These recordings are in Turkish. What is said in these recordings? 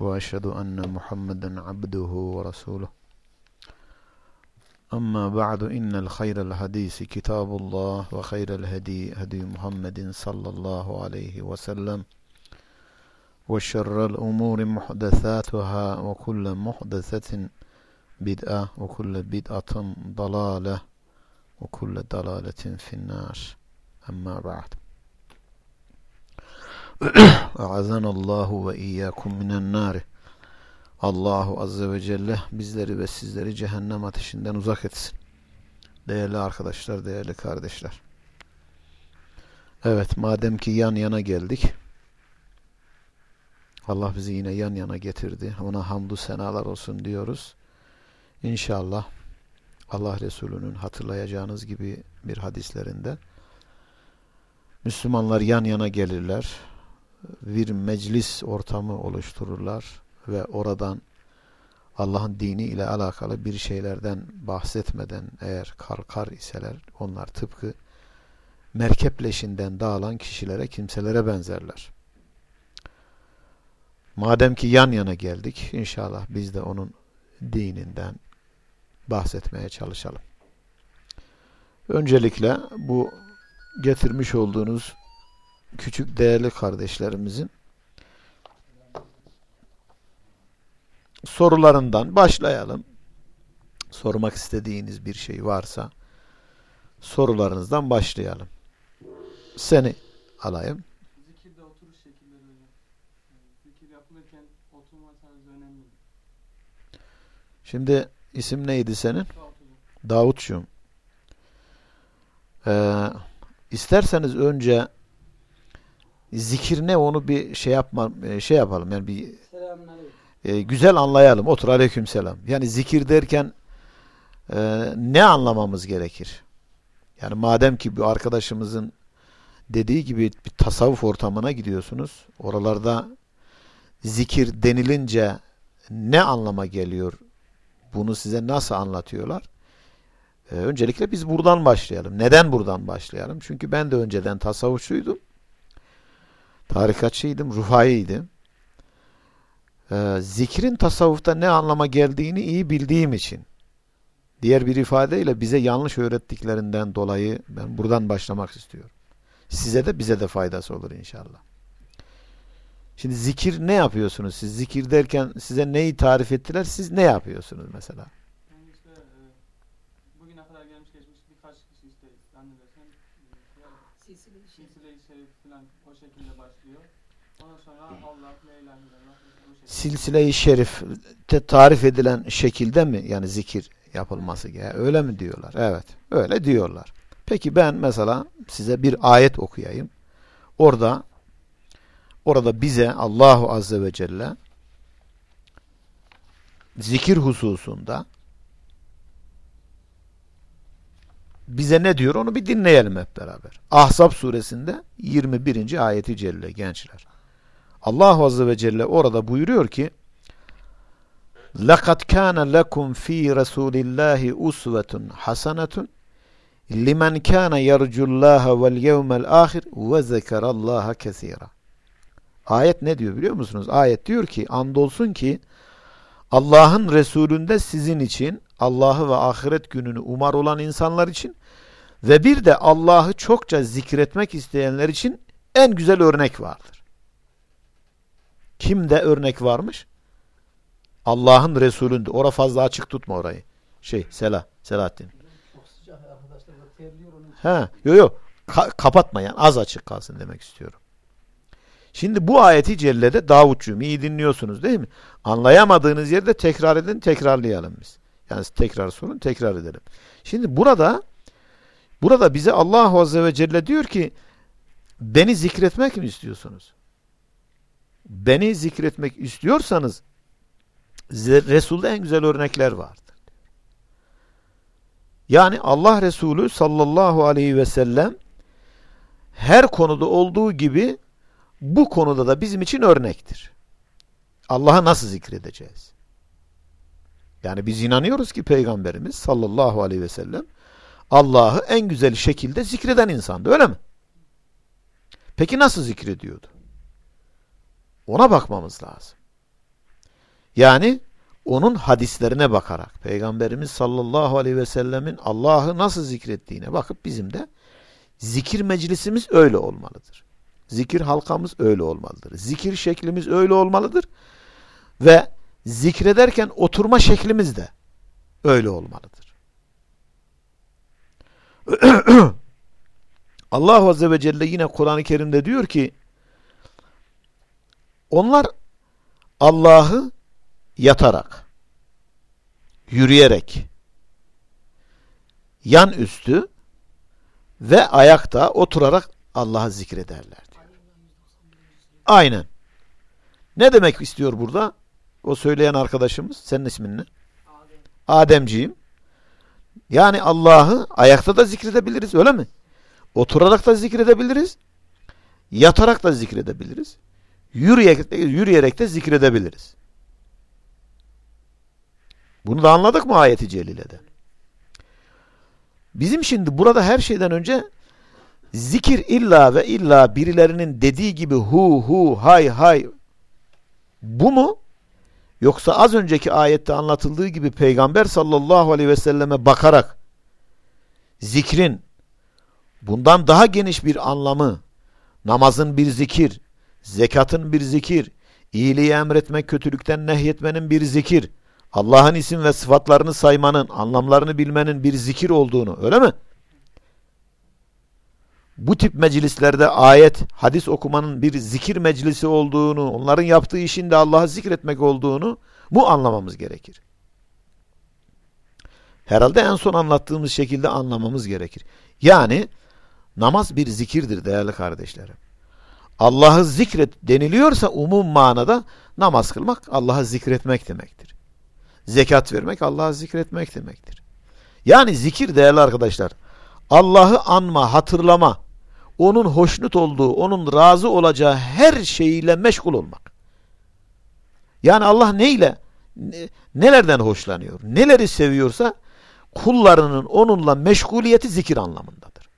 وأشهد أن محمدا عبده ورسوله. أما بعد إن الخير الحديث كتاب الله وخير الهدي هدي محمد صلى الله عليه وسلم وشر الأمور محدثاتها وكل محدثة بدعة وكل بدعة ضلالة وكل ضلالة في النار. أما بعد. Azan Allahu ve iyyakum minen nar. Allahu azze ve celle bizleri ve sizleri cehennem ateşinden uzak etsin. Değerli arkadaşlar, değerli kardeşler. Evet, madem ki yan yana geldik. Allah bizi yine yan yana getirdi. Ona hamdü senalar olsun diyoruz. İnşallah Allah Resulü'nün hatırlayacağınız gibi bir hadislerinde Müslümanlar yan yana gelirler. Bir meclis ortamı oluştururlar ve oradan Allah'ın dini ile alakalı bir şeylerden bahsetmeden eğer kalkar iseler onlar tıpkı merkep leşinden dağılan kişilere, kimselere benzerler. Madem ki yan yana geldik, inşallah biz de onun dininden bahsetmeye çalışalım. Öncelikle bu getirmiş olduğunuz küçük değerli kardeşlerimizin sorularından başlayalım. Sormak istediğiniz bir şey varsa sorularınızdan başlayalım. Seni alayım. Zikirde oturuş şekilleri. Zikir yapılırken oturma tarzı önemli. Şimdi isim neydi senin? Davutçum. Ee, isterseniz önce zikir ne onu bir şey yapma e, şey yapalım yani bir e, güzel anlayalım. Otur aleykümselam. Yani zikir derken e, ne anlamamız gerekir? Yani madem ki bu arkadaşımızın dediği gibi bir tasavvuf ortamına gidiyorsunuz. Oralarda zikir denilince ne anlama geliyor? Bunu size nasıl anlatıyorlar? E, öncelikle biz buradan başlayalım. Neden buradan başlayalım? Çünkü ben de önceden tasavvufçuydum. Tarikatçıydım, ruhayiydim. Ee, zikrin tasavvufta ne anlama geldiğini iyi bildiğim için diğer bir ifadeyle bize yanlış öğrettiklerinden dolayı ben buradan başlamak istiyorum. Size de bize de faydası olur inşallah. Şimdi zikir ne yapıyorsunuz? Siz zikir derken size neyi tarif ettiler? Siz ne yapıyorsunuz mesela? Yani işte e, bugüne kadar gelmiş geçmiş birkaç kişi işte zannedersem e, Silsile-i Şerif. silsile-i şerif falan o şekilde başlıyor. Ondan sonra Allah, la ilahe illallah o şekilde. Silsile-i şerifte tarif edilen şekilde mi yani zikir yapılması gerekiyor? Öyle mi diyorlar? Evet. Öyle diyorlar. Peki ben mesela size bir ayet okuyayım. Orada orada bize Allahu Azze ve Celle zikir hususunda bize ne diyor onu bir dinleyelim hep beraber. Ahzab suresinde 21. ayeti celle gençler. Allah Azze ve Celle orada buyuruyor ki لَقَدْ كَانَ لَكُمْ ف۪ي رَسُولِ اللّٰهِ اُسْوَةٌ حَسَنَةٌ لِمَنْ كَانَ يَرْجُ اللّٰهَ وَالْيَوْمَ الْآخِرِ وَذَكَرَ اللّٰهَ كَثِيرًا Ayet ne diyor biliyor musunuz? Ayet diyor ki andolsun ki Allah'ın Resulünde sizin için Allah'ı ve ahiret gününü umar olan insanlar için ve bir de Allah'ı çokça zikretmek isteyenler için en güzel örnek vardır. Kimde örnek varmış? Allah'ın Resulünde. Ora fazla açık tutma orayı. Şey, Sela, Selahattin. He, yo yo. Ka- kapatma yani. Az açık kalsın demek istiyorum. Şimdi bu ayeti cellede Davutcuğum iyi dinliyorsunuz değil mi? Anlayamadığınız yerde tekrar edin, tekrarlayalım biz. Yani tekrar sorun, tekrar edelim. Şimdi burada burada bize Allah Azze ve Celle diyor ki beni zikretmek mi istiyorsunuz? Beni zikretmek istiyorsanız Resul'de en güzel örnekler vardır. Yani Allah Resulü sallallahu aleyhi ve sellem her konuda olduğu gibi bu konuda da bizim için örnektir. Allah'ı nasıl zikredeceğiz? Yani biz inanıyoruz ki Peygamberimiz sallallahu aleyhi ve sellem Allah'ı en güzel şekilde zikreden insandı öyle mi? Peki nasıl zikrediyordu? Ona bakmamız lazım. Yani onun hadislerine bakarak Peygamberimiz sallallahu aleyhi ve sellemin Allah'ı nasıl zikrettiğine bakıp bizim de zikir meclisimiz öyle olmalıdır. Zikir halkamız öyle olmalıdır. Zikir şeklimiz öyle olmalıdır. Ve zikrederken oturma şeklimiz de öyle olmalıdır. Allah Azze ve Celle yine Kur'an-ı Kerim'de diyor ki onlar Allah'ı yatarak, yürüyerek, yan üstü ve ayakta oturarak Allah'ı zikrederler. Aynen. Ne demek istiyor burada? O söyleyen arkadaşımız. Senin ismin ne? Ademciğim. Yani Allah'ı ayakta da zikredebiliriz öyle mi? Oturarak da zikredebiliriz. Yatarak da zikredebiliriz. Yürüyerek, yürüyerek de zikredebiliriz. Bunu da anladık mı ayeti celilede? Bizim şimdi burada her şeyden önce zikir illa ve illa birilerinin dediği gibi hu hu hay hay bu mu? Yoksa az önceki ayette anlatıldığı gibi Peygamber sallallahu aleyhi ve selleme bakarak zikrin bundan daha geniş bir anlamı, namazın bir zikir, zekatın bir zikir, iyiliği emretmek, kötülükten nehyetmenin bir zikir, Allah'ın isim ve sıfatlarını saymanın, anlamlarını bilmenin bir zikir olduğunu, öyle mi? Bu tip meclislerde ayet, hadis okumanın bir zikir meclisi olduğunu, onların yaptığı işin de Allah'ı zikretmek olduğunu bu anlamamız gerekir. Herhalde en son anlattığımız şekilde anlamamız gerekir. Yani namaz bir zikirdir değerli kardeşlerim. Allah'ı zikret deniliyorsa umum manada namaz kılmak Allah'ı zikretmek demektir. Zekat vermek Allah'ı zikretmek demektir. Yani zikir değerli arkadaşlar Allah'ı anma, hatırlama, onun hoşnut olduğu, onun razı olacağı her şeyiyle meşgul olmak. Yani Allah neyle, nelerden hoşlanıyor, neleri seviyorsa kullarının onunla meşguliyeti zikir anlamındadır.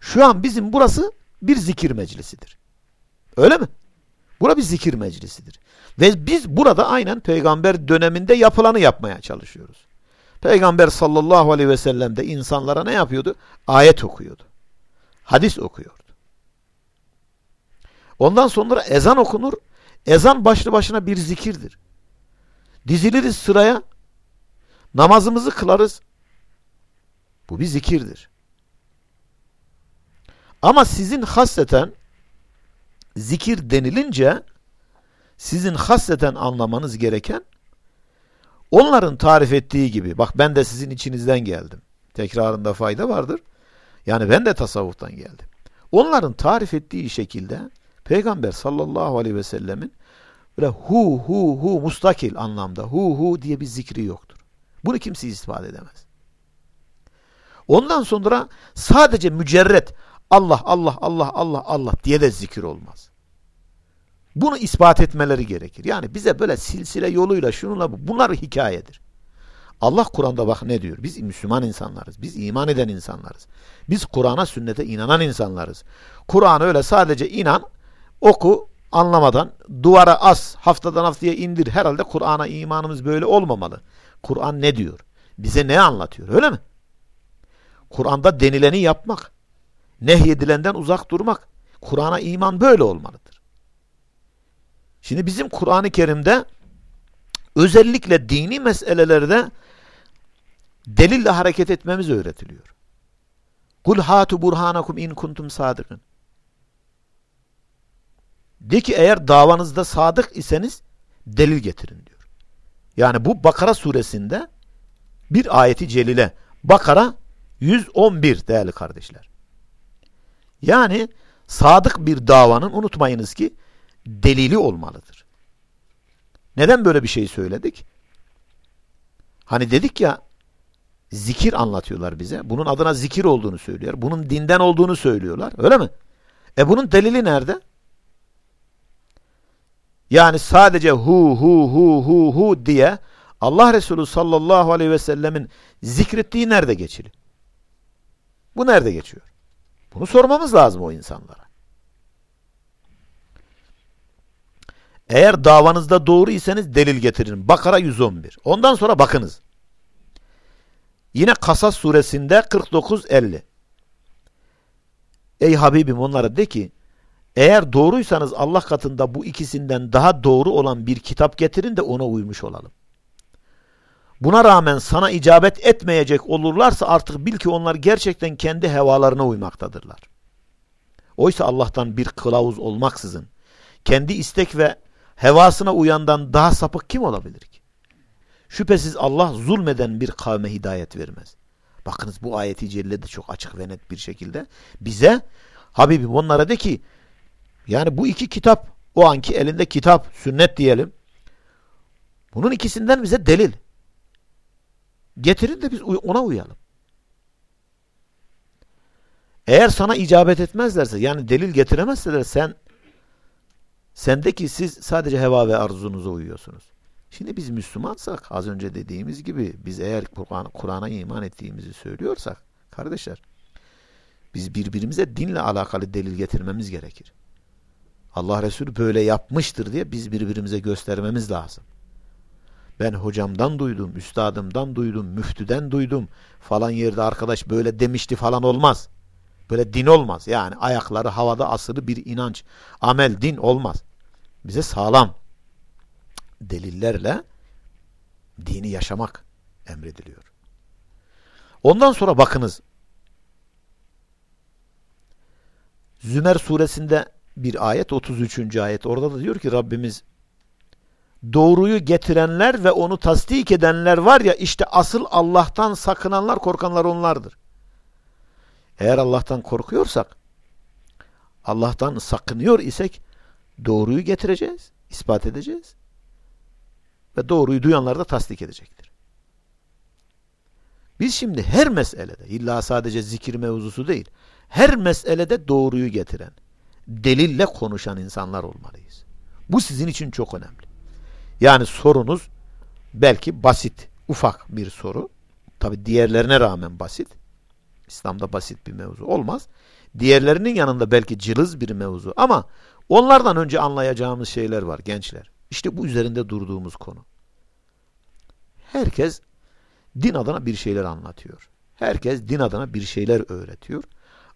Şu an bizim burası bir zikir meclisidir. Öyle mi? Bura bir zikir meclisidir. Ve biz burada aynen peygamber döneminde yapılanı yapmaya çalışıyoruz. Peygamber sallallahu aleyhi ve sellem de insanlara ne yapıyordu? Ayet okuyordu. Hadis okuyordu. Ondan sonra ezan okunur. Ezan başlı başına bir zikirdir. Diziliriz sıraya. Namazımızı kılarız. Bu bir zikirdir. Ama sizin hasreten zikir denilince sizin hasreten anlamanız gereken onların tarif ettiği gibi bak ben de sizin içinizden geldim. Tekrarında fayda vardır. Yani ben de tasavvuftan geldim. Onların tarif ettiği şekilde Peygamber sallallahu aleyhi ve sellemin böyle hu hu hu mustakil anlamda hu hu diye bir zikri yoktur. Bunu kimse ispat edemez. Ondan sonra sadece mücerret Allah Allah Allah Allah Allah diye de zikir olmaz. Bunu ispat etmeleri gerekir. Yani bize böyle silsile yoluyla şununla bu. Bunlar hikayedir. Allah Kur'an'da bak ne diyor? Biz Müslüman insanlarız. Biz iman eden insanlarız. Biz Kur'an'a sünnete inanan insanlarız. Kur'an'ı öyle sadece inan, oku, anlamadan, duvara as, haftadan haftaya indir. Herhalde Kur'an'a imanımız böyle olmamalı. Kur'an ne diyor? Bize ne anlatıyor? Öyle mi? Kur'an'da denileni yapmak, nehyedilenden uzak durmak. Kur'an'a iman böyle olmalıdır. Şimdi bizim Kur'an-ı Kerim'de özellikle dini meselelerde delille hareket etmemiz öğretiliyor. Kul hatu burhanakum in kuntum sadıkın. De ki eğer davanızda sadık iseniz delil getirin diyor. Yani bu Bakara suresinde bir ayeti celile. Bakara 111 değerli kardeşler. Yani sadık bir davanın unutmayınız ki delili olmalıdır. Neden böyle bir şey söyledik? Hani dedik ya zikir anlatıyorlar bize. Bunun adına zikir olduğunu söylüyor. Bunun dinden olduğunu söylüyorlar. Öyle mi? E bunun delili nerede? Yani sadece hu hu hu hu hu diye Allah Resulü sallallahu aleyhi ve sellemin zikrettiği nerede geçili? Bu nerede geçiyor? Bunu sormamız lazım o insanlara. Eğer davanızda doğru iseniz delil getirin. Bakara 111. Ondan sonra bakınız. Yine Kasas suresinde 49-50. Ey Habibim onlara de ki eğer doğruysanız Allah katında bu ikisinden daha doğru olan bir kitap getirin de ona uymuş olalım. Buna rağmen sana icabet etmeyecek olurlarsa artık bil ki onlar gerçekten kendi hevalarına uymaktadırlar. Oysa Allah'tan bir kılavuz olmaksızın kendi istek ve hevasına uyandan daha sapık kim olabilir ki? Şüphesiz Allah zulmeden bir kavme hidayet vermez. Bakınız bu ayeti cellede çok açık ve net bir şekilde bize Habibim onlara de ki yani bu iki kitap o anki elinde kitap sünnet diyelim bunun ikisinden bize delil getirin de biz ona uyalım. Eğer sana icabet etmezlerse yani delil getiremezseler sen sendeki siz sadece heva ve arzunuza uyuyorsunuz. Şimdi biz Müslümansak az önce dediğimiz gibi biz eğer Kur'an'a Kur iman ettiğimizi söylüyorsak kardeşler biz birbirimize dinle alakalı delil getirmemiz gerekir. Allah Resulü böyle yapmıştır diye biz birbirimize göstermemiz lazım. Ben hocamdan duydum, üstadımdan duydum, müftüden duydum. Falan yerde arkadaş böyle demişti falan olmaz. Böyle din olmaz. Yani ayakları havada asılı bir inanç, amel, din olmaz. Bize sağlam delillerle dini yaşamak emrediliyor. Ondan sonra bakınız. Zümer suresinde bir ayet 33. ayet orada da diyor ki Rabbimiz doğruyu getirenler ve onu tasdik edenler var ya işte asıl Allah'tan sakınanlar korkanlar onlardır. Eğer Allah'tan korkuyorsak Allah'tan sakınıyor isek doğruyu getireceğiz, ispat edeceğiz ve doğruyu duyanlar da tasdik edecektir. Biz şimdi her meselede illa sadece zikir mevzusu değil her meselede doğruyu getiren delille konuşan insanlar olmalıyız. Bu sizin için çok önemli. Yani sorunuz belki basit, ufak bir soru. Tabi diğerlerine rağmen basit. İslam'da basit bir mevzu olmaz. Diğerlerinin yanında belki cılız bir mevzu ama onlardan önce anlayacağımız şeyler var gençler. İşte bu üzerinde durduğumuz konu. Herkes din adına bir şeyler anlatıyor. Herkes din adına bir şeyler öğretiyor.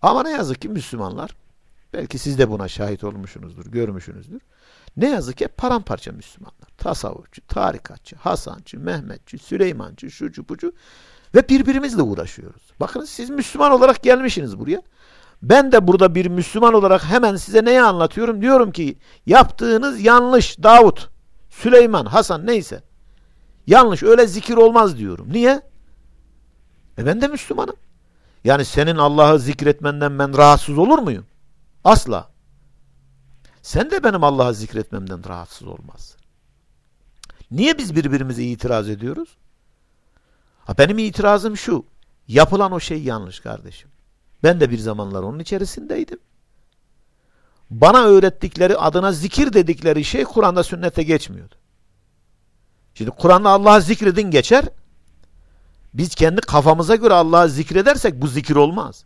Ama ne yazık ki Müslümanlar, belki siz de buna şahit olmuşsunuzdur, görmüşsünüzdür. Ne yazık ki paramparça Müslümanlar. Tasavvufçu, tarikatçı, Hasancı, Mehmetçi, Süleymancı, şucu bucu ve birbirimizle uğraşıyoruz. Bakın siz Müslüman olarak gelmişsiniz buraya. Ben de burada bir Müslüman olarak hemen size neyi anlatıyorum? Diyorum ki yaptığınız yanlış Davut, Süleyman, Hasan neyse. Yanlış öyle zikir olmaz diyorum. Niye? E ben de Müslümanım. Yani senin Allah'ı zikretmenden ben rahatsız olur muyum? Asla. Sen de benim Allah'ı zikretmemden rahatsız olmazsın. Niye biz birbirimize itiraz ediyoruz? Ha benim itirazım şu. Yapılan o şey yanlış kardeşim. Ben de bir zamanlar onun içerisindeydim. Bana öğrettikleri adına zikir dedikleri şey Kur'an'da sünnete geçmiyordu. Şimdi Kur'an'da Allah'ı zikredin geçer. Biz kendi kafamıza göre Allah'ı zikredersek bu zikir olmaz.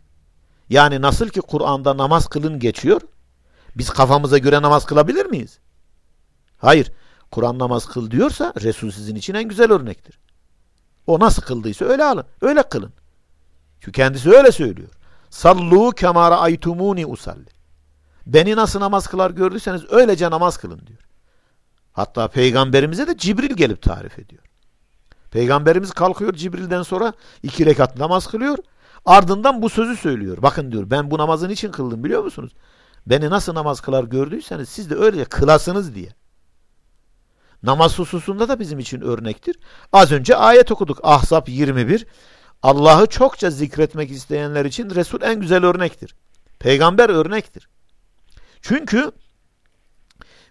Yani nasıl ki Kur'an'da namaz kılın geçiyor. Biz kafamıza göre namaz kılabilir miyiz? Hayır. Kur'an namaz kıl diyorsa Resul sizin için en güzel örnektir. O nasıl kıldıysa öyle alın. Öyle kılın. Çünkü kendisi öyle söylüyor. Sallu kemara aytumuni usalli. Beni nasıl namaz kılar gördüyseniz öylece namaz kılın diyor. Hatta peygamberimize de Cibril gelip tarif ediyor. Peygamberimiz kalkıyor Cibril'den sonra iki rekat namaz kılıyor. Ardından bu sözü söylüyor. Bakın diyor ben bu namazın için kıldım biliyor musunuz? Beni nasıl namaz kılar gördüyseniz siz de öyle kılasınız diye. Namaz hususunda da bizim için örnektir. Az önce ayet okuduk. Ahzab 21. Allah'ı çokça zikretmek isteyenler için Resul en güzel örnektir. Peygamber örnektir. Çünkü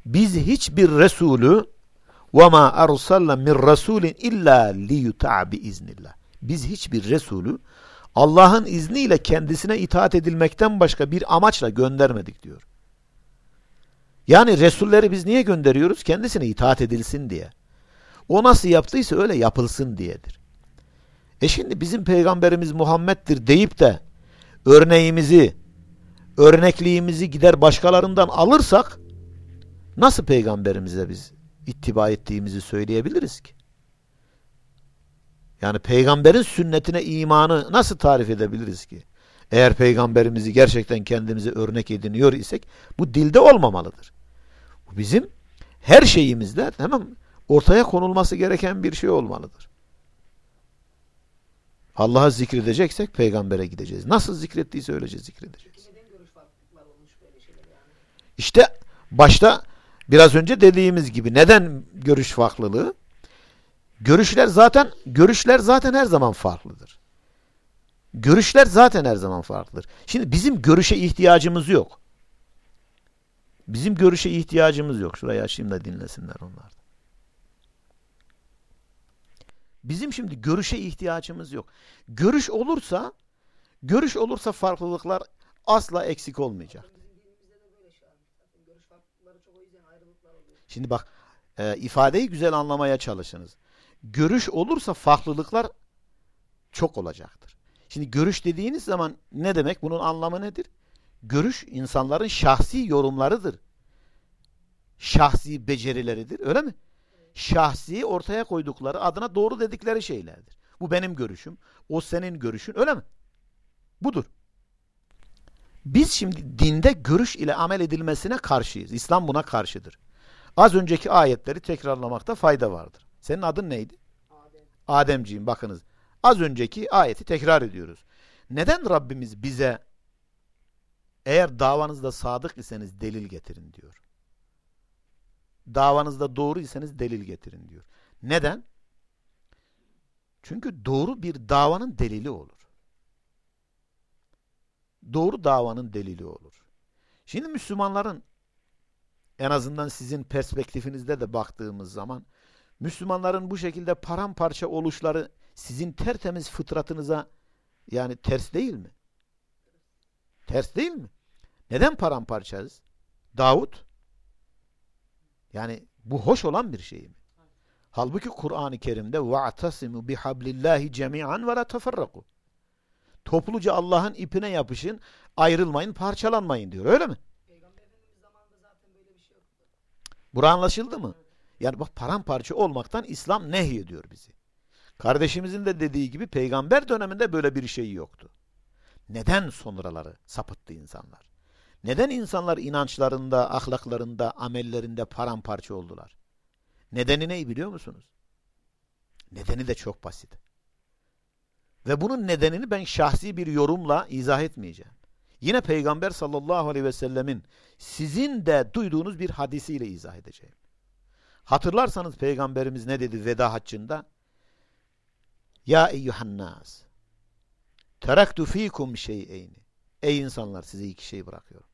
Biz hiçbir Resulü وَمَا أَرْسَلَّ مِنْ رَسُولٍ اِلَّا لِيُتَعَ بِاِذْنِ Biz hiçbir Resulü Allah'ın izniyle kendisine itaat edilmekten başka bir amaçla göndermedik diyor. Yani Resulleri biz niye gönderiyoruz? Kendisine itaat edilsin diye. O nasıl yaptıysa öyle yapılsın diyedir. E şimdi bizim peygamberimiz Muhammed'dir deyip de örneğimizi, örnekliğimizi gider başkalarından alırsak nasıl peygamberimize biz ittiba ettiğimizi söyleyebiliriz ki? Yani peygamberin sünnetine imanı nasıl tarif edebiliriz ki? Eğer peygamberimizi gerçekten kendimize örnek ediniyor isek bu dilde olmamalıdır. Bu bizim her şeyimizde hemen ortaya konulması gereken bir şey olmalıdır. Allah'ı zikredeceksek peygambere gideceğiz. Nasıl zikrettiyse öylece zikredeceğiz. İşte başta biraz önce dediğimiz gibi neden görüş farklılığı? Görüşler zaten görüşler zaten her zaman farklıdır. Görüşler zaten her zaman farklıdır. Şimdi bizim görüşe ihtiyacımız yok. Bizim görüşe ihtiyacımız yok. Şurayı açayım da dinlesinler onlar. Bizim şimdi görüşe ihtiyacımız yok. Görüş olursa görüş olursa farklılıklar asla eksik olmayacak. Şimdi bak e, ifadeyi güzel anlamaya çalışınız. Görüş olursa farklılıklar çok olacaktır. Şimdi görüş dediğiniz zaman ne demek? Bunun anlamı nedir? Görüş insanların şahsi yorumlarıdır. Şahsi becerileridir. Öyle mi? Şahsi ortaya koydukları adına doğru dedikleri şeylerdir. Bu benim görüşüm. O senin görüşün. Öyle mi? Budur. Biz şimdi dinde görüş ile amel edilmesine karşıyız. İslam buna karşıdır. Az önceki ayetleri tekrarlamakta fayda vardır. Senin adın neydi? Adem. Ademciğim bakınız. Az önceki ayeti tekrar ediyoruz. Neden Rabbimiz bize eğer davanızda sadık iseniz delil getirin diyor. Davanızda doğru iseniz delil getirin diyor. Neden? Çünkü doğru bir davanın delili olur. Doğru davanın delili olur. Şimdi Müslümanların en azından sizin perspektifinizde de baktığımız zaman Müslümanların bu şekilde paramparça oluşları sizin tertemiz fıtratınıza yani ters değil mi? Ters değil mi? Neden paramparçayız? Davut yani bu hoş olan bir şey mi? Halbuki Kur'an-ı Kerim'de وَاَعْتَصِمُوا بِحَبْلِ اللّٰهِ جَمِيعًا وَلَا تَفَرَّقُوا Topluca Allah'ın ipine yapışın, ayrılmayın, parçalanmayın diyor. Öyle mi? Peygamber Efendimiz zamanında zaten böyle bir şey yoktu. Bura anlaşıldı mı? Yani bak paramparça olmaktan İslam nehyediyor bizi. Kardeşimizin de dediği gibi peygamber döneminde böyle bir şey yoktu. Neden sonraları sapıttı insanlar? Neden insanlar inançlarında, ahlaklarında, amellerinde paramparça oldular? Nedeni ne biliyor musunuz? Nedeni de çok basit. Ve bunun nedenini ben şahsi bir yorumla izah etmeyeceğim. Yine Peygamber sallallahu aleyhi ve sellemin sizin de duyduğunuz bir hadisiyle izah edeceğim. Hatırlarsanız Peygamberimiz ne dedi veda haccında? Ya eyyuhannas teraktu fikum şey'eyni Ey insanlar size iki şey bırakıyorum.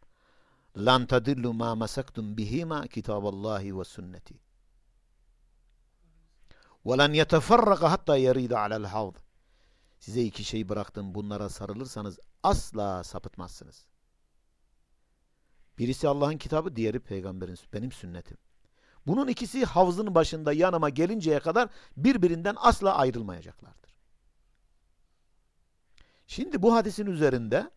Lan tadillu ma masaktum bihima kitaballahi ve sünneti. Ve len yeteferraka hatta yerida alel havd. Size iki şey bıraktım. Bunlara sarılırsanız asla sapıtmazsınız. Birisi Allah'ın kitabı, diğeri peygamberin, benim sünnetim. Bunun ikisi havzın başında yanıma gelinceye kadar birbirinden asla ayrılmayacaklardır. Şimdi bu hadisin üzerinde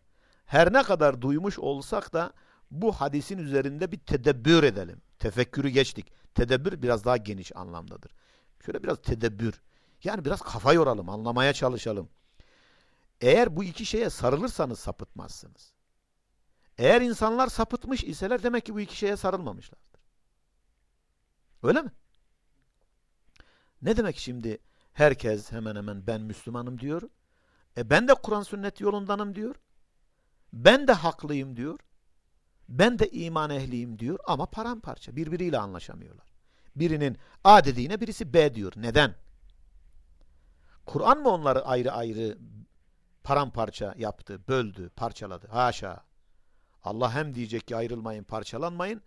her ne kadar duymuş olsak da bu hadisin üzerinde bir tedebbür edelim. Tefekkürü geçtik. Tedebbür biraz daha geniş anlamdadır. Şöyle biraz tedebbür. Yani biraz kafa yoralım, anlamaya çalışalım. Eğer bu iki şeye sarılırsanız sapıtmazsınız. Eğer insanlar sapıtmış iseler demek ki bu iki şeye sarılmamışlardır. Öyle mi? Ne demek şimdi herkes hemen hemen ben Müslümanım diyor. E ben de Kur'an sünnet yolundanım diyor. Ben de haklıyım diyor. Ben de iman ehliyim diyor ama paramparça. Birbiriyle anlaşamıyorlar. Birinin A dediğine birisi B diyor. Neden? Kur'an mı onları ayrı ayrı paramparça yaptı, böldü, parçaladı? Haşa. Allah hem diyecek ki ayrılmayın, parçalanmayın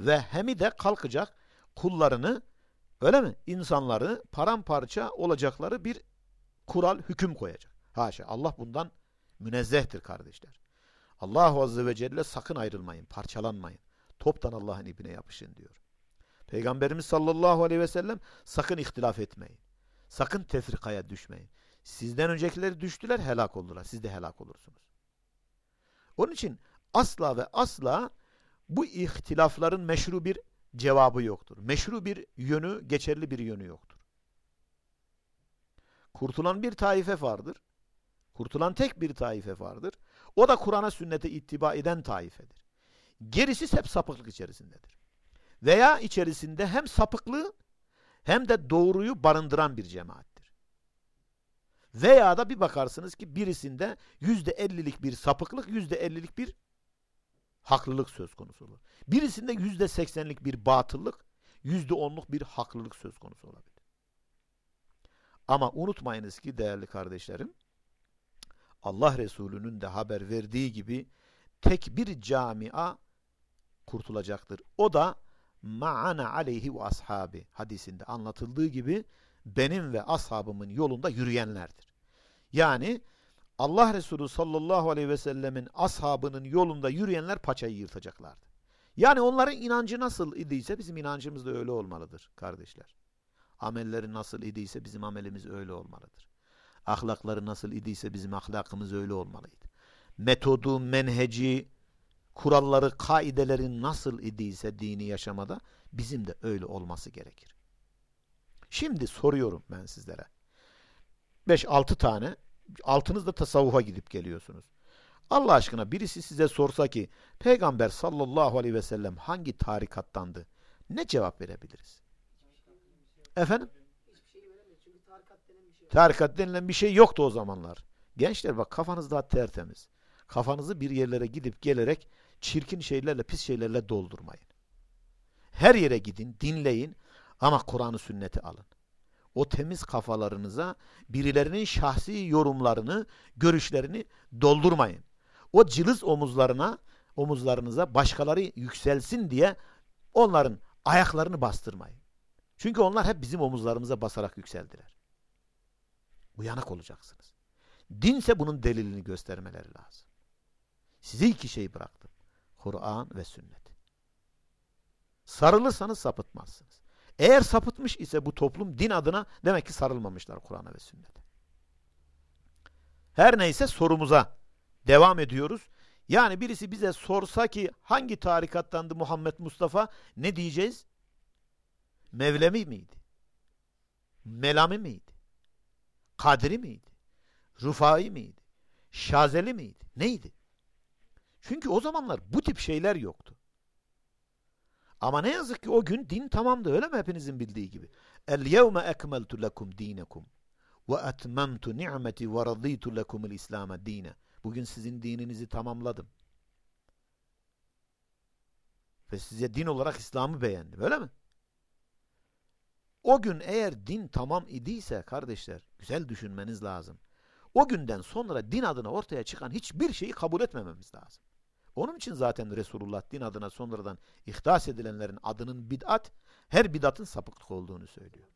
ve hemi de kalkacak kullarını öyle mi? İnsanları paramparça olacakları bir kural, hüküm koyacak. Haşa Allah bundan münezzehtir kardeşler. Allah Azze ve Celle sakın ayrılmayın, parçalanmayın. Toptan Allah'ın ipine yapışın diyor. Peygamberimiz sallallahu aleyhi ve sellem sakın ihtilaf etmeyin. Sakın tefrikaya düşmeyin. Sizden öncekileri düştüler, helak oldular. Siz de helak olursunuz. Onun için asla ve asla bu ihtilafların meşru bir cevabı yoktur. Meşru bir yönü, geçerli bir yönü yoktur. Kurtulan bir taife vardır. Kurtulan tek bir taife vardır. O da Kur'an'a sünnete ittiba eden taifedir. Gerisi hep sapıklık içerisindedir. Veya içerisinde hem sapıklığı hem de doğruyu barındıran bir cemaattir. Veya da bir bakarsınız ki birisinde yüzde ellilik bir sapıklık, yüzde ellilik bir haklılık söz konusu olur. Birisinde yüzde seksenlik bir batıllık, yüzde onluk bir haklılık söz konusu olabilir. Ama unutmayınız ki değerli kardeşlerim, Allah Resulü'nün de haber verdiği gibi tek bir camia kurtulacaktır. O da ma'ana aleyhi ve ashabi hadisinde anlatıldığı gibi benim ve ashabımın yolunda yürüyenlerdir. Yani Allah Resulü sallallahu aleyhi ve sellemin ashabının yolunda yürüyenler paçayı yırtacaklardı. Yani onların inancı nasıl idiyse bizim inancımız da öyle olmalıdır kardeşler. Amelleri nasıl idiyse bizim amelimiz öyle olmalıdır. Ahlakları nasıl idiyse bizim ahlakımız öyle olmalıydı. Metodu, menheci, kuralları, kaideleri nasıl idiyse dini yaşamada bizim de öyle olması gerekir. Şimdi soruyorum ben sizlere. 5-6 tane, altınız da tasavvufa gidip geliyorsunuz. Allah aşkına birisi size sorsa ki Peygamber sallallahu aleyhi ve sellem hangi tarikattandı? Ne cevap verebiliriz? Efendim? Tarikat denilen bir şey yoktu o zamanlar. Gençler bak kafanız daha tertemiz. Kafanızı bir yerlere gidip gelerek çirkin şeylerle, pis şeylerle doldurmayın. Her yere gidin, dinleyin ama Kur'an'ı sünneti alın. O temiz kafalarınıza birilerinin şahsi yorumlarını, görüşlerini doldurmayın. O cılız omuzlarına, omuzlarınıza başkaları yükselsin diye onların ayaklarını bastırmayın. Çünkü onlar hep bizim omuzlarımıza basarak yükseldiler. Uyanık olacaksınız. Dinse bunun delilini göstermeleri lazım. Size iki şey bıraktım. Kur'an ve sünnet. Sarılırsanız sapıtmazsınız. Eğer sapıtmış ise bu toplum din adına demek ki sarılmamışlar Kur'an'a ve sünnete. Her neyse sorumuza devam ediyoruz. Yani birisi bize sorsa ki hangi tarikattandı Muhammed Mustafa ne diyeceğiz? Mevlevi miydi? Melami miydi? Kadri miydi? Rufai miydi? Şazeli miydi? Neydi? Çünkü o zamanlar bu tip şeyler yoktu. Ama ne yazık ki o gün din tamamdı öyle mi hepinizin bildiği gibi? El yevme ekmeltu lekum dinekum ve etmemtu ni'meti ve raditu lekumul İslam'a dine. Bugün sizin dininizi tamamladım. Ve size din olarak İslam'ı beğendim öyle mi? O gün eğer din tamam idiyse kardeşler güzel düşünmeniz lazım. O günden sonra din adına ortaya çıkan hiçbir şeyi kabul etmememiz lazım. Onun için zaten Resulullah din adına sonradan ihdas edilenlerin adının bid'at, her bid'atın sapıklık olduğunu söylüyor.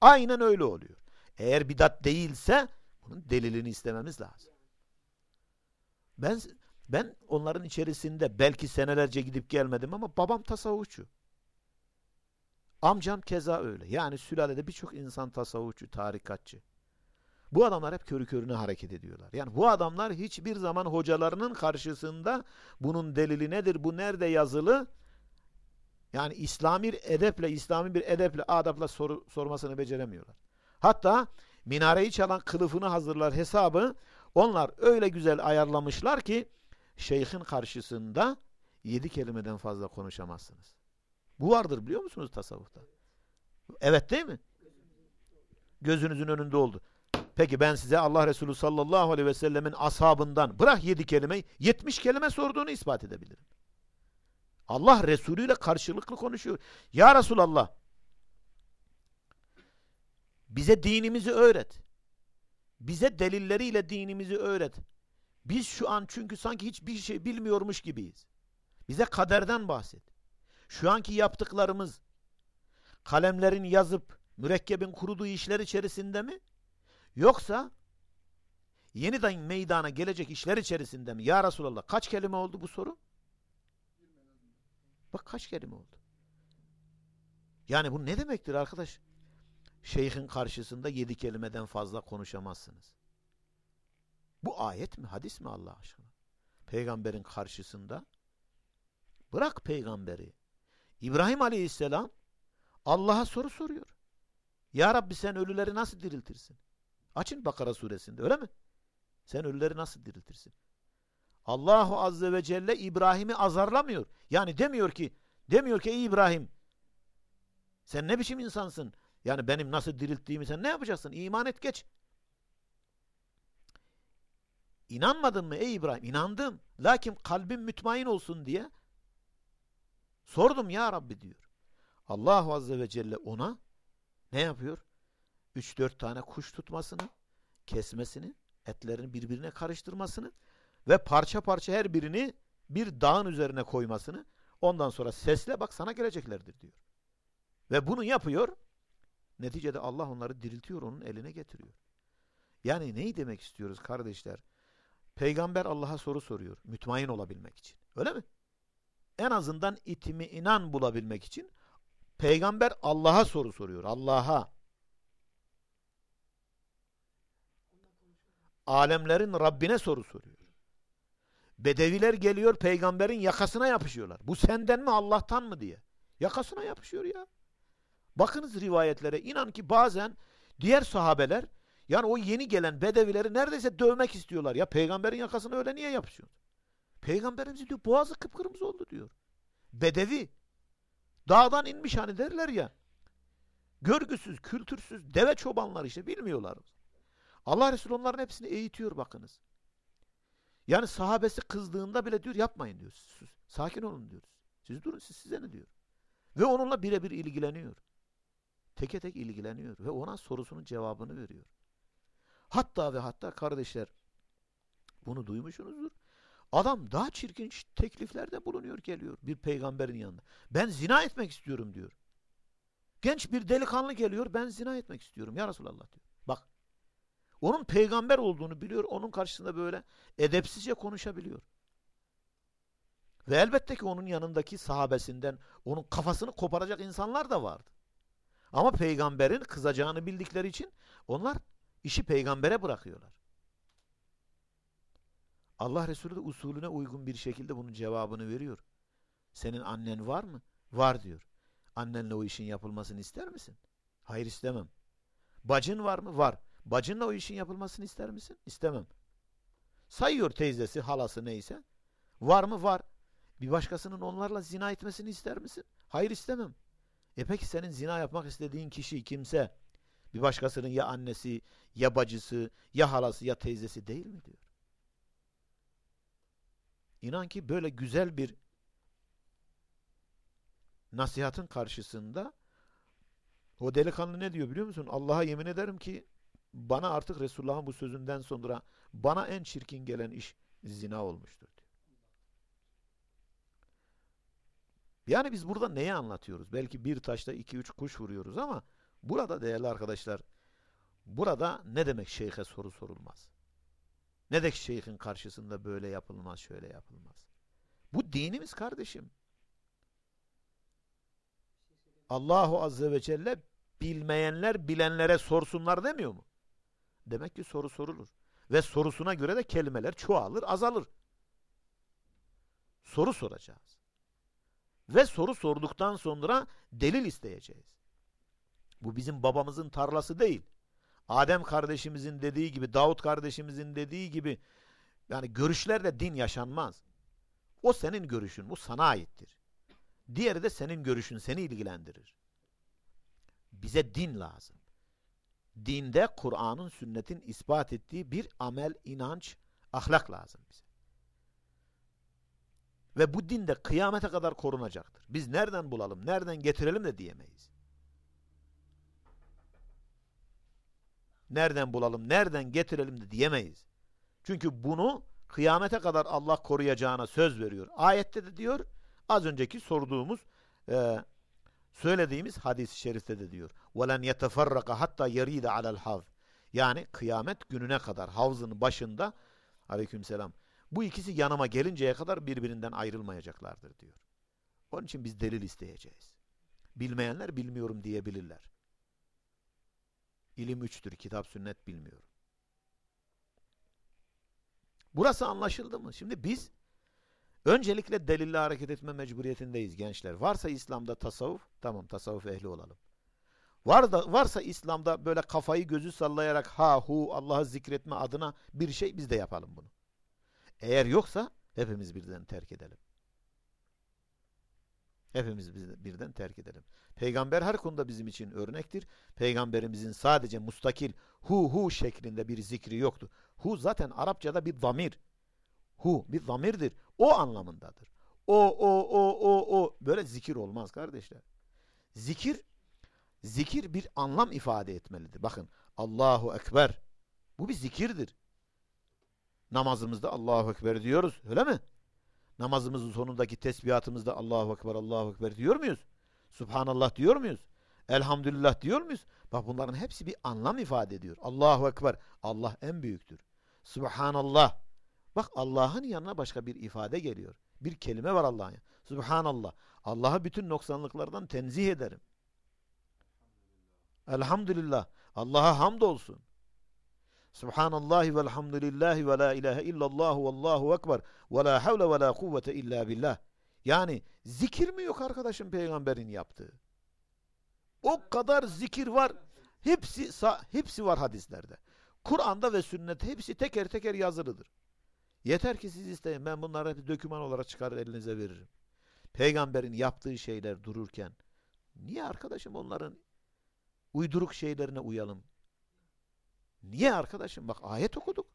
Aynen öyle oluyor. Eğer bidat değilse bunun delilini istememiz lazım. Ben ben onların içerisinde belki senelerce gidip gelmedim ama babam tasavvufçu. Amcam keza öyle. Yani sülalede birçok insan tasavvufçu, tarikatçı. Bu adamlar hep körü körüne hareket ediyorlar. Yani bu adamlar hiçbir zaman hocalarının karşısında bunun delili nedir, bu nerede yazılı? Yani İslami edeple, İslami bir edeple, adapla soru, sormasını beceremiyorlar. Hatta minareyi çalan kılıfını hazırlar hesabı onlar öyle güzel ayarlamışlar ki şeyhin karşısında yedi kelimeden fazla konuşamazsınız. Bu vardır biliyor musunuz tasavvufta? Evet değil mi? Gözünüzün önünde oldu. Peki ben size Allah Resulü sallallahu aleyhi ve sellemin ashabından bırak yedi kelimeyi yetmiş kelime sorduğunu ispat edebilirim. Allah Resulü ile karşılıklı konuşuyor. Ya Resulallah bize dinimizi öğret. Bize delilleriyle dinimizi öğret. Biz şu an çünkü sanki hiçbir şey bilmiyormuş gibiyiz. Bize kaderden bahset. Şu anki yaptıklarımız kalemlerin yazıp mürekkebin kuruduğu işler içerisinde mi? Yoksa yeniden meydana gelecek işler içerisinde mi? Ya Resulallah kaç kelime oldu bu soru? Bak kaç kelime oldu. Yani bu ne demektir arkadaş? Şeyhin karşısında yedi kelimeden fazla konuşamazsınız. Bu ayet mi, hadis mi Allah aşkına? Peygamberin karşısında bırak peygamberi. İbrahim Aleyhisselam Allah'a soru soruyor. Ya Rabbi sen ölüleri nasıl diriltirsin? Açın Bakara suresinde öyle mi? Sen ölüleri nasıl diriltirsin? Allahu Azze ve Celle İbrahim'i azarlamıyor. Yani demiyor ki, demiyor ki İbrahim sen ne biçim insansın? Yani benim nasıl dirilttiğimi sen ne yapacaksın? İman et geç. İnanmadın mı ey İbrahim? İnandım. Lakin kalbim mütmain olsun diye sordum ya Rabbi diyor. Allahu Azze ve Celle ona ne yapıyor? 3-4 tane kuş tutmasını, kesmesini, etlerini birbirine karıştırmasını ve parça parça her birini bir dağın üzerine koymasını ondan sonra sesle bak sana geleceklerdir diyor. Ve bunu yapıyor. Neticede Allah onları diriltiyor, onun eline getiriyor. Yani neyi demek istiyoruz kardeşler? Peygamber Allah'a soru soruyor. Mütmain olabilmek için. Öyle mi? En azından itimi inan bulabilmek için peygamber Allah'a soru soruyor. Allah'a. Alemlerin Rabbine soru soruyor. Bedeviler geliyor peygamberin yakasına yapışıyorlar. Bu senden mi Allah'tan mı diye. Yakasına yapışıyor ya. Bakınız rivayetlere inan ki bazen diğer sahabeler yani o yeni gelen bedevileri neredeyse dövmek istiyorlar. Ya peygamberin yakasına öyle niye yapışıyor? Peygamberimiz diyor boğazı kıpkırmızı oldu diyor. Bedevi. Dağdan inmiş hani derler ya. Görgüsüz, kültürsüz, deve çobanlar işte bilmiyorlar. Allah Resulü onların hepsini eğitiyor bakınız. Yani sahabesi kızdığında bile diyor yapmayın diyor. Sus, sakin olun diyoruz. Siz durun siz size ne diyor. Ve onunla birebir ilgileniyor. Teke tek ilgileniyor ve ona sorusunun cevabını veriyor. Hatta ve hatta kardeşler bunu duymuşsunuzdur. Adam daha çirkin tekliflerde bulunuyor geliyor bir peygamberin yanında. Ben zina etmek istiyorum diyor. Genç bir delikanlı geliyor ben zina etmek istiyorum ya Resulallah diyor. Onun peygamber olduğunu biliyor onun karşısında böyle edepsizce konuşabiliyor. Ve elbette ki onun yanındaki sahabesinden onun kafasını koparacak insanlar da vardı. Ama peygamberin kızacağını bildikleri için onlar işi peygambere bırakıyorlar. Allah Resulü de usulüne uygun bir şekilde bunun cevabını veriyor. Senin annen var mı? Var diyor. Annenle o işin yapılmasını ister misin? Hayır istemem. Bacın var mı? Var. Bacınla o işin yapılmasını ister misin? İstemem. Sayıyor teyzesi, halası neyse. Var mı? Var. Bir başkasının onlarla zina etmesini ister misin? Hayır istemem. E peki senin zina yapmak istediğin kişi kimse bir başkasının ya annesi, ya bacısı, ya halası, ya teyzesi değil mi diyor. İnan ki böyle güzel bir nasihatın karşısında o delikanlı ne diyor biliyor musun? Allah'a yemin ederim ki bana artık Resulullah'ın bu sözünden sonra bana en çirkin gelen iş zina olmuştur diyor. Yani biz burada neyi anlatıyoruz? Belki bir taşta iki üç kuş vuruyoruz ama burada değerli arkadaşlar burada ne demek şeyhe soru sorulmaz? Ne demek şeyhin karşısında böyle yapılmaz, şöyle yapılmaz? Bu dinimiz kardeşim. Allahu Azze ve Celle bilmeyenler bilenlere sorsunlar demiyor mu? Demek ki soru sorulur. Ve sorusuna göre de kelimeler çoğalır, azalır. Soru soracağız. Ve soru sorduktan sonra delil isteyeceğiz. Bu bizim babamızın tarlası değil. Adem kardeşimizin dediği gibi, Davut kardeşimizin dediği gibi yani görüşlerle din yaşanmaz. O senin görüşün, bu sana aittir. Diğeri de senin görüşün, seni ilgilendirir. Bize din lazım. Dinde Kur'an'ın, sünnetin ispat ettiği bir amel, inanç, ahlak lazım bize. Ve bu din de kıyamete kadar korunacaktır. Biz nereden bulalım, nereden getirelim de diyemeyiz. Nereden bulalım, nereden getirelim de diyemeyiz. Çünkü bunu kıyamete kadar Allah koruyacağına söz veriyor. Ayette de diyor, az önceki sorduğumuz e, söylediğimiz hadis-i şerifte de diyor. وَلَنْ يَتَفَرَّقَ hatta يَرِيدَ عَلَى الْحَوْضِ Yani kıyamet gününe kadar havzın başında aleykümselam bu ikisi yanıma gelinceye kadar birbirinden ayrılmayacaklardır diyor. Onun için biz delil isteyeceğiz. Bilmeyenler bilmiyorum diyebilirler. İlim üçtür, kitap sünnet bilmiyorum. Burası anlaşıldı mı? Şimdi biz öncelikle delille hareket etme mecburiyetindeyiz gençler. Varsa İslam'da tasavvuf, tamam tasavvuf ehli olalım. Var da, varsa İslam'da böyle kafayı gözü sallayarak ha hu Allah'ı zikretme adına bir şey biz de yapalım bunu. Eğer yoksa hepimiz birden terk edelim. Hepimiz birden terk edelim. Peygamber her konuda bizim için örnektir. Peygamberimizin sadece mustakil hu hu şeklinde bir zikri yoktu. Hu zaten Arapçada bir zamir. Hu bir zamirdir. O anlamındadır. O, o, o, o, o. Böyle zikir olmaz kardeşler. Zikir, zikir bir anlam ifade etmelidir. Bakın Allahu Ekber. Bu bir zikirdir. Namazımızda Allahu Ekber diyoruz. Öyle mi? Namazımızın sonundaki tesbihatımızda Allahu Ekber, Allahu Ekber diyor muyuz? Subhanallah diyor muyuz? Elhamdülillah diyor muyuz? Bak bunların hepsi bir anlam ifade ediyor. Allahu Ekber. Allah en büyüktür. Subhanallah. Bak Allah'ın yanına başka bir ifade geliyor. Bir kelime var Allah'ın. Subhanallah. Allah'ı bütün noksanlıklardan tenzih ederim. Elhamdülillah. Allah'a hamd olsun. Subhanallahi velhamdülillahi ve la ilahe illallah ve allahu ekber ve la havle ve la kuvvete illa billah. Yani zikir mi yok arkadaşım peygamberin yaptığı? O kadar zikir var. Hepsi hepsi var hadislerde. Kur'an'da ve sünnette hepsi teker teker yazılıdır. Yeter ki siz isteyin. Ben bunları bir döküman olarak çıkarır elinize veririm. Peygamberin yaptığı şeyler dururken niye arkadaşım onların uyduruk şeylerine uyalım? Niye arkadaşım? Bak ayet okuduk.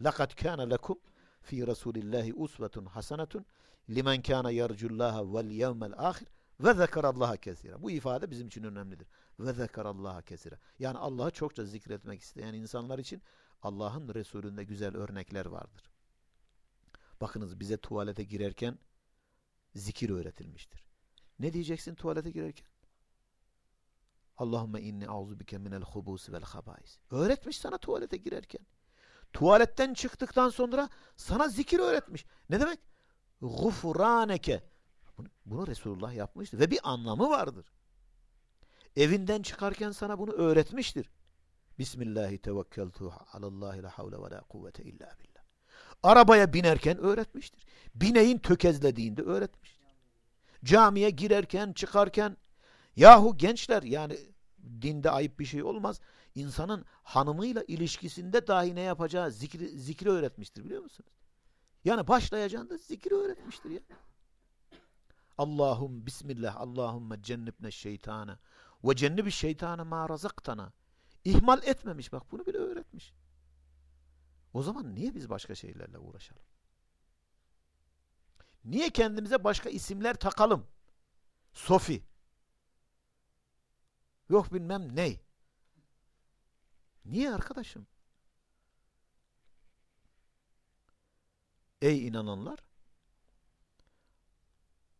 لَقَدْ كَانَ لَكُمْ fi Rasulillahi usvetun hasenetun limen kana yercullaha vel yevmel ahir ve zekerallaha kesira. Bu ifade bizim için önemlidir. Ve zekerallaha kesira. Yani Allah'ı çokça zikretmek isteyen insanlar için Allah'ın Resulünde güzel örnekler vardır. Bakınız bize tuvalete girerken zikir öğretilmiştir. Ne diyeceksin tuvalete girerken? Allahümme inni auzu bike minel hubusi vel habais. Öğretmiş sana tuvalete girerken. Tuvaletten çıktıktan sonra sana zikir öğretmiş. Ne demek? Gufraneke. Bunu, bunu Resulullah yapmıştır. Ve bir anlamı vardır. Evinden çıkarken sana bunu öğretmiştir. Bismillahi tevekkeltu alallahi la havle ve la kuvvete illa billah. Arabaya binerken öğretmiştir. Bineğin tökezlediğinde öğretmiştir. Camiye girerken, çıkarken yahu gençler yani dinde ayıp bir şey olmaz insanın hanımıyla ilişkisinde dahi ne yapacağı zikri, zikri öğretmiştir biliyor musunuz? Yani başlayacağında zikri öğretmiştir ya. Allahum bismillah Allahümme cennibne şeytana ve cennibi şeytana ma razaktana. İhmal etmemiş bak bunu bile öğretmiş. O zaman niye biz başka şeylerle uğraşalım? Niye kendimize başka isimler takalım? Sofi. Yok bilmem ney. Niye arkadaşım? Ey inananlar!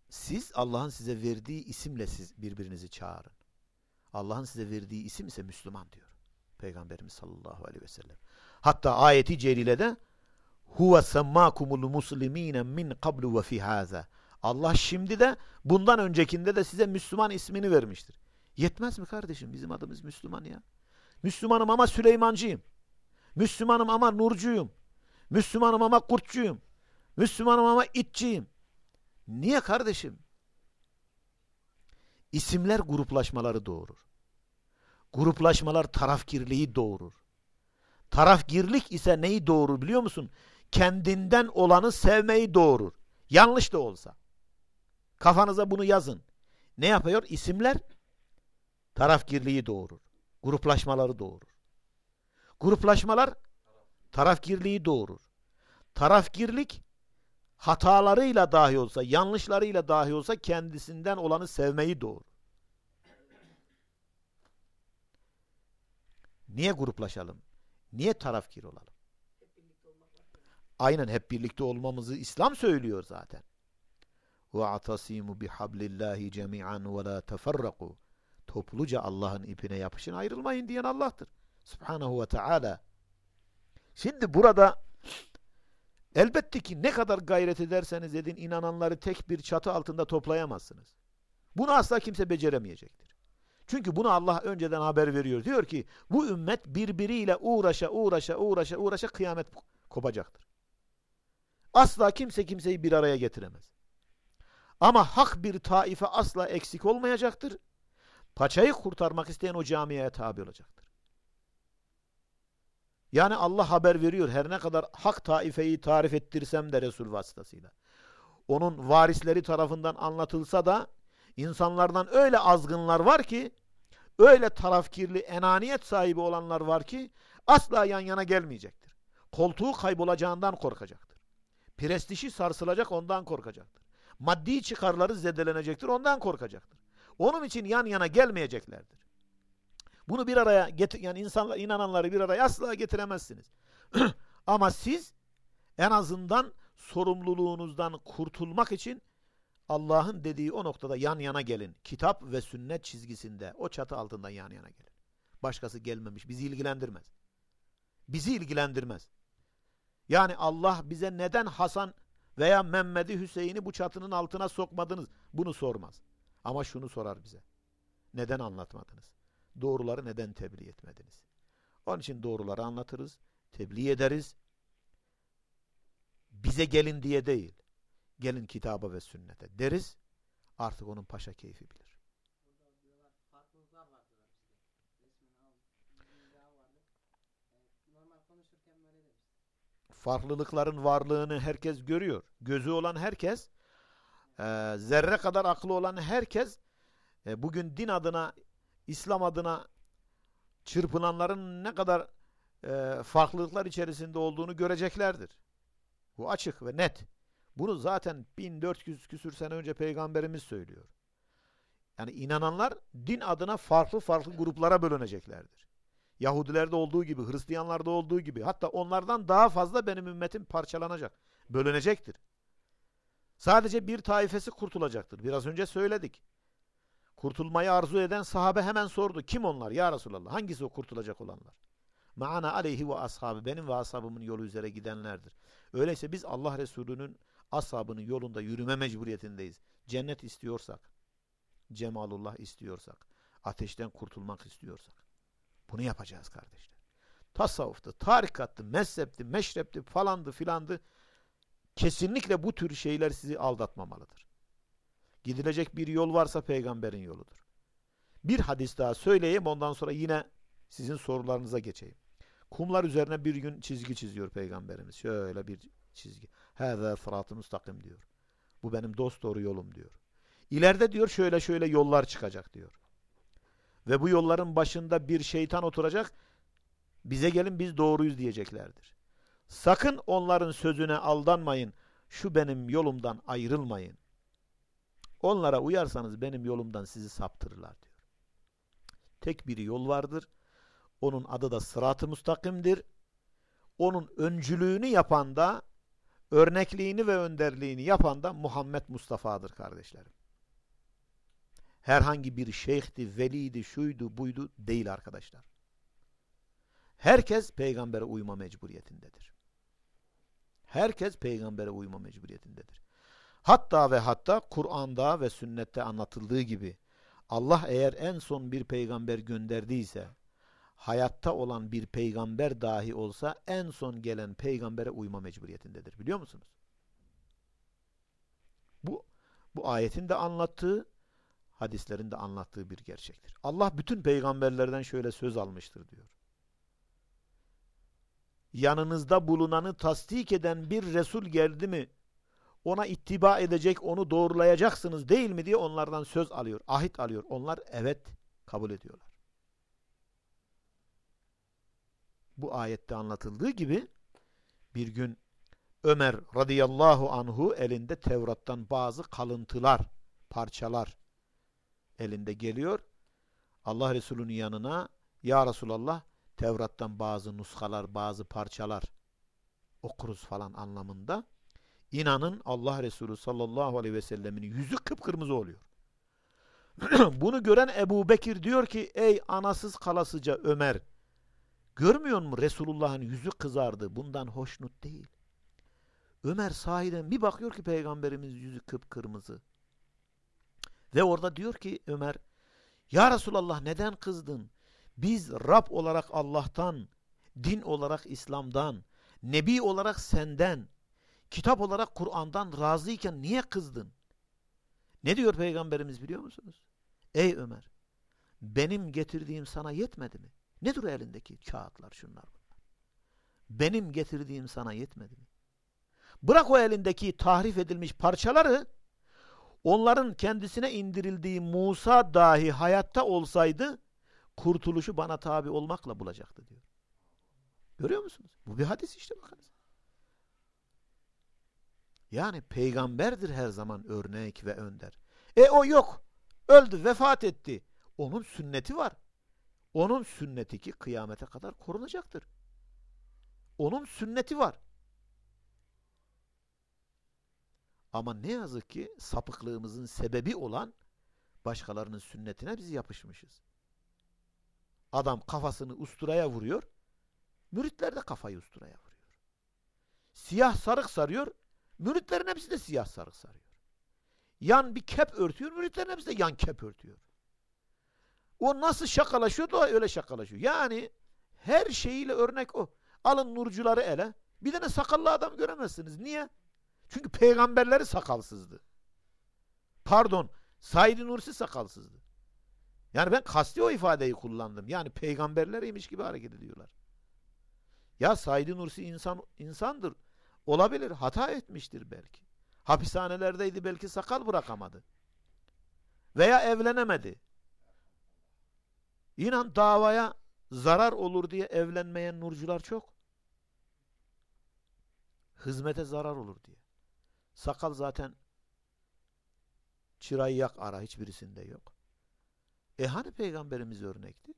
Siz Allah'ın size verdiği isimle siz birbirinizi çağırın. Allah'ın size verdiği isim ise Müslüman diyor. Peygamberimiz sallallahu aleyhi ve sellem. Hatta ayeti celilede huve semmakumul muslimine min qablu ve fi haza. Allah şimdi de bundan öncekinde de size Müslüman ismini vermiştir. Yetmez mi kardeşim? Bizim adımız Müslüman ya. Müslümanım ama Süleymancıyım. Müslümanım ama Nurcuyum. Müslümanım ama Kurtçuyum. Müslümanım ama itçiyim. Niye kardeşim? İsimler gruplaşmaları doğurur. Gruplaşmalar tarafgirliği doğurur. Tarafgirlik ise neyi doğurur biliyor musun? Kendinden olanı sevmeyi doğurur. Yanlış da olsa. Kafanıza bunu yazın. Ne yapıyor? İsimler tarafgirliği doğurur. Gruplaşmaları doğurur. Gruplaşmalar tarafgirliği doğurur. Tarafgirlik hatalarıyla dahi olsa, yanlışlarıyla dahi olsa kendisinden olanı sevmeyi doğurur. Niye gruplaşalım? Niye tarafgir olalım? Aynen hep birlikte olmamızı İslam söylüyor zaten. وَاَعْتَصِيمُ بِحَبْلِ اللّٰهِ جَمِيعًا وَلَا تَفَرَّقُوا Topluca Allah'ın ipine yapışın ayrılmayın diyen Allah'tır. Subhanahu ve Teala. Şimdi burada elbette ki ne kadar gayret ederseniz edin inananları tek bir çatı altında toplayamazsınız. Bunu asla kimse beceremeyecektir. Çünkü bunu Allah önceden haber veriyor. Diyor ki bu ümmet birbiriyle uğraşa uğraşa uğraşa uğraşa kıyamet kopacaktır. Asla kimse kimseyi bir araya getiremez. Ama hak bir taife asla eksik olmayacaktır. Paçayı kurtarmak isteyen o camiye tabi olacaktır. Yani Allah haber veriyor her ne kadar hak taifeyi tarif ettirsem de Resul vasıtasıyla. Onun varisleri tarafından anlatılsa da insanlardan öyle azgınlar var ki öyle tarafkirli enaniyet sahibi olanlar var ki asla yan yana gelmeyecektir. Koltuğu kaybolacağından korkacaktır. Prestişi sarsılacak ondan korkacaktır. Maddi çıkarları zedelenecektir ondan korkacaktır. Onun için yan yana gelmeyeceklerdir. Bunu bir araya yani insanlar inananları bir araya asla getiremezsiniz. Ama siz en azından sorumluluğunuzdan kurtulmak için Allah'ın dediği o noktada yan yana gelin. Kitap ve sünnet çizgisinde o çatı altında yan yana gelin. Başkası gelmemiş. Bizi ilgilendirmez. Bizi ilgilendirmez. Yani Allah bize neden Hasan veya Mehmet'i Hüseyin'i bu çatının altına sokmadınız? Bunu sormaz. Ama şunu sorar bize. Neden anlatmadınız? Doğruları neden tebliğ etmediniz? Onun için doğruları anlatırız, tebliğ ederiz. Bize gelin diye değil. Gelin kitaba ve sünnete deriz. Artık onun paşa keyfi bilir. Farklılıkların varlığını herkes görüyor. Gözü olan herkes, e, zerre kadar aklı olan herkes, e, bugün din adına, İslam adına çırpınanların ne kadar e, farklılıklar içerisinde olduğunu göreceklerdir. Bu açık ve net. Bunu zaten 1400 küsür sene önce Peygamberimiz söylüyor. Yani inananlar din adına farklı farklı gruplara bölüneceklerdir. Yahudilerde olduğu gibi, Hristiyanlarda olduğu gibi hatta onlardan daha fazla benim ümmetim parçalanacak, bölünecektir. Sadece bir taifesi kurtulacaktır. Biraz önce söyledik. Kurtulmayı arzu eden sahabe hemen sordu. Kim onlar ya Resulallah? Hangisi o kurtulacak olanlar? Maana aleyhi ve ashabı. Benim ve ashabımın yolu üzere gidenlerdir. Öyleyse biz Allah Resulü'nün ashabının yolunda yürüme mecburiyetindeyiz. Cennet istiyorsak, cemalullah istiyorsak, ateşten kurtulmak istiyorsak. Bunu yapacağız kardeşler. Tasavvuftu, tarikattı, mezhepti, meşrepti, falandı filandı. Kesinlikle bu tür şeyler sizi aldatmamalıdır. Gidilecek bir yol varsa peygamberin yoludur. Bir hadis daha söyleyeyim ondan sonra yine sizin sorularınıza geçeyim. Kumlar üzerine bir gün çizgi çiziyor peygamberimiz. Şöyle bir çizgi. Hâzâ sıratı müstakim diyor. Bu benim dost doğru yolum diyor. İleride diyor şöyle şöyle yollar çıkacak diyor. Ve bu yolların başında bir şeytan oturacak. Bize gelin biz doğruyuz diyeceklerdir. Sakın onların sözüne aldanmayın. Şu benim yolumdan ayrılmayın. Onlara uyarsanız benim yolumdan sizi saptırırlar diyor. Tek bir yol vardır. Onun adı da sırat-ı müstakimdir. Onun öncülüğünü yapan da örnekliğini ve önderliğini yapan da Muhammed Mustafa'dır kardeşlerim. Herhangi bir şeyhti, veliydi, şuydu, buydu değil arkadaşlar. Herkes peygambere uyma mecburiyetindedir. Herkes peygambere uyma mecburiyetindedir. Hatta ve hatta Kur'an'da ve sünnette anlatıldığı gibi Allah eğer en son bir peygamber gönderdiyse hayatta olan bir peygamber dahi olsa en son gelen peygambere uyma mecburiyetindedir. Biliyor musunuz? Bu bu ayetin de anlattığı, hadislerin de anlattığı bir gerçektir. Allah bütün peygamberlerden şöyle söz almıştır diyor. Yanınızda bulunanı tasdik eden bir Resul geldi mi ona ittiba edecek, onu doğrulayacaksınız değil mi diye onlardan söz alıyor, ahit alıyor. Onlar evet kabul ediyorlar. Bu ayette anlatıldığı gibi bir gün Ömer radıyallahu anhu elinde Tevrat'tan bazı kalıntılar, parçalar elinde geliyor. Allah Resulü'nün yanına Ya Resulallah Tevrat'tan bazı nuskalar, bazı parçalar okuruz falan anlamında. İnanın Allah Resulü sallallahu aleyhi ve sellemin yüzü kıpkırmızı oluyor. Bunu gören Ebu Bekir diyor ki ey anasız kalasıca Ömer görmüyor musun Resulullah'ın yüzü kızardı bundan hoşnut değil. Ömer sahiden bir bakıyor ki peygamberimiz yüzü kıpkırmızı. Ve orada diyor ki Ömer ya Resulallah neden kızdın? Biz Rab olarak Allah'tan, din olarak İslam'dan, Nebi olarak senden, kitap olarak Kur'an'dan razıyken niye kızdın? Ne diyor Peygamberimiz biliyor musunuz? Ey Ömer, benim getirdiğim sana yetmedi mi? Nedir o elindeki kağıtlar şunlar bunlar? Benim getirdiğim sana yetmedi mi? Bırak o elindeki tahrif edilmiş parçaları, onların kendisine indirildiği Musa dahi hayatta olsaydı, kurtuluşu bana tabi olmakla bulacaktı diyor. Görüyor musunuz? Bu bir hadis işte bakınız. Yani peygamberdir her zaman örnek ve önder. E o yok. Öldü, vefat etti. Onun sünneti var. Onun sünneti ki kıyamete kadar korunacaktır. Onun sünneti var. Ama ne yazık ki sapıklığımızın sebebi olan başkalarının sünnetine biz yapışmışız. Adam kafasını usturaya vuruyor. Müritler de kafayı usturaya vuruyor. Siyah sarık sarıyor. Müritlerin hepsi de siyah sarık sarıyor. Yan bir kep örtüyor. Müritlerin hepsi de yan kep örtüyor. O nasıl şakalaşıyor da öyle şakalaşıyor. Yani her şeyiyle örnek o. Alın nurcuları ele. Bir tane sakallı adam göremezsiniz. Niye? Çünkü peygamberleri sakalsızdı. Pardon, Said Nursi sakalsızdı. Yani ben kasti o ifadeyi kullandım. Yani peygamberleriymiş gibi hareket ediyorlar. Ya Said Nursi insan insandır. Olabilir, hata etmiştir belki. Hapishanelerdeydi belki sakal bırakamadı. Veya evlenemedi. İnan davaya zarar olur diye evlenmeyen nurcular çok. Hizmete zarar olur diye. Sakal zaten çırayı yak ara hiçbirisinde yok. E hani peygamberimiz örnekti?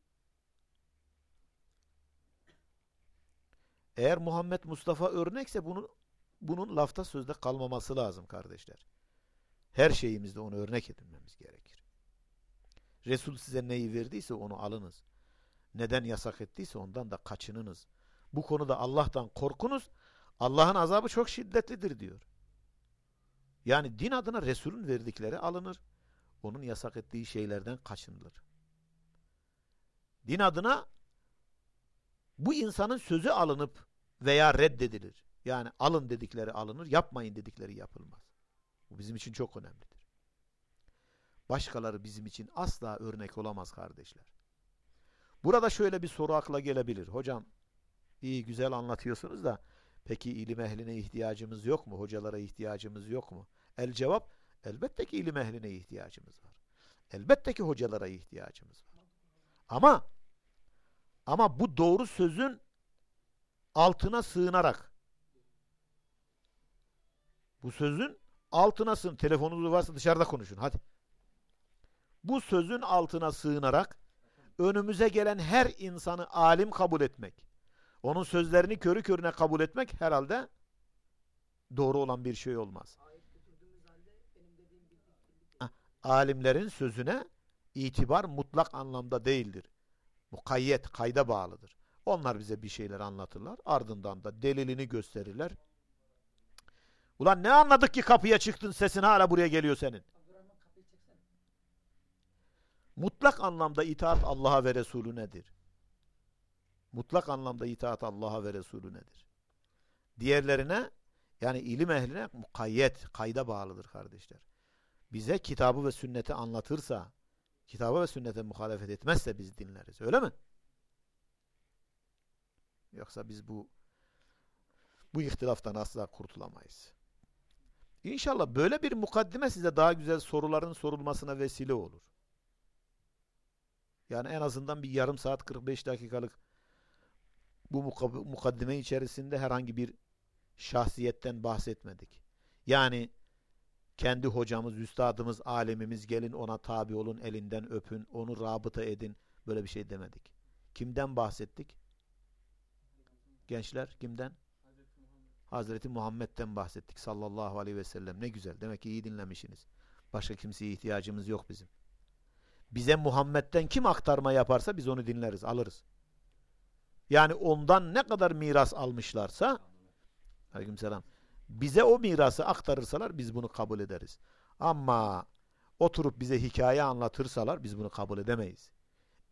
Eğer Muhammed Mustafa örnekse bunun bunun lafta sözde kalmaması lazım kardeşler. Her şeyimizde onu örnek edinmemiz gerekir. Resul size neyi verdiyse onu alınız. Neden yasak ettiyse ondan da kaçınınız. Bu konuda Allah'tan korkunuz. Allah'ın azabı çok şiddetlidir diyor. Yani din adına Resul'ün verdikleri alınır. Onun yasak ettiği şeylerden kaçınılır. Din adına bu insanın sözü alınıp veya reddedilir. Yani alın dedikleri alınır, yapmayın dedikleri yapılmaz. Bu bizim için çok önemlidir. Başkaları bizim için asla örnek olamaz kardeşler. Burada şöyle bir soru akla gelebilir. Hocam iyi güzel anlatıyorsunuz da peki ilim ehline ihtiyacımız yok mu? Hocalara ihtiyacımız yok mu? El cevap elbette ki ilim ehline ihtiyacımız var. Elbette ki hocalara ihtiyacımız var. Ama ama bu doğru sözün altına sığınarak bu sözün altına sığın. Telefonunuz varsa dışarıda konuşun. Hadi. Bu sözün altına sığınarak önümüze gelen her insanı alim kabul etmek, onun sözlerini körü körüne kabul etmek herhalde doğru olan bir şey olmaz. Alimlerin sözüne itibar mutlak anlamda değildir. Mukayyet, kayda bağlıdır. Onlar bize bir şeyler anlatırlar. Ardından da delilini gösterirler. Ulan ne anladık ki kapıya çıktın sesin hala buraya geliyor senin. Mutlak anlamda itaat Allah'a ve Resulünedir. Mutlak anlamda itaat Allah'a ve Resulünedir. Diğerlerine yani ilim ehline mukayyet, kayda bağlıdır kardeşler. Bize kitabı ve sünneti anlatırsa, kitabı ve sünnete muhalefet etmezse biz dinleriz. Öyle mi? Yoksa biz bu bu ihtilaftan asla kurtulamayız. İnşallah böyle bir mukaddime size daha güzel soruların sorulmasına vesile olur. Yani en azından bir yarım saat 45 dakikalık bu mukaddime içerisinde herhangi bir şahsiyetten bahsetmedik. Yani kendi hocamız, üstadımız, alemimiz gelin ona tabi olun, elinden öpün, onu rabıta edin. Böyle bir şey demedik. Kimden bahsettik? Gençler kimden? Hazreti Muhammed'den bahsettik sallallahu aleyhi ve sellem. Ne güzel. Demek ki iyi dinlemişsiniz. Başka kimseye ihtiyacımız yok bizim. Bize Muhammed'den kim aktarma yaparsa biz onu dinleriz, alırız. Yani ondan ne kadar miras almışlarsa aleykümselam bize o mirası aktarırsalar biz bunu kabul ederiz. Ama oturup bize hikaye anlatırsalar biz bunu kabul edemeyiz.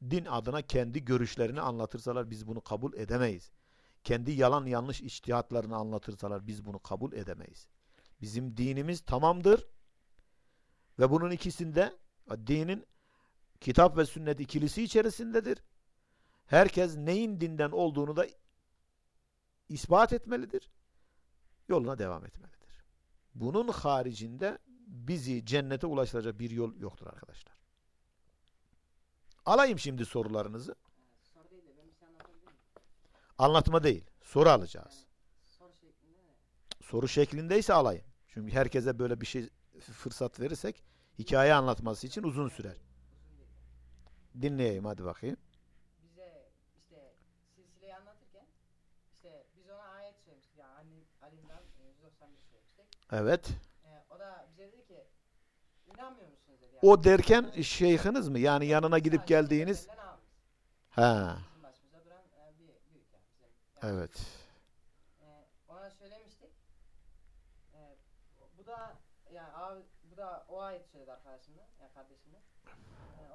Din adına kendi görüşlerini anlatırsalar biz bunu kabul edemeyiz. Kendi yalan yanlış içtihatlarını anlatırsalar biz bunu kabul edemeyiz. Bizim dinimiz tamamdır. Ve bunun ikisinde dinin kitap ve sünnet ikilisi içerisindedir. Herkes neyin dinden olduğunu da ispat etmelidir. Yoluna devam etmelidir. Bunun haricinde bizi cennete ulaştıracak bir yol yoktur arkadaşlar. Alayım şimdi sorularınızı. Soru değil de? Anlatma değil. Soru alacağız. Soru şeklinde de. Soru şeklindeyse alayım. Çünkü herkese böyle bir şey fırsat verirsek hikaye anlatması için uzun sürer. Dinleyeyim hadi bakayım. Bize işte silsileyi anlatırken işte biz ona ayet söylemiştik. Yani Ali, Ali İmran e, 191 söylemiştik. Evet. Ee, o da bize dedi ki inanmıyor musunuz dedi. Yani. O derken şeyhiniz mi? Yani yanına gidip geldiğiniz. Ha. E, bir büyük yani bizim. yani Evet. Ee, ona söylemiştik. Bu da yani abi, bu da o ayet söyledi arkadaşımla, yani kardeşimle.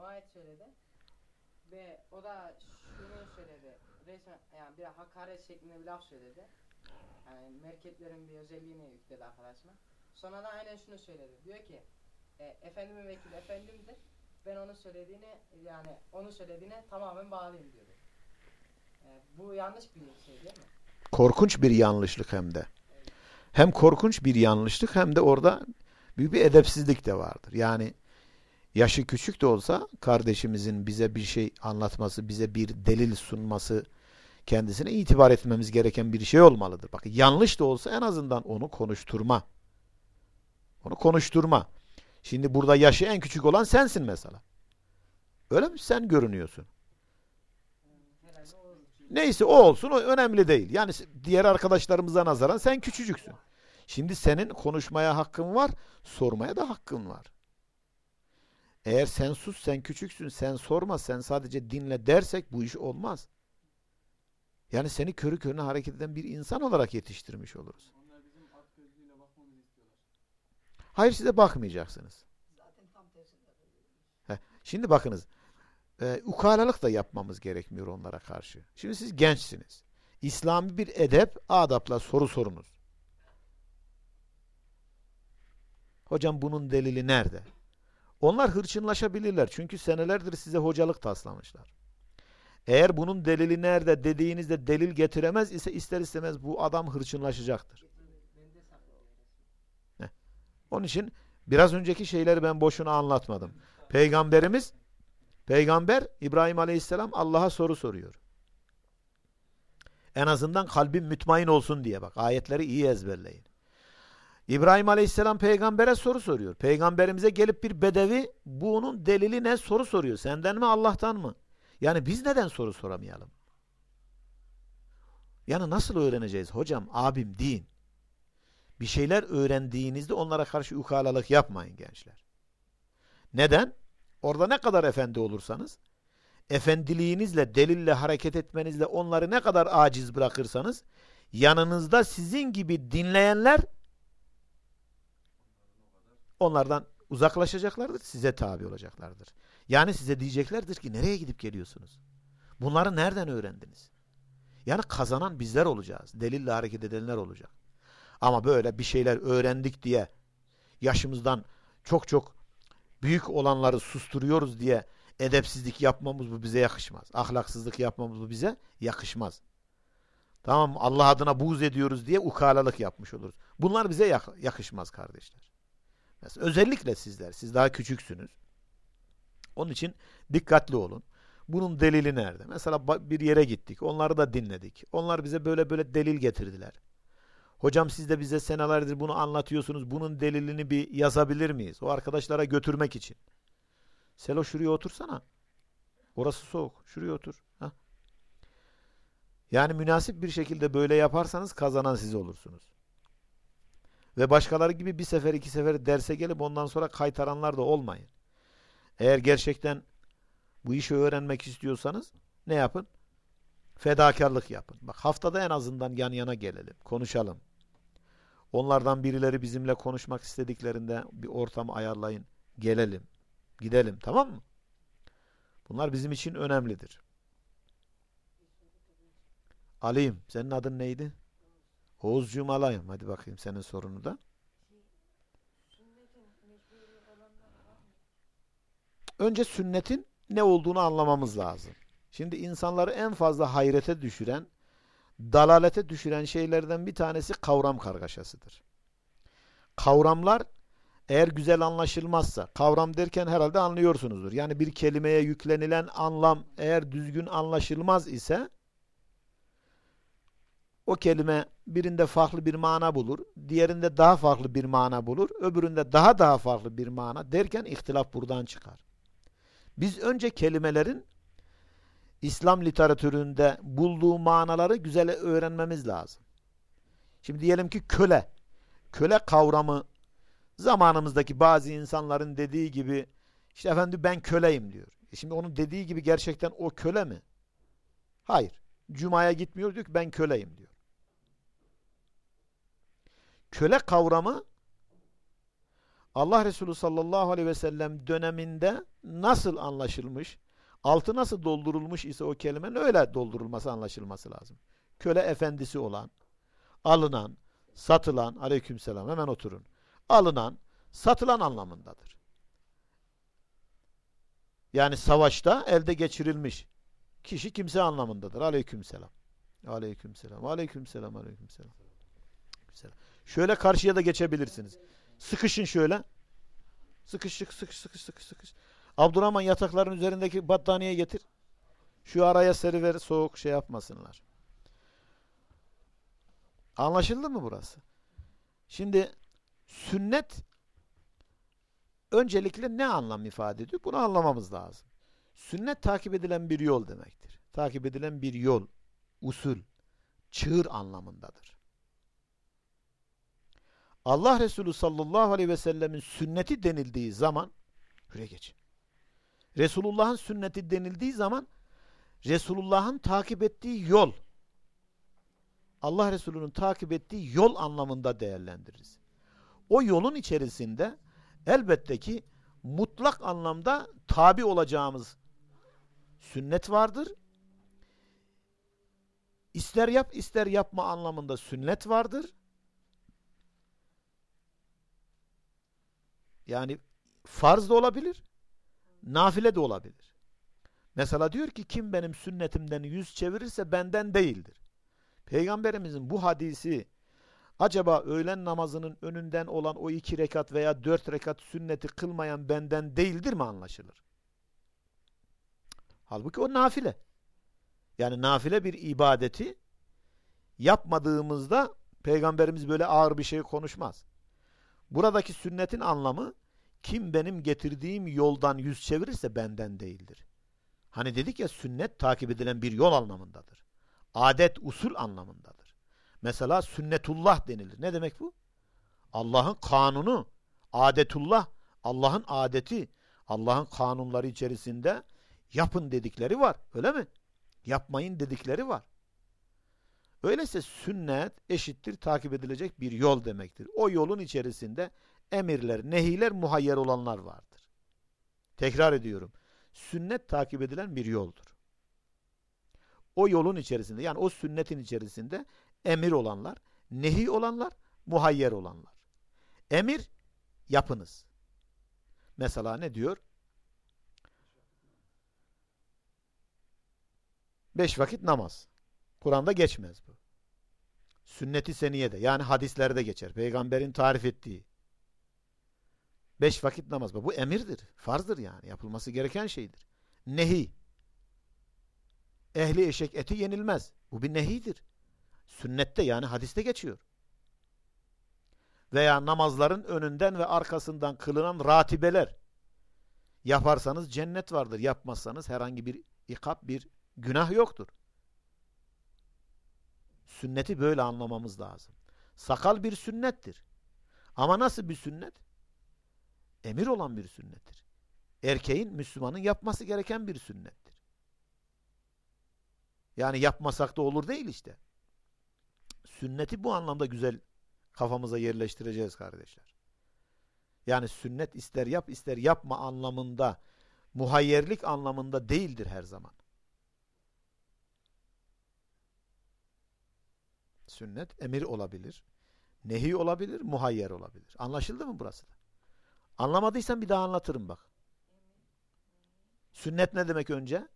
O ayet söyledi. Ve o da şunu söyledi. Resmen yani bir hakaret şeklinde bir laf söyledi. Yani merketlerin bir özelliğini yükledi arkadaşıma. Sonra da aynen şunu söyledi. Diyor ki e, efendimin vekili efendimdir. Ben onun söylediğini yani onun söylediğine tamamen bağlıyım diyordu. E, bu yanlış bir şey değil mi? Korkunç bir yanlışlık hem de. Hem korkunç bir yanlışlık hem de orada büyük bir edepsizlik de vardır. Yani yaşı küçük de olsa kardeşimizin bize bir şey anlatması, bize bir delil sunması kendisine itibar etmemiz gereken bir şey olmalıdır. Bakın yanlış da olsa en azından onu konuşturma. Onu konuşturma. Şimdi burada yaşı en küçük olan sensin mesela. Öyle mi? Sen görünüyorsun. Neyse o olsun o önemli değil. Yani diğer arkadaşlarımıza nazaran sen küçücüksün. Şimdi senin konuşmaya hakkın var, sormaya da hakkın var. Eğer sen sus, sen küçüksün, sen sorma, sen sadece dinle dersek bu iş olmaz. Yani seni körü körüne hareket eden bir insan olarak yetiştirmiş oluruz. Onlar bizim at gözlüğüyle bakmamızı istiyorlar. Hayır size bakmayacaksınız. zaten tam tersinde. Şimdi bakınız, e, ukalalık da yapmamız gerekmiyor onlara karşı. Şimdi siz gençsiniz. İslami bir edep, adapla soru sorunuz. Hocam bunun delili nerede? Onlar hırçınlaşabilirler. Çünkü senelerdir size hocalık taslamışlar. Eğer bunun delili nerede dediğinizde delil getiremez ise ister istemez bu adam hırçınlaşacaktır. Saklıyor. Onun için biraz önceki şeyleri ben boşuna anlatmadım. Peygamberimiz Peygamber İbrahim Aleyhisselam Allah'a soru soruyor. En azından kalbim mütmain olsun diye bak. Ayetleri iyi ezberleyin. İbrahim Aleyhisselam peygambere soru soruyor. Peygamberimize gelip bir bedevi bunun delili ne soru soruyor. Senden mi Allah'tan mı? Yani biz neden soru soramayalım? Yani nasıl öğreneceğiz? Hocam, abim, din. Bir şeyler öğrendiğinizde onlara karşı ukalalık yapmayın gençler. Neden? Orada ne kadar efendi olursanız, efendiliğinizle, delille hareket etmenizle onları ne kadar aciz bırakırsanız, yanınızda sizin gibi dinleyenler onlardan uzaklaşacaklardır, size tabi olacaklardır. Yani size diyeceklerdir ki nereye gidip geliyorsunuz? Bunları nereden öğrendiniz? Yani kazanan bizler olacağız. Delille hareket edenler olacak. Ama böyle bir şeyler öğrendik diye yaşımızdan çok çok büyük olanları susturuyoruz diye edepsizlik yapmamız bu bize yakışmaz. Ahlaksızlık yapmamız bu bize yakışmaz. Tamam Allah adına buğz ediyoruz diye ukalalık yapmış oluruz. Bunlar bize yak- yakışmaz kardeşler. Mesela özellikle sizler. Siz daha küçüksünüz. Onun için dikkatli olun. Bunun delili nerede? Mesela bir yere gittik. Onları da dinledik. Onlar bize böyle böyle delil getirdiler. Hocam siz de bize senelerdir bunu anlatıyorsunuz. Bunun delilini bir yazabilir miyiz? O arkadaşlara götürmek için. Selo şuraya otursana. Orası soğuk. Şuraya otur. Hah. Yani münasip bir şekilde böyle yaparsanız kazanan siz olursunuz. Ve başkaları gibi bir sefer iki sefer derse gelip ondan sonra kaytaranlar da olmayın. Eğer gerçekten bu işi öğrenmek istiyorsanız ne yapın? Fedakarlık yapın. Bak haftada en azından yan yana gelelim, konuşalım. Onlardan birileri bizimle konuşmak istediklerinde bir ortam ayarlayın, gelelim, gidelim tamam mı? Bunlar bizim için önemlidir. Alayım. Senin adın neydi? Oğuzcuğum alayım. Hadi bakayım senin sorunu da. Önce sünnetin ne olduğunu anlamamız lazım. Şimdi insanları en fazla hayrete düşüren, dalalete düşüren şeylerden bir tanesi kavram kargaşasıdır. Kavramlar eğer güzel anlaşılmazsa, kavram derken herhalde anlıyorsunuzdur. Yani bir kelimeye yüklenilen anlam eğer düzgün anlaşılmaz ise o kelime birinde farklı bir mana bulur, diğerinde daha farklı bir mana bulur, öbüründe daha daha farklı bir mana derken ihtilaf buradan çıkar. Biz önce kelimelerin İslam literatüründe bulduğu manaları güzel öğrenmemiz lazım. Şimdi diyelim ki köle. Köle kavramı zamanımızdaki bazı insanların dediği gibi işte efendim ben köleyim diyor. E şimdi onun dediği gibi gerçekten o köle mi? Hayır. Cuma'ya gitmiyor diyor ki ben köleyim diyor. Köle kavramı Allah Resulü sallallahu aleyhi ve sellem döneminde nasıl anlaşılmış, altı nasıl doldurulmuş ise o kelimenin öyle doldurulması anlaşılması lazım. Köle efendisi olan, alınan, satılan, aleykümselam hemen oturun, alınan, satılan anlamındadır. Yani savaşta elde geçirilmiş kişi kimse anlamındadır. Aleykümselam. Aleykümselam. Aleykümselam. Aleykümselam. Selam. Şöyle karşıya da geçebilirsiniz. Sıkışın şöyle. Sıkış, sıkış, sıkış, sıkış, sıkış, sıkış. Abdurrahman yatakların üzerindeki battaniye getir. Şu araya seriver soğuk şey yapmasınlar. Anlaşıldı mı burası? Şimdi sünnet öncelikle ne anlam ifade ediyor? Bunu anlamamız lazım. Sünnet takip edilen bir yol demektir. Takip edilen bir yol, usul, çığır anlamındadır. Allah Resulü sallallahu aleyhi ve sellemin sünneti denildiği zaman şuraya geç. Resulullah'ın sünneti denildiği zaman Resulullah'ın takip ettiği yol Allah Resulü'nün takip ettiği yol anlamında değerlendiririz. O yolun içerisinde elbette ki mutlak anlamda tabi olacağımız sünnet vardır. İster yap ister yapma anlamında sünnet vardır. Yani farz da olabilir, nafile de olabilir. Mesela diyor ki kim benim sünnetimden yüz çevirirse benden değildir. Peygamberimizin bu hadisi acaba öğlen namazının önünden olan o iki rekat veya dört rekat sünneti kılmayan benden değildir mi anlaşılır? Halbuki o nafile. Yani nafile bir ibadeti yapmadığımızda Peygamberimiz böyle ağır bir şey konuşmaz. Buradaki sünnetin anlamı kim benim getirdiğim yoldan yüz çevirirse benden değildir. Hani dedik ya sünnet takip edilen bir yol anlamındadır. Adet, usul anlamındadır. Mesela sünnetullah denilir. Ne demek bu? Allah'ın kanunu, adetullah, Allah'ın adeti, Allah'ın kanunları içerisinde yapın dedikleri var. Öyle mi? Yapmayın dedikleri var. Öyleyse sünnet eşittir takip edilecek bir yol demektir. O yolun içerisinde emirler, nehiler, muhayyer olanlar vardır. Tekrar ediyorum. Sünnet takip edilen bir yoldur. O yolun içerisinde yani o sünnetin içerisinde emir olanlar, nehi olanlar, muhayyer olanlar. Emir yapınız. Mesela ne diyor? Beş vakit namaz. Kur'an'da geçmez bu. Sünneti seniyede yani hadislerde geçer. Peygamberin tarif ettiği. Beş vakit namaz. Bu emirdir. Farzdır yani. Yapılması gereken şeydir. Nehi. Ehli eşek eti yenilmez. Bu bir nehidir. Sünnette yani hadiste geçiyor. Veya namazların önünden ve arkasından kılınan ratibeler. Yaparsanız cennet vardır. Yapmazsanız herhangi bir ikap, bir günah yoktur. Sünneti böyle anlamamız lazım. Sakal bir sünnettir. Ama nasıl bir sünnet? Emir olan bir sünnettir. Erkeğin, Müslümanın yapması gereken bir sünnettir. Yani yapmasak da olur değil işte. Sünneti bu anlamda güzel kafamıza yerleştireceğiz kardeşler. Yani sünnet ister yap ister yapma anlamında, muhayyerlik anlamında değildir her zaman. Sünnet emir olabilir, nehi olabilir, muhayyer olabilir. Anlaşıldı mı burası da? Anlamadıysan bir daha anlatırım bak. Sünnet ne demek önce?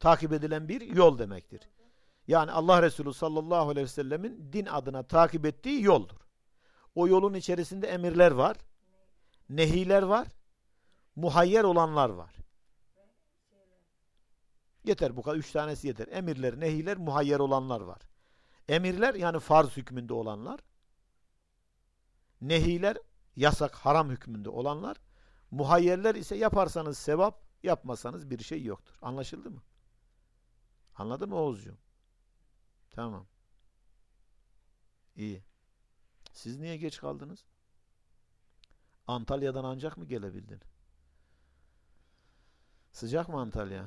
Takip edilen bir yol demektir. Yani Allah Resulü sallallahu aleyhi ve sellemin din adına takip ettiği yoldur. O yolun içerisinde emirler var, nehiler var, muhayyer olanlar var. Yeter bu kadar. Üç tanesi yeter. Emirler, nehiler, muhayyer olanlar var. Emirler yani farz hükmünde olanlar. Nehiler yasak, haram hükmünde olanlar. Muhayyerler ise yaparsanız sevap, yapmasanız bir şey yoktur. Anlaşıldı mı? Anladın mı Oğuzcuğum? Tamam. İyi. Siz niye geç kaldınız? Antalya'dan ancak mı gelebildin? Sıcak mı Antalya?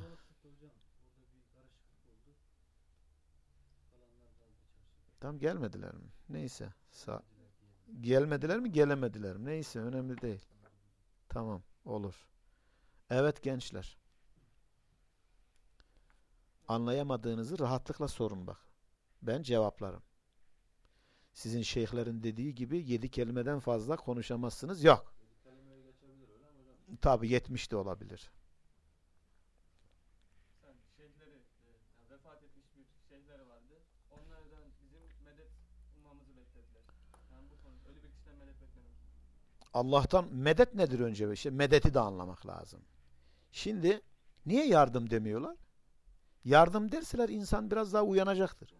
Tam gelmediler mi? Neyse. Sa gelmediler mi? Gelemediler mi? Neyse önemli değil. Tamam. Olur. Evet gençler. Anlayamadığınızı rahatlıkla sorun bak. Ben cevaplarım. Sizin şeyhlerin dediği gibi yedi kelimeden fazla konuşamazsınız. Yok. Tabi yetmiş de olabilir. Sen şeyhleri, e, yani vefat etmiş bir şeyhleri vardı. Onlardan bizim medet ummamızı beklediler. Yani bu konu öyle bir kişiden medet beklemedim. Allah'tan medet nedir önce? İşte medeti de anlamak lazım. Şimdi niye yardım demiyorlar? Yardım derseler insan biraz daha uyanacaktır.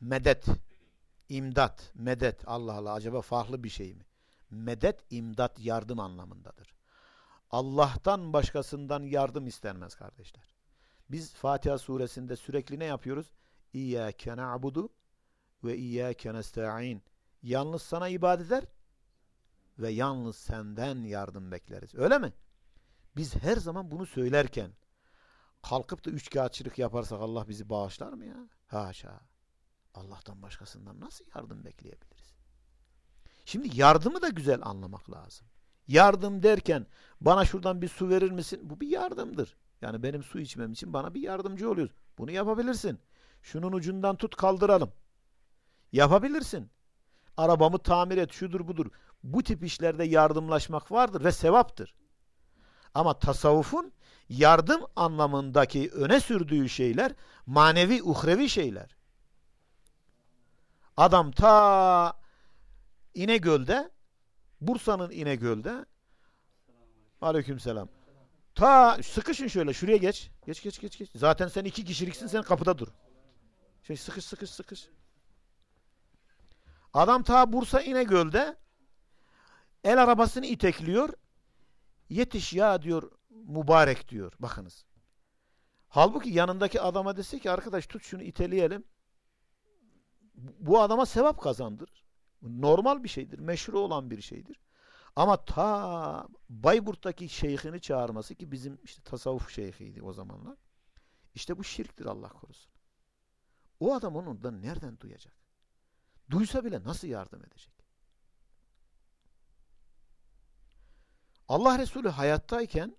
Medet, imdat, medet. Allah Allah acaba farklı bir şey mi? Medet, imdat, yardım anlamındadır. Allah'tan başkasından yardım istenmez kardeşler. Biz Fatiha suresinde sürekli ne yapıyoruz? İyyâke na'budu ve iyyâke nesta'in. Yalnız sana ibadet eder ve yalnız senden yardım bekleriz. Öyle mi? Biz her zaman bunu söylerken kalkıp da üç kağıtçılık yaparsak Allah bizi bağışlar mı ya? Haşa. Allah'tan başkasından nasıl yardım bekleyebiliriz? Şimdi yardımı da güzel anlamak lazım. Yardım derken bana şuradan bir su verir misin? Bu bir yardımdır. Yani benim su içmem için bana bir yardımcı oluyorsun. Bunu yapabilirsin. Şunun ucundan tut kaldıralım. Yapabilirsin. Arabamı tamir et şudur budur. Bu tip işlerde yardımlaşmak vardır ve sevaptır. Ama tasavvufun yardım anlamındaki öne sürdüğü şeyler manevi, uhrevi şeyler. Adam ta İnegöl'de Bursa'nın İnegöl'de Aleykümselam. Ta sıkışın şöyle şuraya geç. Geç geç geç geç. Zaten sen iki kişiliksin sen kapıda dur. Şey sıkış sıkış sıkış. Adam ta Bursa İnegöl'de el arabasını itekliyor. Yetiş ya diyor mübarek diyor. Bakınız. Halbuki yanındaki adama dese ki arkadaş tut şunu iteleyelim. Bu adama sevap kazandırır. Normal bir şeydir. Meşru olan bir şeydir. Ama ta Bayburt'taki şeyhini çağırması ki bizim işte tasavvuf şeyhiydi o zamanlar. İşte bu şirktir Allah korusun. O adam onundan nereden duyacak? Duysa bile nasıl yardım edecek? Allah Resulü hayattayken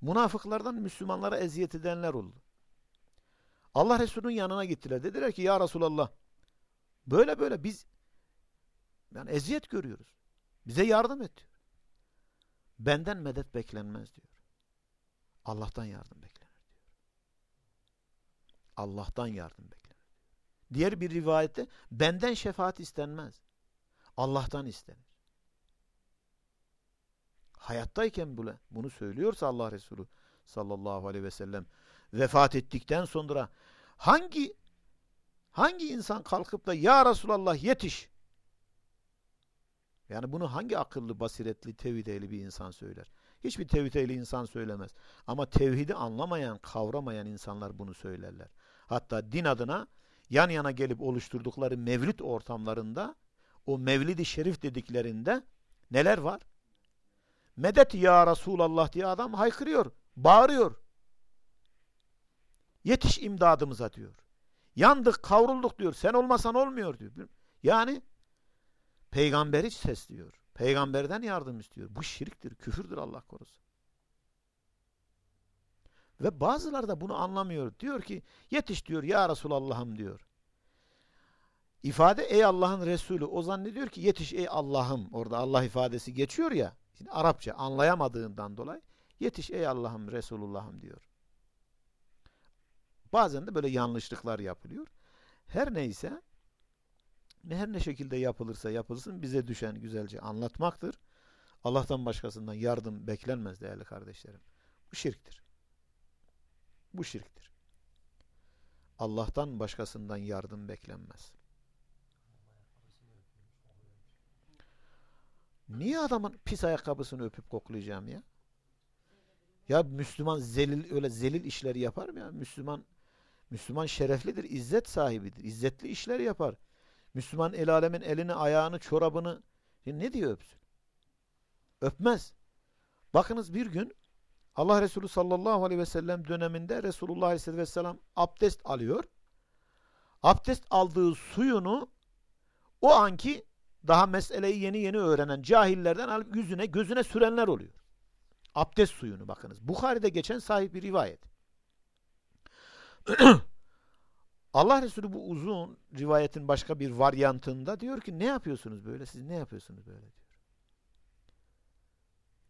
münafıklardan Müslümanlara eziyet edenler oldu. Allah Resulü'nün yanına gittiler. Dediler ki ya Resulallah böyle böyle biz yani eziyet görüyoruz. Bize yardım et diyor. Benden medet beklenmez diyor. Allah'tan yardım beklenir diyor. Allah'tan yardım beklenir. Diğer bir rivayette benden şefaat istenmez. Allah'tan istenir. Hayattayken bile bunu söylüyorsa Allah Resulü sallallahu aleyhi ve sellem vefat ettikten sonra hangi hangi insan kalkıp da ya Resulallah yetiş Yani bunu hangi akıllı, basiretli, tevhid ehli bir insan söyler? Hiçbir tevhid ehli insan söylemez. Ama tevhidi anlamayan, kavramayan insanlar bunu söylerler. Hatta din adına yan yana gelip oluşturdukları mevlid ortamlarında o mevlidi şerif dediklerinde neler var? Medet ya Resulallah diye adam haykırıyor, bağırıyor. Yetiş imdadımıza diyor. Yandık, kavrulduk diyor. Sen olmasan olmuyor diyor. Yani peygamberi sesliyor. Peygamberden yardım istiyor. Bu şirktir, küfürdür Allah korusun. Ve bazıları da bunu anlamıyor. Diyor ki yetiş diyor ya Resulallah'ım diyor. İfade ey Allah'ın Resulü. O zannediyor ki yetiş ey Allah'ım. Orada Allah ifadesi geçiyor ya. Şimdi Arapça anlayamadığından dolayı yetiş ey Allah'ım Resulullah'ım diyor. Bazen de böyle yanlışlıklar yapılıyor. Her neyse ne her ne şekilde yapılırsa yapılsın bize düşen güzelce anlatmaktır. Allah'tan başkasından yardım beklenmez değerli kardeşlerim. Bu şirktir. Bu şirktir. Allah'tan başkasından yardım beklenmez. Niye adamın pis ayakkabısını öpüp koklayacağım ya? Ya Müslüman zelil öyle zelil işleri yapar mı ya? Müslüman Müslüman şereflidir, izzet sahibidir. İzzetli işler yapar. Müslüman el alemin elini, ayağını, çorabını ne diyor öpsün? Öpmez. Bakınız bir gün Allah Resulü sallallahu aleyhi ve sellem döneminde Resulullah aleyhisselatü vesselam abdest alıyor. Abdest aldığı suyunu o anki daha meseleyi yeni yeni öğrenen cahillerden alıp yüzüne gözüne sürenler oluyor. Abdest suyunu bakınız. Bukhari'de geçen sahip bir rivayet. Allah Resulü bu uzun rivayetin başka bir varyantında diyor ki ne yapıyorsunuz böyle? Siz ne yapıyorsunuz böyle diyor.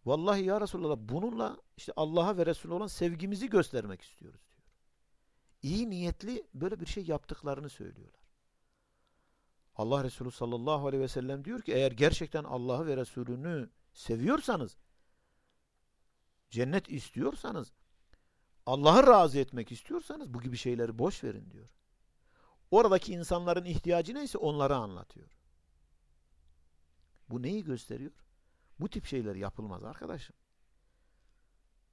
Vallahi ya Resulallah bununla işte Allah'a ve Resulü olan sevgimizi göstermek istiyoruz diyor. İyi niyetli böyle bir şey yaptıklarını söylüyorlar. Allah Resulü sallallahu aleyhi ve sellem diyor ki eğer gerçekten Allah'ı ve Resulünü seviyorsanız cennet istiyorsanız Allah'ı razı etmek istiyorsanız bu gibi şeyleri boş verin diyor. Oradaki insanların ihtiyacı neyse onları anlatıyor. Bu neyi gösteriyor? Bu tip şeyler yapılmaz arkadaşım.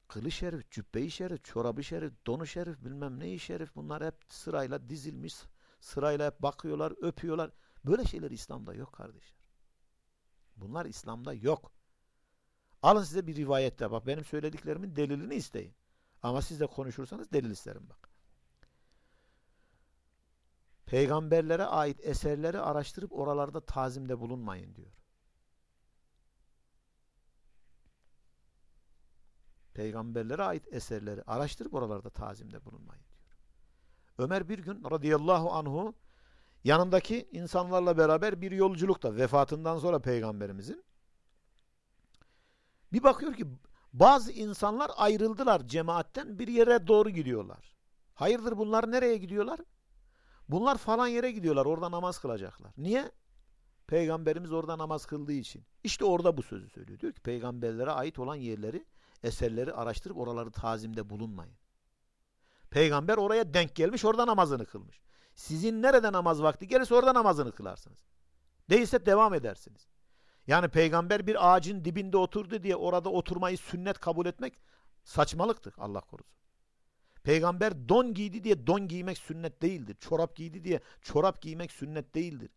Kılı şerif, cübbeyi şerif, çorabı şerif, donu şerif, bilmem neyi şerif bunlar hep sırayla dizilmiş. Sırayla hep bakıyorlar, öpüyorlar. Böyle şeyler İslam'da yok kardeşler. Bunlar İslam'da yok. Alın size bir rivayette bak benim söylediklerimin delilini isteyin. Ama siz de konuşursanız delil isterim bak. Peygamberlere ait eserleri araştırıp oralarda tazimde bulunmayın diyor. Peygamberlere ait eserleri araştırıp oralarda tazimde bulunmayın diyor. Ömer bir gün radıyallahu anhu yanındaki insanlarla beraber bir yolculukta vefatından sonra peygamberimizin bir bakıyor ki bazı insanlar ayrıldılar cemaatten bir yere doğru gidiyorlar. Hayırdır bunlar nereye gidiyorlar? Bunlar falan yere gidiyorlar orada namaz kılacaklar. Niye? Peygamberimiz orada namaz kıldığı için. İşte orada bu sözü söylüyor. Diyor ki peygamberlere ait olan yerleri, eserleri araştırıp oraları tazimde bulunmayın. Peygamber oraya denk gelmiş orada namazını kılmış. Sizin nerede namaz vakti gelirse orada namazını kılarsınız. Değilse devam edersiniz. Yani peygamber bir ağacın dibinde oturdu diye orada oturmayı sünnet kabul etmek saçmalıktır Allah korusun. Peygamber don giydi diye don giymek sünnet değildir. Çorap giydi diye çorap giymek sünnet değildir.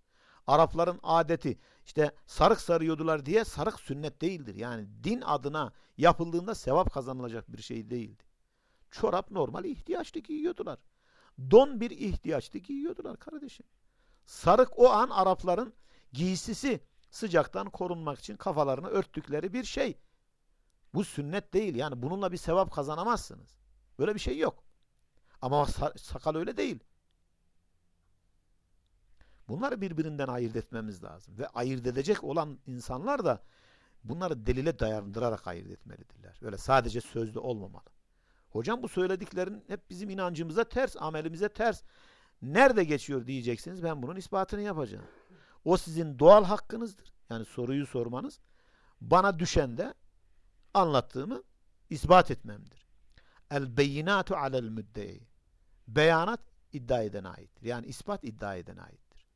Arapların adeti işte sarık sarıyordular diye sarık sünnet değildir. Yani din adına yapıldığında sevap kazanılacak bir şey değildi. Çorap normal ihtiyaçlı giyiyordular. Don bir ihtiyaçlı giyiyordular kardeşim. Sarık o an Arapların giysisi sıcaktan korunmak için kafalarını örttükleri bir şey. Bu sünnet değil. Yani bununla bir sevap kazanamazsınız. Böyle bir şey yok. Ama sakal öyle değil. Bunları birbirinden ayırt etmemiz lazım. Ve ayırt edecek olan insanlar da bunları delile dayandırarak ayırt etmelidirler. Öyle sadece sözlü olmamalı. Hocam bu söylediklerin hep bizim inancımıza ters, amelimize ters. Nerede geçiyor diyeceksiniz. Ben bunun ispatını yapacağım. O sizin doğal hakkınızdır. Yani soruyu sormanız. Bana düşen de anlattığımı ispat etmemdir. El beyinatu alel müddei. Beyanat iddia edene aittir. Yani ispat iddia edene aittir.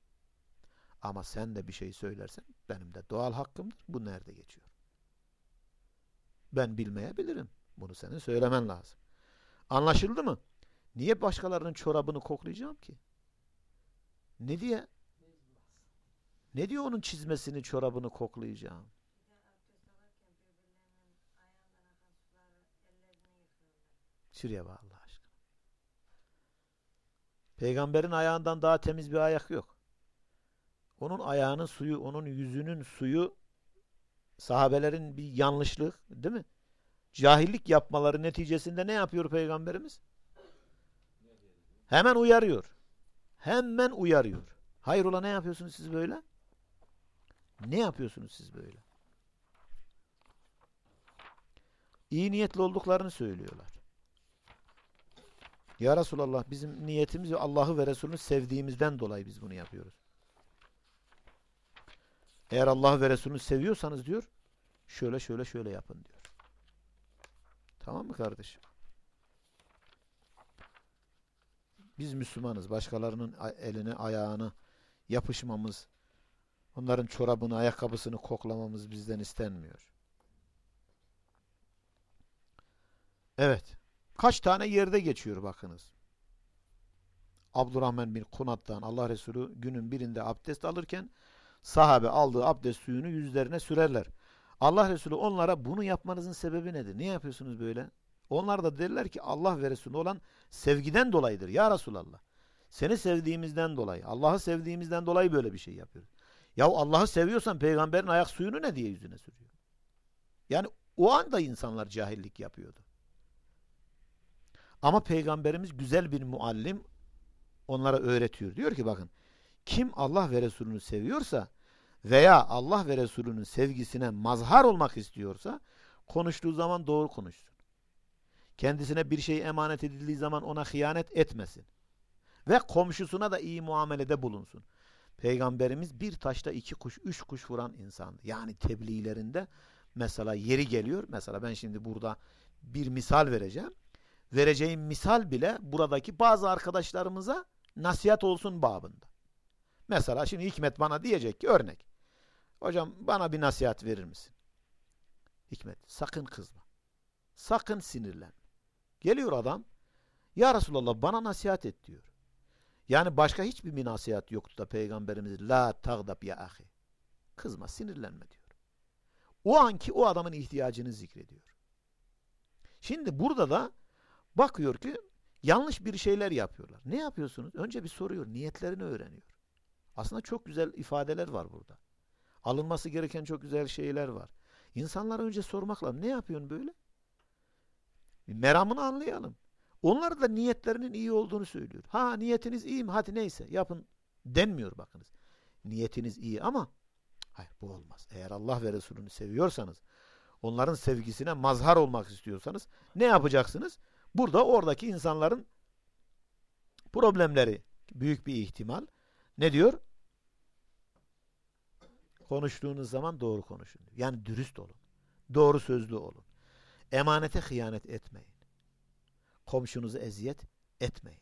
Ama sen de bir şey söylersen Benim de doğal hakkımdır. Bu nerede geçiyor? Ben bilmeyebilirim. Bunu senin söylemen lazım. Anlaşıldı mı? Niye başkalarının çorabını koklayacağım ki? Ne diye? Ne diyor onun çizmesini, çorabını koklayacağım? Şuraya bak Allah aşkına. Peygamberin ayağından daha temiz bir ayak yok. Onun ayağının suyu, onun yüzünün suyu sahabelerin bir yanlışlık değil mi? Cahillik yapmaları neticesinde ne yapıyor Peygamberimiz? Hemen uyarıyor. Hemen uyarıyor. Hayrola ne yapıyorsunuz siz böyle? Ne yapıyorsunuz siz böyle? İyi niyetli olduklarını söylüyorlar. Ya Resulallah bizim niyetimiz Allah'ı ve Resulünü sevdiğimizden dolayı biz bunu yapıyoruz. Eğer Allah ve Resulünü seviyorsanız diyor şöyle şöyle şöyle yapın diyor. Tamam mı kardeşim? Biz Müslümanız. Başkalarının eline ayağını yapışmamız, onların çorabını, ayakkabısını koklamamız bizden istenmiyor. Evet. Kaç tane yerde geçiyor bakınız. Abdurrahman bin Kunat'tan Allah Resulü günün birinde abdest alırken sahabe aldığı abdest suyunu yüzlerine sürerler. Allah Resulü onlara bunu yapmanızın sebebi nedir? Niye yapıyorsunuz böyle? Onlar da derler ki Allah ve Resulü olan sevgiden dolayıdır. Ya Resulallah. Seni sevdiğimizden dolayı, Allah'ı sevdiğimizden dolayı böyle bir şey yapıyoruz. Ya Allah'ı seviyorsan peygamberin ayak suyunu ne diye yüzüne sürüyor? Yani o anda insanlar cahillik yapıyordu. Ama peygamberimiz güzel bir muallim onlara öğretiyor. Diyor ki bakın kim Allah ve Resulünü seviyorsa veya Allah ve Resulünün sevgisine mazhar olmak istiyorsa konuştuğu zaman doğru konuşsun. Kendisine bir şey emanet edildiği zaman ona hıyanet etmesin. Ve komşusuna da iyi muamelede bulunsun. Peygamberimiz bir taşta iki kuş, üç kuş vuran insandı. Yani tebliğlerinde mesela yeri geliyor. Mesela ben şimdi burada bir misal vereceğim. Vereceğim misal bile buradaki bazı arkadaşlarımıza nasihat olsun babında. Mesela şimdi Hikmet bana diyecek ki örnek. Hocam bana bir nasihat verir misin? Hikmet sakın kızma. Sakın sinirlenme. Geliyor adam. Ya Resulallah bana nasihat et diyor. Yani başka hiçbir bir nasihat yoktu da Peygamberimiz la tagdab ya ahi. Kızma, sinirlenme diyor. O anki o adamın ihtiyacını zikrediyor. Şimdi burada da bakıyor ki yanlış bir şeyler yapıyorlar. Ne yapıyorsunuz? Önce bir soruyor, niyetlerini öğreniyor. Aslında çok güzel ifadeler var burada. Alınması gereken çok güzel şeyler var. İnsanlara önce sormak lazım. Ne yapıyorsun böyle? Meramını anlayalım. Onlar da niyetlerinin iyi olduğunu söylüyor. Ha niyetiniz iyi mi? Hadi neyse yapın denmiyor bakınız. Niyetiniz iyi ama hayır bu olmaz. Eğer Allah ve Resulünü seviyorsanız, onların sevgisine mazhar olmak istiyorsanız ne yapacaksınız? Burada oradaki insanların problemleri büyük bir ihtimal. Ne diyor? Konuştuğunuz zaman doğru konuşun. Yani dürüst olun. Doğru sözlü olun. Emanete hıyanet etmeyin. Komşunuzu eziyet etmeyin.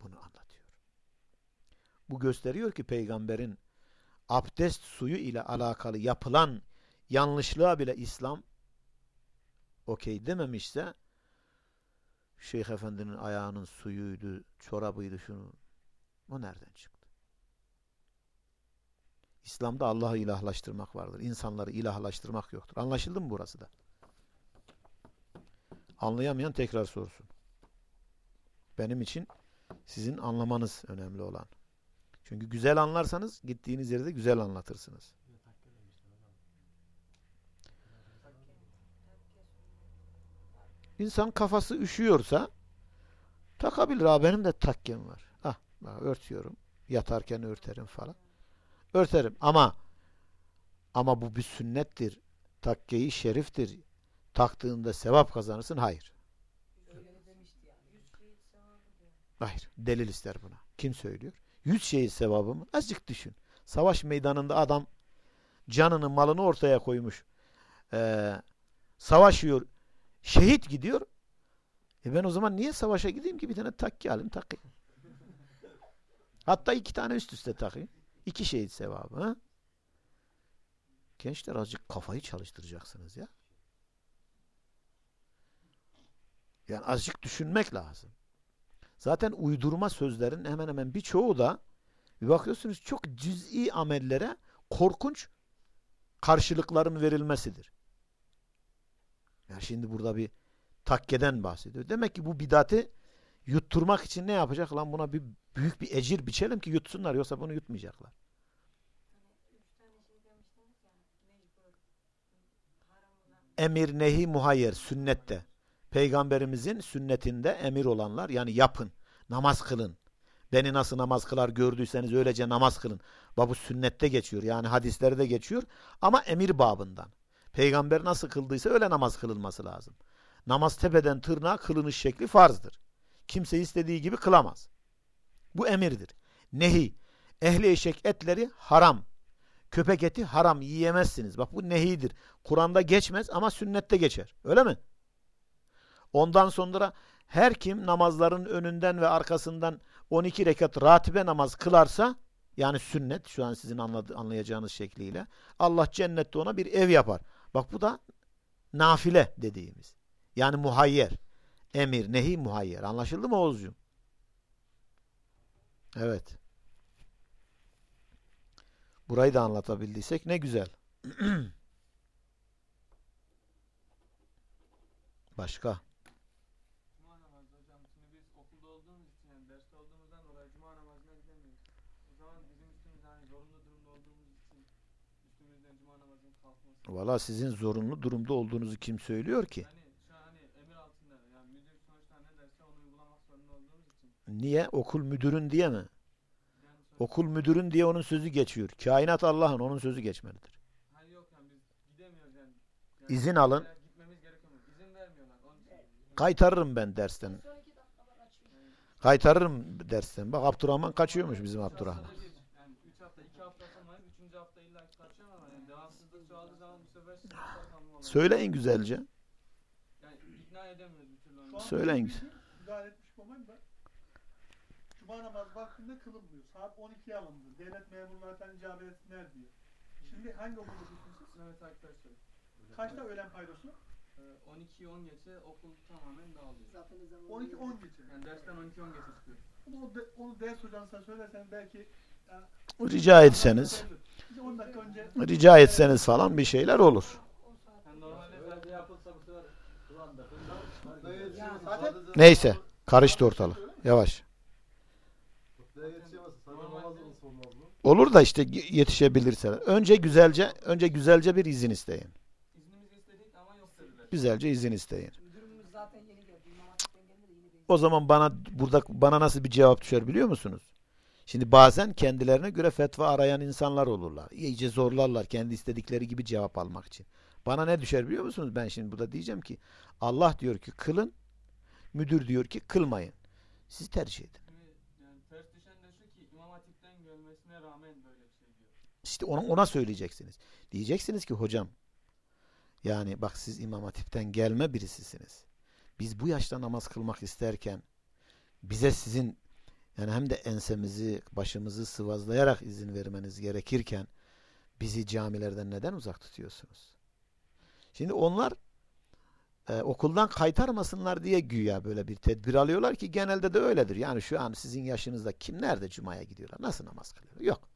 Bunu anlatıyor. Bu gösteriyor ki peygamberin abdest suyu ile alakalı yapılan yanlışlığa bile İslam okey dememişse Şeyh Efendi'nin ayağının suyuydu, çorabıydı şunu. O nereden çıktı? İslam'da Allah'ı ilahlaştırmak vardır. İnsanları ilahlaştırmak yoktur. Anlaşıldı mı burası da? Anlayamayan tekrar sorsun. Benim için sizin anlamanız önemli olan. Çünkü güzel anlarsanız gittiğiniz yerde güzel anlatırsınız. İnsan kafası üşüyorsa takabilir. Ha benim de takkem var. Ah, örtüyorum. Yatarken örterim falan. Örterim ama ama bu bir sünnettir. Takkeyi şeriftir. Taktığında sevap kazanırsın. Hayır. Hayır. Delil ister buna. Kim söylüyor? Yüz şehit sevabı mı? Azıcık düşün. Savaş meydanında adam canını malını ortaya koymuş. Ee, savaşıyor. Şehit gidiyor. E ben o zaman niye savaşa gideyim ki bir tane takki alayım takayım. Hatta iki tane üst üste takayım. İki şehit sevabı. Gençler azıcık kafayı çalıştıracaksınız ya. Yani azıcık düşünmek lazım. Zaten uydurma sözlerin hemen hemen birçoğu da bir bakıyorsunuz çok cüz'i amellere korkunç karşılıkların verilmesidir. Yani şimdi burada bir takkeden bahsediyor. Demek ki bu bidatı yutturmak için ne yapacak? Lan buna bir büyük bir ecir biçelim ki yutsunlar yoksa bunu yutmayacaklar. Emir, nehi, muhayyer sünnette. Peygamberimizin sünnetinde emir olanlar yani yapın, namaz kılın. Beni nasıl namaz kılar gördüyseniz öylece namaz kılın. Bu sünnette geçiyor yani hadislerde geçiyor ama emir babından. Peygamber nasıl kıldıysa öyle namaz kılınması lazım. Namaz tepeden tırnağa kılınış şekli farzdır. Kimse istediği gibi kılamaz. Bu emirdir. Nehi. Ehli eşek etleri haram. Köpek eti haram. Yiyemezsiniz. Bak bu nehidir. Kur'an'da geçmez ama sünnette geçer. Öyle mi? Ondan sonra her kim namazların önünden ve arkasından 12 rekat ratibe namaz kılarsa yani sünnet şu an sizin anlayacağınız şekliyle Allah cennette ona bir ev yapar. Bak bu da nafile dediğimiz. Yani muhayyer. Emir, nehi, muhayyer. Anlaşıldı mı Oğuzcuğum? Evet. Burayı da anlatabildiysek ne güzel. Başka? Cuma namazı hocam. Şimdi biz okulda olduğumuz için yani derste olduğumuzdan dolayı cuma namazına gidemiyoruz. O zaman bizim üstümüzde hani zorunlu durumda olduğumuz için üstümüzden cuma namazının kalkması. Valla sizin zorunlu durumda olduğunuzu kim söylüyor ki? Yani şu an hani emir altında yani müdür sonuçta ne derse onu uygulamak zorunda olduğumuz için. Niye? Okul müdürün diye mi? Okul müdürün diye onun sözü geçiyor. Kainat Allah'ın onun sözü geçmelidir. İzin alın. Kaytarırım ben dersten. Kaytarırım dersten. Bak Abdurrahman kaçıyormuş bizim Abdurrahman. Haftada bir, Yani 3 hafta 2 hafta sonra 3. hafta illa ki kaçacağım ama yani devamsızlık çoğaldığı zaman bu sefer sıkıntılar kalma oluyor. Söyleyin güzelce. Yani ikna edemiyoruz bir türlü Şu onu. an Söyleyin. bir müdahale etmiş olmayayım da Cuma namaz vaktinde kılınmıyor. Saat 12'ye alındı. Devlet memurlarından icabet etsinler diyor. Şimdi hangi okulda siz? Mehmet Aktaş'ta. Kaçta öğlen paydosu? Ee, 12-10 geçe okul tamamen dağılıyor. 12-10 geçe. Yani dersten 12-10 geçe çıkıyor. Onu, de, onu ders hocanıza söylersen belki Rica etseniz. Bize 10 dakika önce Rica etseniz falan bir şeyler olur. Yani normalde zaten yapılsa bu sefer zaten Neyse. Karıştı ortalık. Yavaş. Olur da işte yetişebilirseler. Önce güzelce önce güzelce bir izin isteyin. Güzelce izin isteyin. O zaman bana burada bana nasıl bir cevap düşer biliyor musunuz? Şimdi bazen kendilerine göre fetva arayan insanlar olurlar. İyice zorlarlar kendi istedikleri gibi cevap almak için. Bana ne düşer biliyor musunuz? Ben şimdi burada diyeceğim ki Allah diyor ki kılın, müdür diyor ki kılmayın. Siz tercih edin. Şimdi yani ters düşen de şu ki İmam Hatip'ten gelmesine rağmen böyle bir şey diyor. İşte ona, ona söyleyeceksiniz. Diyeceksiniz ki hocam yani bak siz İmam Hatip'ten gelme birisisiniz. Biz bu yaşta namaz kılmak isterken bize sizin yani hem de ensemizi, başımızı sıvazlayarak izin vermeniz gerekirken bizi camilerden neden uzak tutuyorsunuz? Şimdi onlar e, okuldan kaytarmasınlar diye güya böyle bir tedbir alıyorlar ki genelde de öyledir. Yani şu an sizin yaşınızda kim nerede cumaya gidiyorlar? Nasıl namaz kılıyorlar? Yok.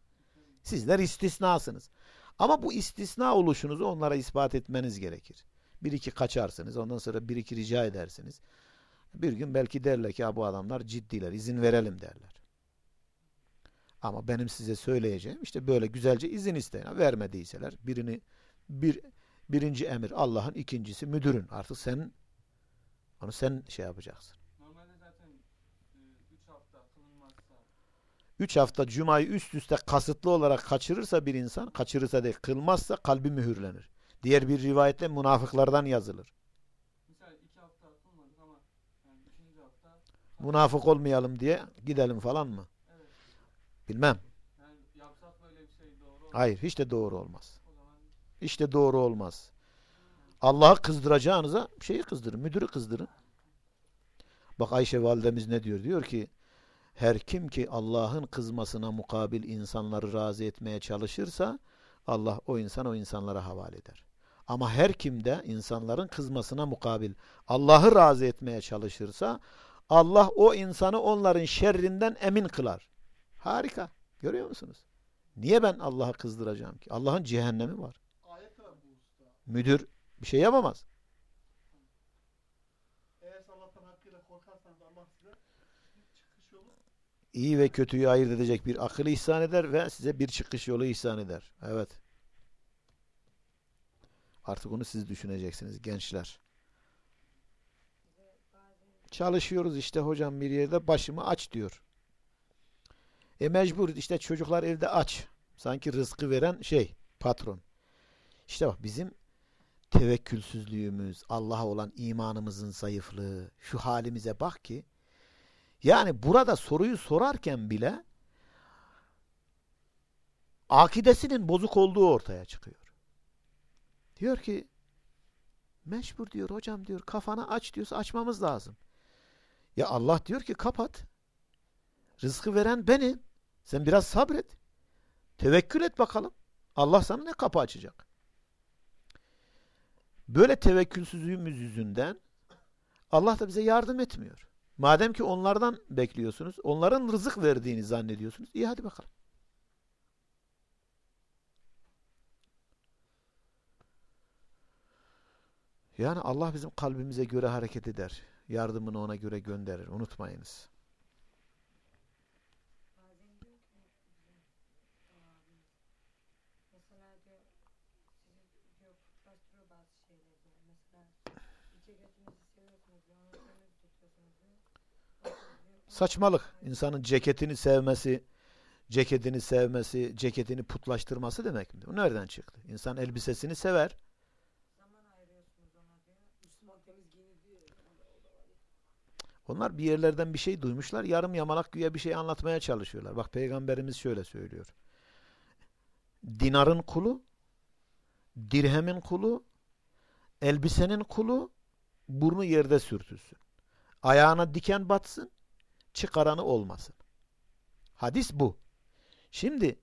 Sizler istisnasınız. Ama bu istisna oluşunuzu onlara ispat etmeniz gerekir. Bir iki kaçarsınız. Ondan sonra bir iki rica edersiniz. Bir gün belki derler ki "Ha, bu adamlar ciddiler. izin verelim derler. Ama benim size söyleyeceğim işte böyle güzelce izin isteyin. Vermediyseler birini bir birinci emir Allah'ın ikincisi müdürün. Artık sen onu sen şey yapacaksın. 3 hafta cumayı üst üste kasıtlı olarak kaçırırsa bir insan, kaçırırsa değil, kılmazsa kalbi mühürlenir. Diğer bir rivayette münafıklardan yazılır. Münafık olmayalım diye gidelim falan mı? Bilmem. Hayır, hiç de doğru olmaz. Hiç de doğru olmaz. Allah'ı kızdıracağınıza şeyi kızdırın, müdürü kızdırın. Bak Ayşe validemiz ne diyor? Diyor ki her kim ki Allah'ın kızmasına mukabil insanları razı etmeye çalışırsa Allah o insan o insanlara havale eder. Ama her kim de insanların kızmasına mukabil Allah'ı razı etmeye çalışırsa Allah o insanı onların şerrinden emin kılar. Harika. Görüyor musunuz? Niye ben Allah'ı kızdıracağım ki? Allah'ın cehennemi var. Müdür bir şey yapamaz. Eğer Allah'tan hakkıyla korkarsanız Allah size bir çıkış yolu İyi ve kötüyü ayırt edecek bir akıl ihsan eder ve size bir çıkış yolu ihsan eder. Evet. Artık onu siz düşüneceksiniz gençler. Çalışıyoruz işte hocam bir yerde başımı aç diyor. E mecbur işte çocuklar evde aç. Sanki rızkı veren şey patron. İşte bak bizim tevekkülsüzlüğümüz, Allah'a olan imanımızın zayıflığı, şu halimize bak ki yani burada soruyu sorarken bile akidesinin bozuk olduğu ortaya çıkıyor. Diyor ki mecbur diyor hocam diyor kafanı aç diyorsa açmamız lazım. Ya Allah diyor ki kapat. Rızkı veren benim. Sen biraz sabret. Tevekkül et bakalım. Allah sana ne kapı açacak? Böyle tevekkülsüzlüğümüz yüzünden Allah da bize yardım etmiyor. Madem ki onlardan bekliyorsunuz, onların rızık verdiğini zannediyorsunuz, iyi hadi bakalım. Yani Allah bizim kalbimize göre hareket eder. Yardımını ona göre gönderir. Unutmayınız. Bazen diyor ki bizim abimiz, mesela diyor sizi diyor putlaştırıyor bazı şeyler diyor. Mesela bir ceketinizi seviyorsunuz diyor, onu temiz tutuyorsunuz diyor. Bakın diyor, Saçmalık. İnsanın ceketini sevmesi, ceketini sevmesi, ceketini putlaştırması demek mi? Bu nereden çıktı? İnsan elbisesini sever. Onlar bir yerlerden bir şey duymuşlar. Yarım yamalak güya bir şey anlatmaya çalışıyorlar. Bak peygamberimiz şöyle söylüyor. Dinarın kulu, dirhemin kulu, elbisenin kulu, burnu yerde sürtülsün. Ayağına diken batsın, çıkaranı olmasın. Hadis bu. Şimdi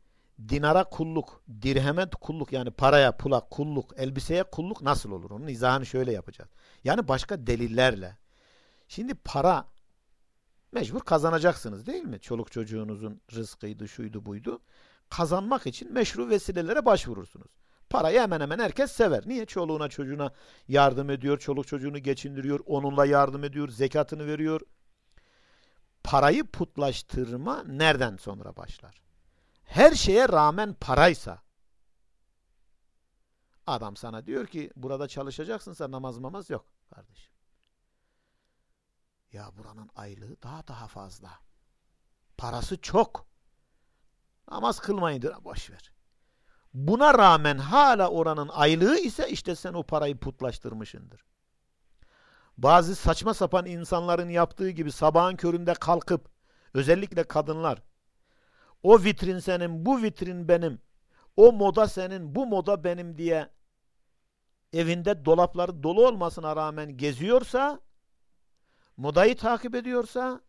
dinara kulluk, dirheme kulluk yani paraya, pula kulluk, elbiseye kulluk nasıl olur? Onun izahını şöyle yapacağız. Yani başka delillerle. Şimdi para mecbur kazanacaksınız değil mi? Çoluk çocuğunuzun rızkıydı, şuydu, buydu. Kazanmak için meşru vesilelere başvurursunuz. Parayı hemen hemen herkes sever. Niye? Çoluğuna çocuğuna yardım ediyor, çoluk çocuğunu geçindiriyor, onunla yardım ediyor, zekatını veriyor. Parayı putlaştırma nereden sonra başlar? Her şeye rağmen paraysa adam sana diyor ki burada çalışacaksınsa namaz mamaz yok kardeşim. Ya buranın aylığı daha daha fazla. Parası çok. Namaz kılmayın diyor. Boş ver. Buna rağmen hala oranın aylığı ise işte sen o parayı putlaştırmışındır. Bazı saçma sapan insanların yaptığı gibi sabahın köründe kalkıp özellikle kadınlar o vitrin senin, bu vitrin benim, o moda senin, bu moda benim diye evinde dolapları dolu olmasına rağmen geziyorsa modayı takip ediyorsa,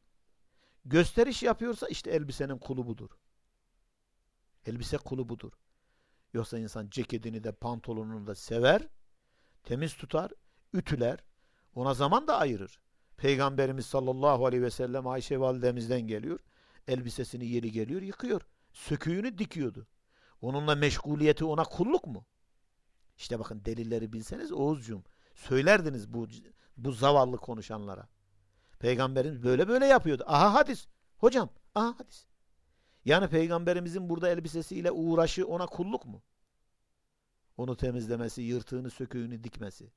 gösteriş yapıyorsa işte elbisenin kulu budur. Elbise kulu budur. Yoksa insan ceketini de pantolonunu da sever, temiz tutar, ütüler, ona zaman da ayırır. Peygamberimiz sallallahu aleyhi ve sellem Ayşe validemizden geliyor, elbisesini yeri geliyor yıkıyor, söküğünü dikiyordu. Onunla meşguliyeti ona kulluk mu? İşte bakın delilleri bilseniz Oğuzcuğum, söylerdiniz bu, bu zavallı konuşanlara. Peygamberimiz böyle böyle yapıyordu. Aha hadis. Hocam aha hadis. Yani peygamberimizin burada elbisesiyle uğraşı ona kulluk mu? Onu temizlemesi, yırtığını, söküğünü dikmesi.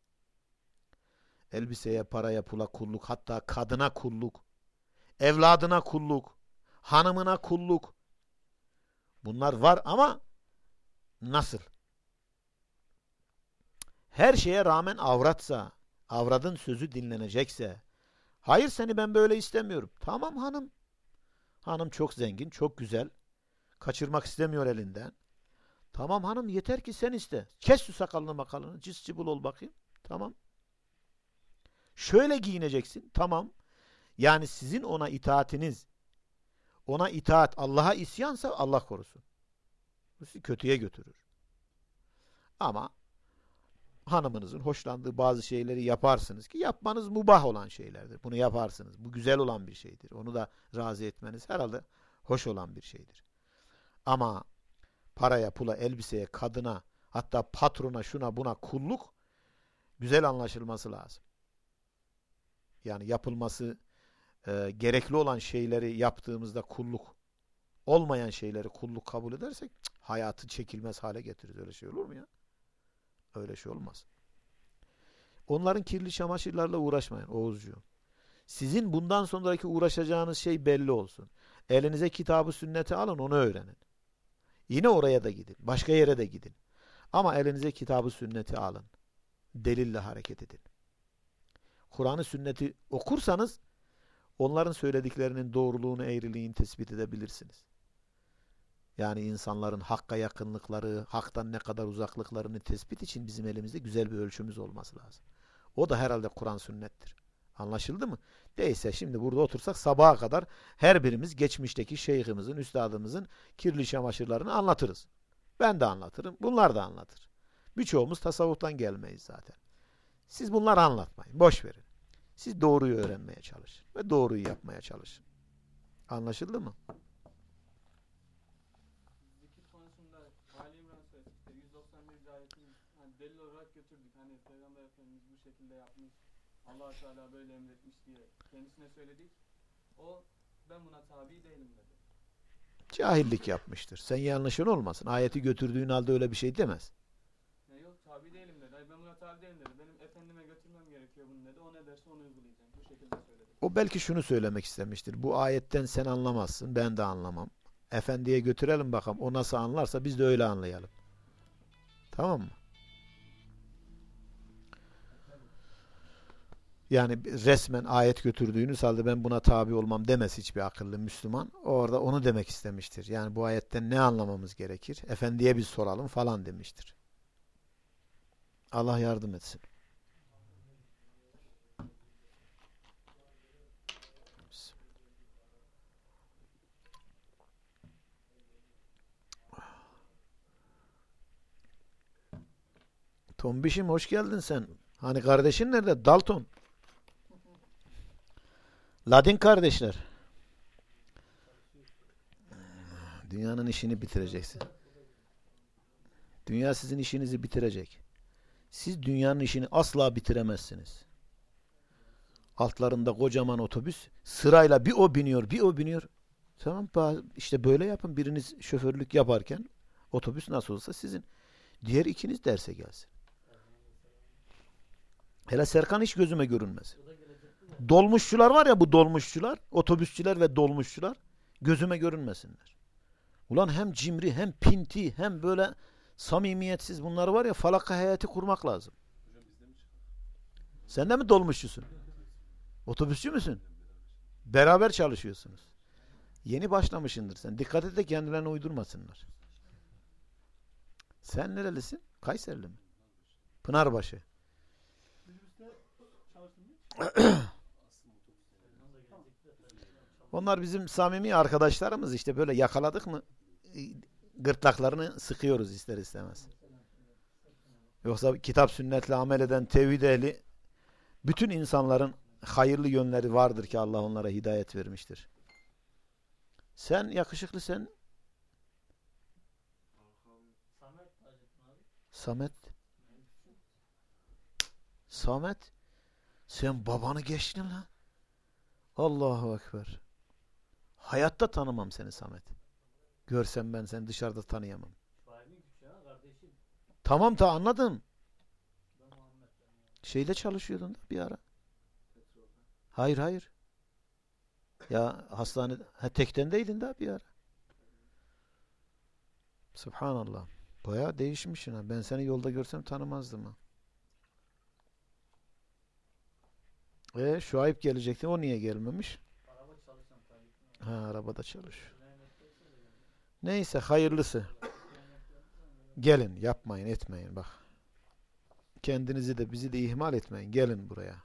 Elbiseye, paraya, pula kulluk, hatta kadına kulluk, evladına kulluk, hanımına kulluk. Bunlar var ama nasıl? Her şeye rağmen avratsa, avradın sözü dinlenecekse, Hayır seni ben böyle istemiyorum. Tamam hanım. Hanım çok zengin, çok güzel. Kaçırmak istemiyor elinden. Tamam hanım yeter ki sen iste. Kes şu sakalını makalını. Cis cıbıl ol bakayım. Tamam. Şöyle giyineceksin. Tamam. Yani sizin ona itaatiniz Ona itaat, Allah'a isyansa Allah korusun. Bu sizi kötüye götürür. Ama hanımınızın hoşlandığı bazı şeyleri yaparsınız ki yapmanız mubah olan şeylerdir. Bunu yaparsınız. Bu güzel olan bir şeydir. Onu da razı etmeniz herhalde hoş olan bir şeydir. Ama paraya, pula, elbiseye, kadına, hatta patrona, şuna, buna kulluk güzel anlaşılması lazım. Yani yapılması e, gerekli olan şeyleri yaptığımızda kulluk, olmayan şeyleri kulluk kabul edersek cık, hayatı çekilmez hale getiririz. Öyle şey olur mu ya? Öyle şey olmaz. Onların kirli çamaşırlarla uğraşmayın Oğuzcuğum. Sizin bundan sonraki uğraşacağınız şey belli olsun. Elinize kitabı sünneti alın onu öğrenin. Yine oraya da gidin. Başka yere de gidin. Ama elinize kitabı sünneti alın. Delille hareket edin. Kur'an'ı sünneti okursanız onların söylediklerinin doğruluğunu, eğriliğini tespit edebilirsiniz. Yani insanların hakka yakınlıkları, haktan ne kadar uzaklıklarını tespit için bizim elimizde güzel bir ölçümüz olması lazım. O da herhalde Kur'an sünnettir. Anlaşıldı mı? Değilse şimdi burada otursak sabaha kadar her birimiz geçmişteki şeyhimizin, üstadımızın kirli çamaşırlarını anlatırız. Ben de anlatırım. Bunlar da anlatır. Birçoğumuz tasavvuftan gelmeyiz zaten. Siz bunları anlatmayın. Boş verin. Siz doğruyu öğrenmeye çalışın. Ve doğruyu yapmaya çalışın. Anlaşıldı mı? Zikir konusunda Ali İmran suresi işte 191. ayetini hani delil olarak götürdük. Hani Peygamber Efendimiz bu şekilde yapmış. allah Teala böyle emretmiş diye kendisine söyledik. O ben buna tabi değilim dedi. Cahillik yapmıştır. Sen yanlışın olmasın. Ayeti götürdüğün halde öyle bir şey demez. Ya yok tabi değilim ben buna tabi değilim dedi. Benim efendime götürmem gerekiyor bunu dedi. O ne derse onu uygulayacağım. Bu şekilde söyledi. O belki şunu söylemek istemiştir. Bu ayetten sen anlamazsın. Ben de anlamam. Efendiye götürelim bakalım. O nasıl anlarsa biz de öyle anlayalım. Tamam mı? Yani resmen ayet götürdüğünüz halde ben buna tabi olmam demez hiçbir akıllı Müslüman. Orada onu demek istemiştir. Yani bu ayetten ne anlamamız gerekir? Efendiye bir soralım falan demiştir. Allah yardım etsin. Tombişim hoş geldin sen. Hani kardeşin nerede? Dalton. Ladin kardeşler. Dünyanın işini bitireceksin. Dünya sizin işinizi bitirecek. Siz dünyanın işini asla bitiremezsiniz. Altlarında kocaman otobüs. Sırayla bir o biniyor, bir o biniyor. Tamam işte böyle yapın. Biriniz şoförlük yaparken otobüs nasıl olsa sizin. Diğer ikiniz derse gelsin. Hele Serkan hiç gözüme görünmez. Dolmuşçular var ya bu dolmuşçular, otobüsçüler ve dolmuşçular gözüme görünmesinler. Ulan hem cimri hem pinti hem böyle samimiyetsiz bunları var ya falaka hayatı kurmak lazım. Sen de mi dolmuşçusun? Otobüsçü müsün? Beraber çalışıyorsunuz. Yeni başlamışındır sen. Dikkat et de kendilerine uydurmasınlar. Sen nerelisin? Kayserili mi? Pınarbaşı. Onlar bizim samimi arkadaşlarımız işte böyle yakaladık mı gırtlaklarını sıkıyoruz ister istemez. Yoksa kitap sünnetle amel eden tevhid ehli bütün insanların hayırlı yönleri vardır ki Allah onlara hidayet vermiştir. Sen yakışıklı sen Samet Samet sen babanı geçtin lan. Allahu Ekber. Hayatta tanımam seni Samet. Görsem ben seni dışarıda tanıyamam. Tamam ta anladım. Şeyde çalışıyordun da bir ara. Hayır hayır. Ya hastane ha, tektendeydin de bir ara. Subhanallah. Baya değişmişsin ha. Ben seni yolda görsem tanımazdım ha. E Şuayb gelecekti. O niye gelmemiş? Ha arabada çalışıyor. Neyse hayırlısı. Gelin yapmayın etmeyin bak. Kendinizi de bizi de ihmal etmeyin. Gelin buraya.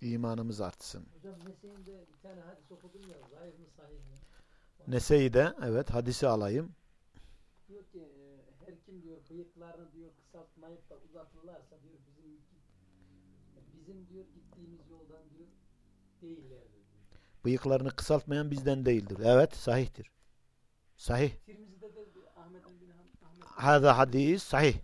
İmanımız artsın. Hocam mesleğinde bir tane hadis okudum ya zahir mi sahih mi? Nese'yi de evet hadisi alayım. Diyor ki e, her kim diyor bıyıklarını diyor kısaltmayıp da uzatırlarsa diyor bizim bizim diyor gittiğimiz yoldan diyor değillerdir. Bıyıklarını kısaltmayan bizden değildir. Evet sahihtir. Sahih. Hada hadis sahih.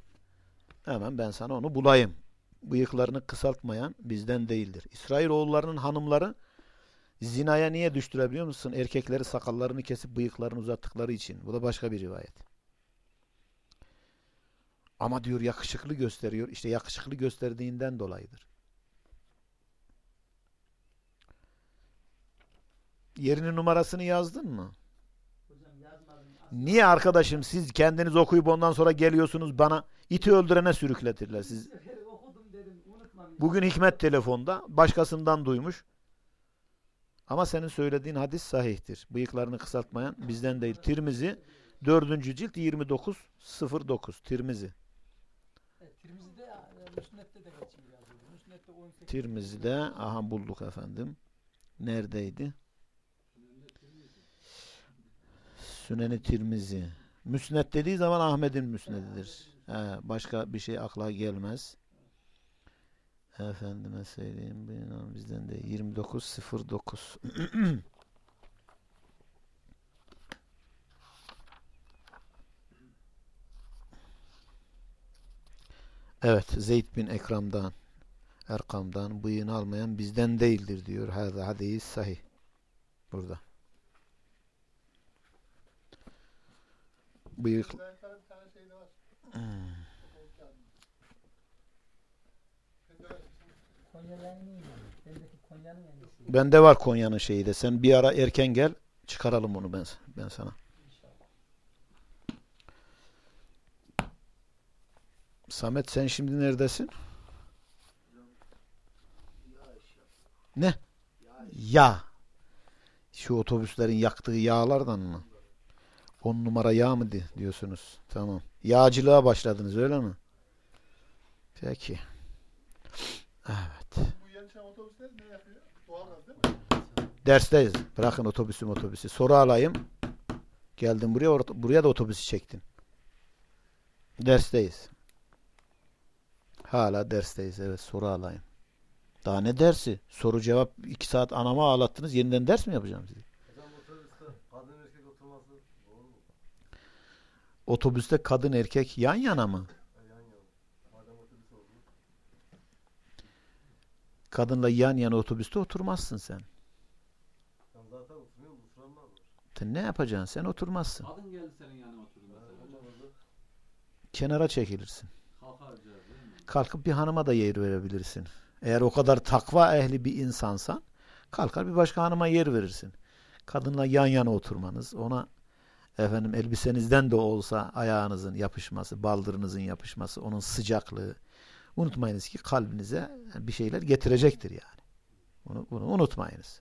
Hemen ben sana onu bulayım. Bıyıklarını kısaltmayan bizden değildir. İsrailoğullarının hanımları zinaya niye düştüler biliyor musun? Erkekleri sakallarını kesip bıyıklarını uzattıkları için. Bu da başka bir rivayet. Ama diyor yakışıklı gösteriyor. İşte yakışıklı gösterdiğinden dolayıdır. Yerinin numarasını yazdın mı? Niye arkadaşım siz kendiniz okuyup ondan sonra geliyorsunuz bana iti öldürene sürükletirler siz. Bugün Hikmet telefonda başkasından duymuş. Ama senin söylediğin hadis sahihtir. Bıyıklarını kısaltmayan bizden değil. Tirmizi 4. cilt 2909 Tirmizi. Evet, Tirmizi'de Müsnet'te de geçiyor. Müsnet'te 18. Tirmizi'de aha bulduk efendim. Neredeydi? Süneni Tirmizi. Müsned dediği zaman Ahmet'in müsnedidir. He, başka bir şey akla gelmez. Efendime söyleyeyim benim bizden de 2909. Evet, Zeyd bin Ekram'dan Erkam'dan bıyığını almayan bizden değildir diyor. Hâzâ hadis sahih. Burada. Bıyık Ben sana bir tane şey de var. Konya'nın mı? Bendeki Konya'nın endisi. bende var Konya'nın şeyi de. Sen bir ara erken gel çıkaralım onu ben ben sana. Samet sen şimdi neredesin? Ne? Yağ. Şu otobüslerin yaktığı yağlardan mı? On numara yağ mı di- diyorsunuz? Tamam. Yağcılığa başladınız öyle mi? Peki. Evet. Bu yeni çıkan otobüsler ne yapıyor? Doğalgaz değil mi? Dersteyiz. Bırakın otobüsüm otobüsü. Soru alayım. Geldim buraya buraya da otobüsü çektin. Dersteyiz. Hala dersteyiz. Evet soru alayım. Daha ne dersi? Soru cevap iki saat anama ağlattınız. Yeniden ders mi yapacağım size? Hocam otobüste kadın erkek oturması doğru mu? Otobüste kadın erkek yan yana mı? Ha, yan yana. Madem otobüs oldu. Kadınla yan yana otobüste oturmazsın sen. Sen ne yapacaksın? Sen oturmazsın. Kadın geldi senin yanına oturdu Kenara çekilirsin. Kalkarcağız değil mi? Kalkıp bir hanıma da yer verebilirsin. Eğer o kadar takva ehli bir insansan kalkar bir başka hanıma yer verirsin. Kadınla yan yana oturmanız, ona efendim elbisenizden de olsa ayağınızın yapışması, baldırınızın yapışması, onun sıcaklığı unutmayınız ki kalbinize bir şeyler getirecektir yani. Bunu, bunu unutmayınız.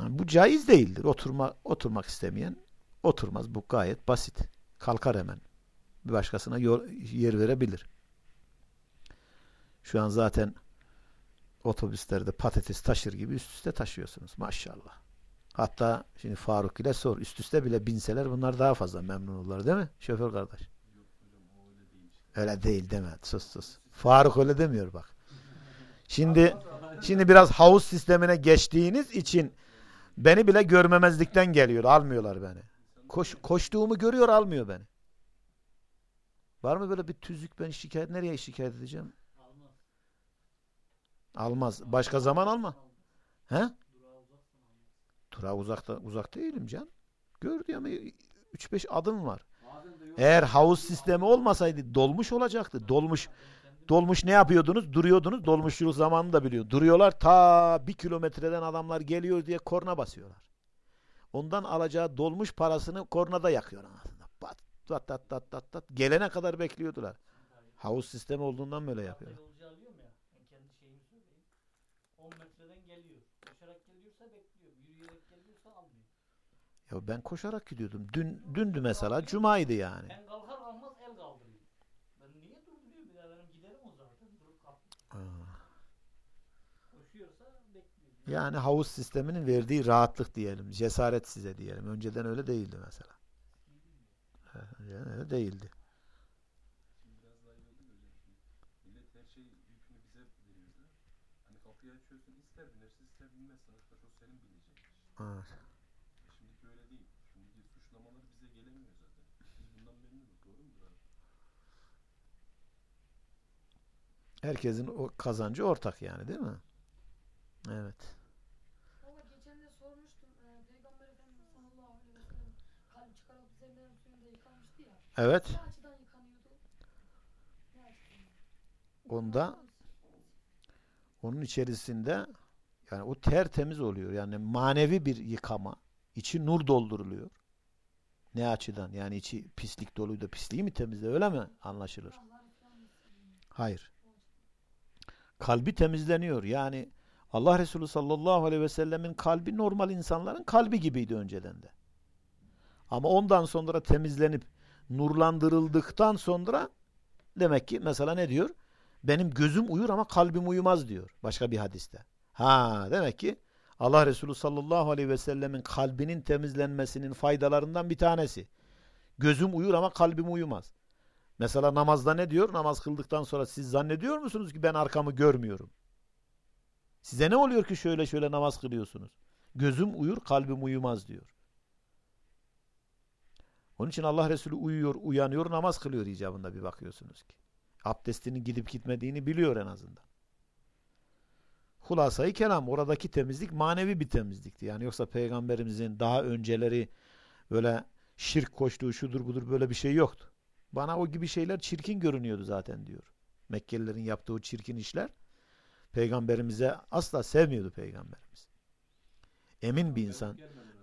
Yani bu caiz değildir. Oturma, oturmak istemeyen oturmaz. Bu gayet basit. Kalkar hemen bir başkasına yer verebilir. Şu an zaten otobüslerde patates taşır gibi üst üste taşıyorsunuz maşallah. Hatta şimdi Faruk ile sor. Üst üste bile binseler bunlar daha fazla memnun olurlar değil mi? Şoför kardeş. Öyle değil deme. Sus sus. Faruk öyle demiyor bak. Şimdi şimdi biraz havuz sistemine geçtiğiniz için beni bile görmemezlikten geliyor. Almıyorlar beni. Koş, koştuğumu görüyor almıyor beni. Var mı böyle bir tüzük ben şikayet nereye şikayet edeceğim? Almaz. Başka zaman alma. He? Durağa uzakta uzak değilim can. Gördü ama 3-5 adım var. Eğer havuz sistemi olmasaydı dolmuş olacaktı. Dolmuş dolmuş ne yapıyordunuz? Duruyordunuz. Dolmuşçuluk zamanını da biliyor. Duruyorlar ta bir kilometreden adamlar geliyor diye korna basıyorlar. Ondan alacağı dolmuş parasını kornada yakıyor anasını. Pat, tat, tat, tat, tat, tat. Gelene kadar bekliyordular. Havuz sistemi olduğundan böyle yapıyorlar. Yolcu alıyorum ya. Ben kendi şeyimi söyleyeyim. 10 metreden geliyor. Koşarak geliyorsa bekliyor. Yürüyerek geliyorsa almıyor. Ya ben koşarak gidiyordum. Dün dündü mesela. Cumaydı yani. Ben kalkar kalmaz el kaldırıyorum. Ben niye durduruyor? Bir daha benim giderim o zaten. Durup kalk. Aa. Koşuyorsa bekliyor. Yani havuz sisteminin verdiği rahatlık diyelim, cesaret size diyelim. Önceden öyle değildi mesela. Evet, Önceden öyle değildi. Şimdi biraz daha iyi oldu böyle. Millet her şey yükünü bize veriyordu. Hani kapıyı açıyorsun ister binersin ister binmezsin. Arkadaş o senin bileceğin iş. Evet. Şimdiki öyle değil. Şimdiki suçlamalar bize gelemiyor zaten. Biz bundan memnunuz. Doğru mudur abi? Herkesin o kazancı ortak yani değil mi? Evet. Baba geçen de sormuştum. E, Peygamber Efendimiz sallallahu aleyhi ve sellem kalp çıkarıp zemzem suyunda yıkamıştı ya. Evet. Ne açıdan yıkanıyordu? Ne açıdan? Onda onun içerisinde yani o tertemiz oluyor. Yani manevi bir yıkama. İçi nur dolduruluyor. Ne açıdan? Yani içi pislik doluydu. Pisliği mi temizle? Öyle mi anlaşılır? Hayır. Kalbi temizleniyor. Yani Allah Resulü sallallahu aleyhi ve sellemin kalbi normal insanların kalbi gibiydi önceden de. Ama ondan sonra temizlenip nurlandırıldıktan sonra demek ki mesela ne diyor? Benim gözüm uyur ama kalbim uyumaz diyor. Başka bir hadiste. Ha demek ki Allah Resulü sallallahu aleyhi ve sellemin kalbinin temizlenmesinin faydalarından bir tanesi. Gözüm uyur ama kalbim uyumaz. Mesela namazda ne diyor? Namaz kıldıktan sonra siz zannediyor musunuz ki ben arkamı görmüyorum? Size ne oluyor ki şöyle şöyle namaz kılıyorsunuz? Gözüm uyur, kalbim uyumaz diyor. Onun için Allah Resulü uyuyor, uyanıyor, namaz kılıyor icabında bir bakıyorsunuz ki. Abdestinin gidip gitmediğini biliyor en azından. Hulasayı kelam, oradaki temizlik manevi bir temizlikti. Yani yoksa peygamberimizin daha önceleri böyle şirk koştuğu şudur budur böyle bir şey yoktu. Bana o gibi şeyler çirkin görünüyordu zaten diyor. Mekkelilerin yaptığı o çirkin işler peygamberimize asla sevmiyordu peygamberimiz. Emin bir insan,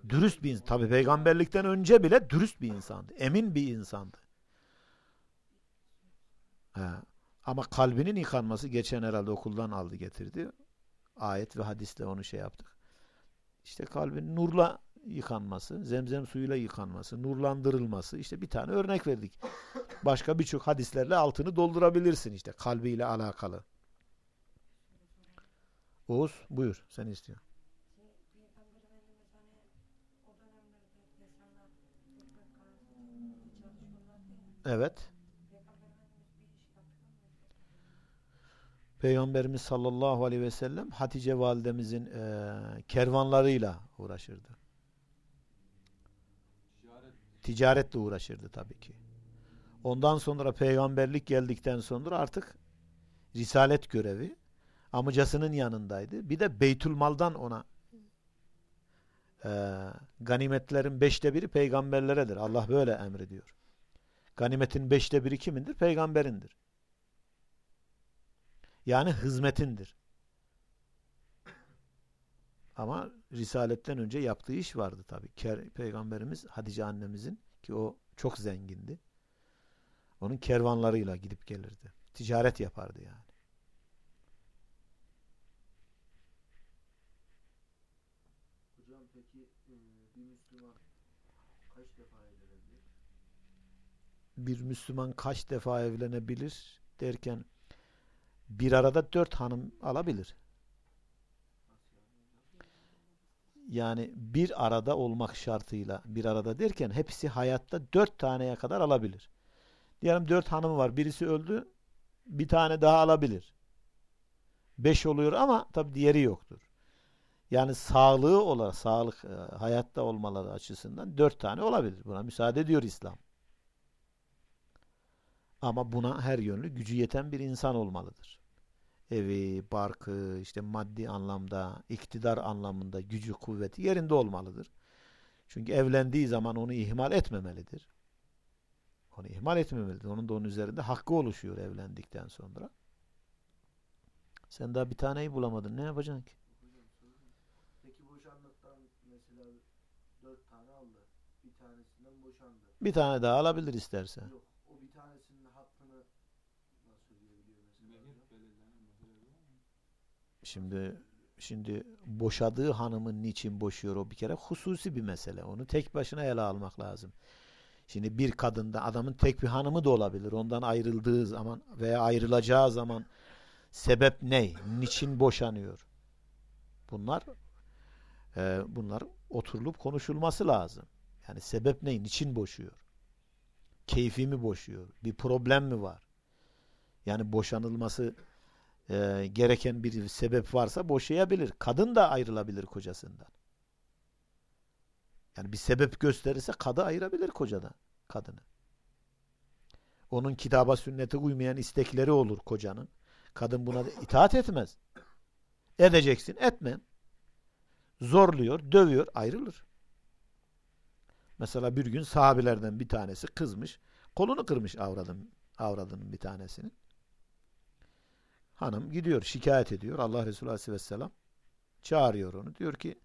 dürüst bir insan. Tabi peygamberlikten önce bile dürüst bir insandı. Emin bir insandı. Ha. Ama kalbinin yıkanması geçen herhalde okuldan aldı getirdi. Ayet ve hadisle onu şey yaptık. İşte kalbin nurla yıkanması, zemzem suyuyla yıkanması, nurlandırılması. işte bir tane örnek verdik. Başka birçok hadislerle altını doldurabilirsin işte kalbiyle alakalı. Oğuz buyur sen istiyor. Peygamber Efendimiz o dönemlerde insanlar ekmek parası için çalışıyorlardı ya. Evet. Peygamberimiz sallallahu aleyhi ve sellem Hatice validemizin eee, kervanlarıyla uğraşırdı. Ticaret Ticaretle uğraşırdı tabii ki. Ondan sonra peygamberlik geldikten sonra artık risalet görevi amcasının yanındaydı. Bir de Beytülmal'dan ona eee, ganimetlerin beşte biri peygamberleredir. Allah böyle emrediyor. Ganimetin beşte biri kimindir? Peygamberindir. Yani hizmetindir. Ama risaletten önce yaptığı iş vardı tabii. Ker, Peygamberimiz Hatice annemizin ki o çok zengindi. Onun kervanlarıyla gidip gelirdi. Ticaret yapardı yani. Hocam peki bir Müslüman kaç defa evlenebilir? Bir Müslüman kaç defa evlenebilir derken bir arada dört hanım alabilir. Nasıl yani hocam? Yani bir arada olmak şartıyla bir arada derken hepsi hayatta dört taneye kadar alabilir. Diyelim dört hanım var. Birisi öldü. Bir tane daha alabilir. Beş oluyor ama tabi diğeri yoktur. Yani sağlığı olarak, sağlık e, hayatta olmaları açısından dört tane olabilir. Buna müsaade ediyor İslam. Ama buna her yönlü gücü yeten bir insan olmalıdır. Evi, barkı, işte maddi anlamda, iktidar anlamında gücü, kuvveti yerinde olmalıdır. Çünkü evlendiği zaman onu ihmal etmemelidir. Onu ihmal etmemelidir. Onun da onun üzerinde hakkı oluşuyor evlendikten sonra. Sen daha bir taneyi bulamadın. Ne yapacaksın ki? Peki boşandıktan mesela dört tane aldı. Bir tanesinden boşandı. Bir tane daha alabilir isterse. Yok o bir tanesinin hakkını nasıl ödeyebiliyor mesela mehir hocam? belirlenen mesele var mı? Şimdi şimdi boşadığı hanımın niçin boşuyor o bir kere hususi bir mesele. Onu tek başına ele almak lazım. Şimdi bir kadında adamın tek bir hanımı da olabilir. Ondan ayrıldığı zaman veya ayrılacağı zaman sebep ne? Niçin boşanıyor? Bunlar e, bunlar oturulup konuşulması lazım. Yani sebep ne? Niçin boşuyor? Keyfi mi boşuyor? Bir problem mi var? Yani boşanılması e, gereken bir sebep varsa boşayabilir. Kadın da ayrılabilir kocasından. Yani bir sebep gösterirse kadı ayırabilir kocadan kadını. Onun kitaba sünnete uymayan istekleri olur kocanın. Kadın buna itaat etmez. Edeceksin, etme. Zorluyor, dövüyor, ayrılır. Mesela bir gün sahabilerden bir tanesi kızmış, kolunu kırmış avradın, avradının bir tanesini. Hanım gidiyor, şikayet ediyor. Allah Resulü Aleyhisselam çağırıyor onu. Diyor ki,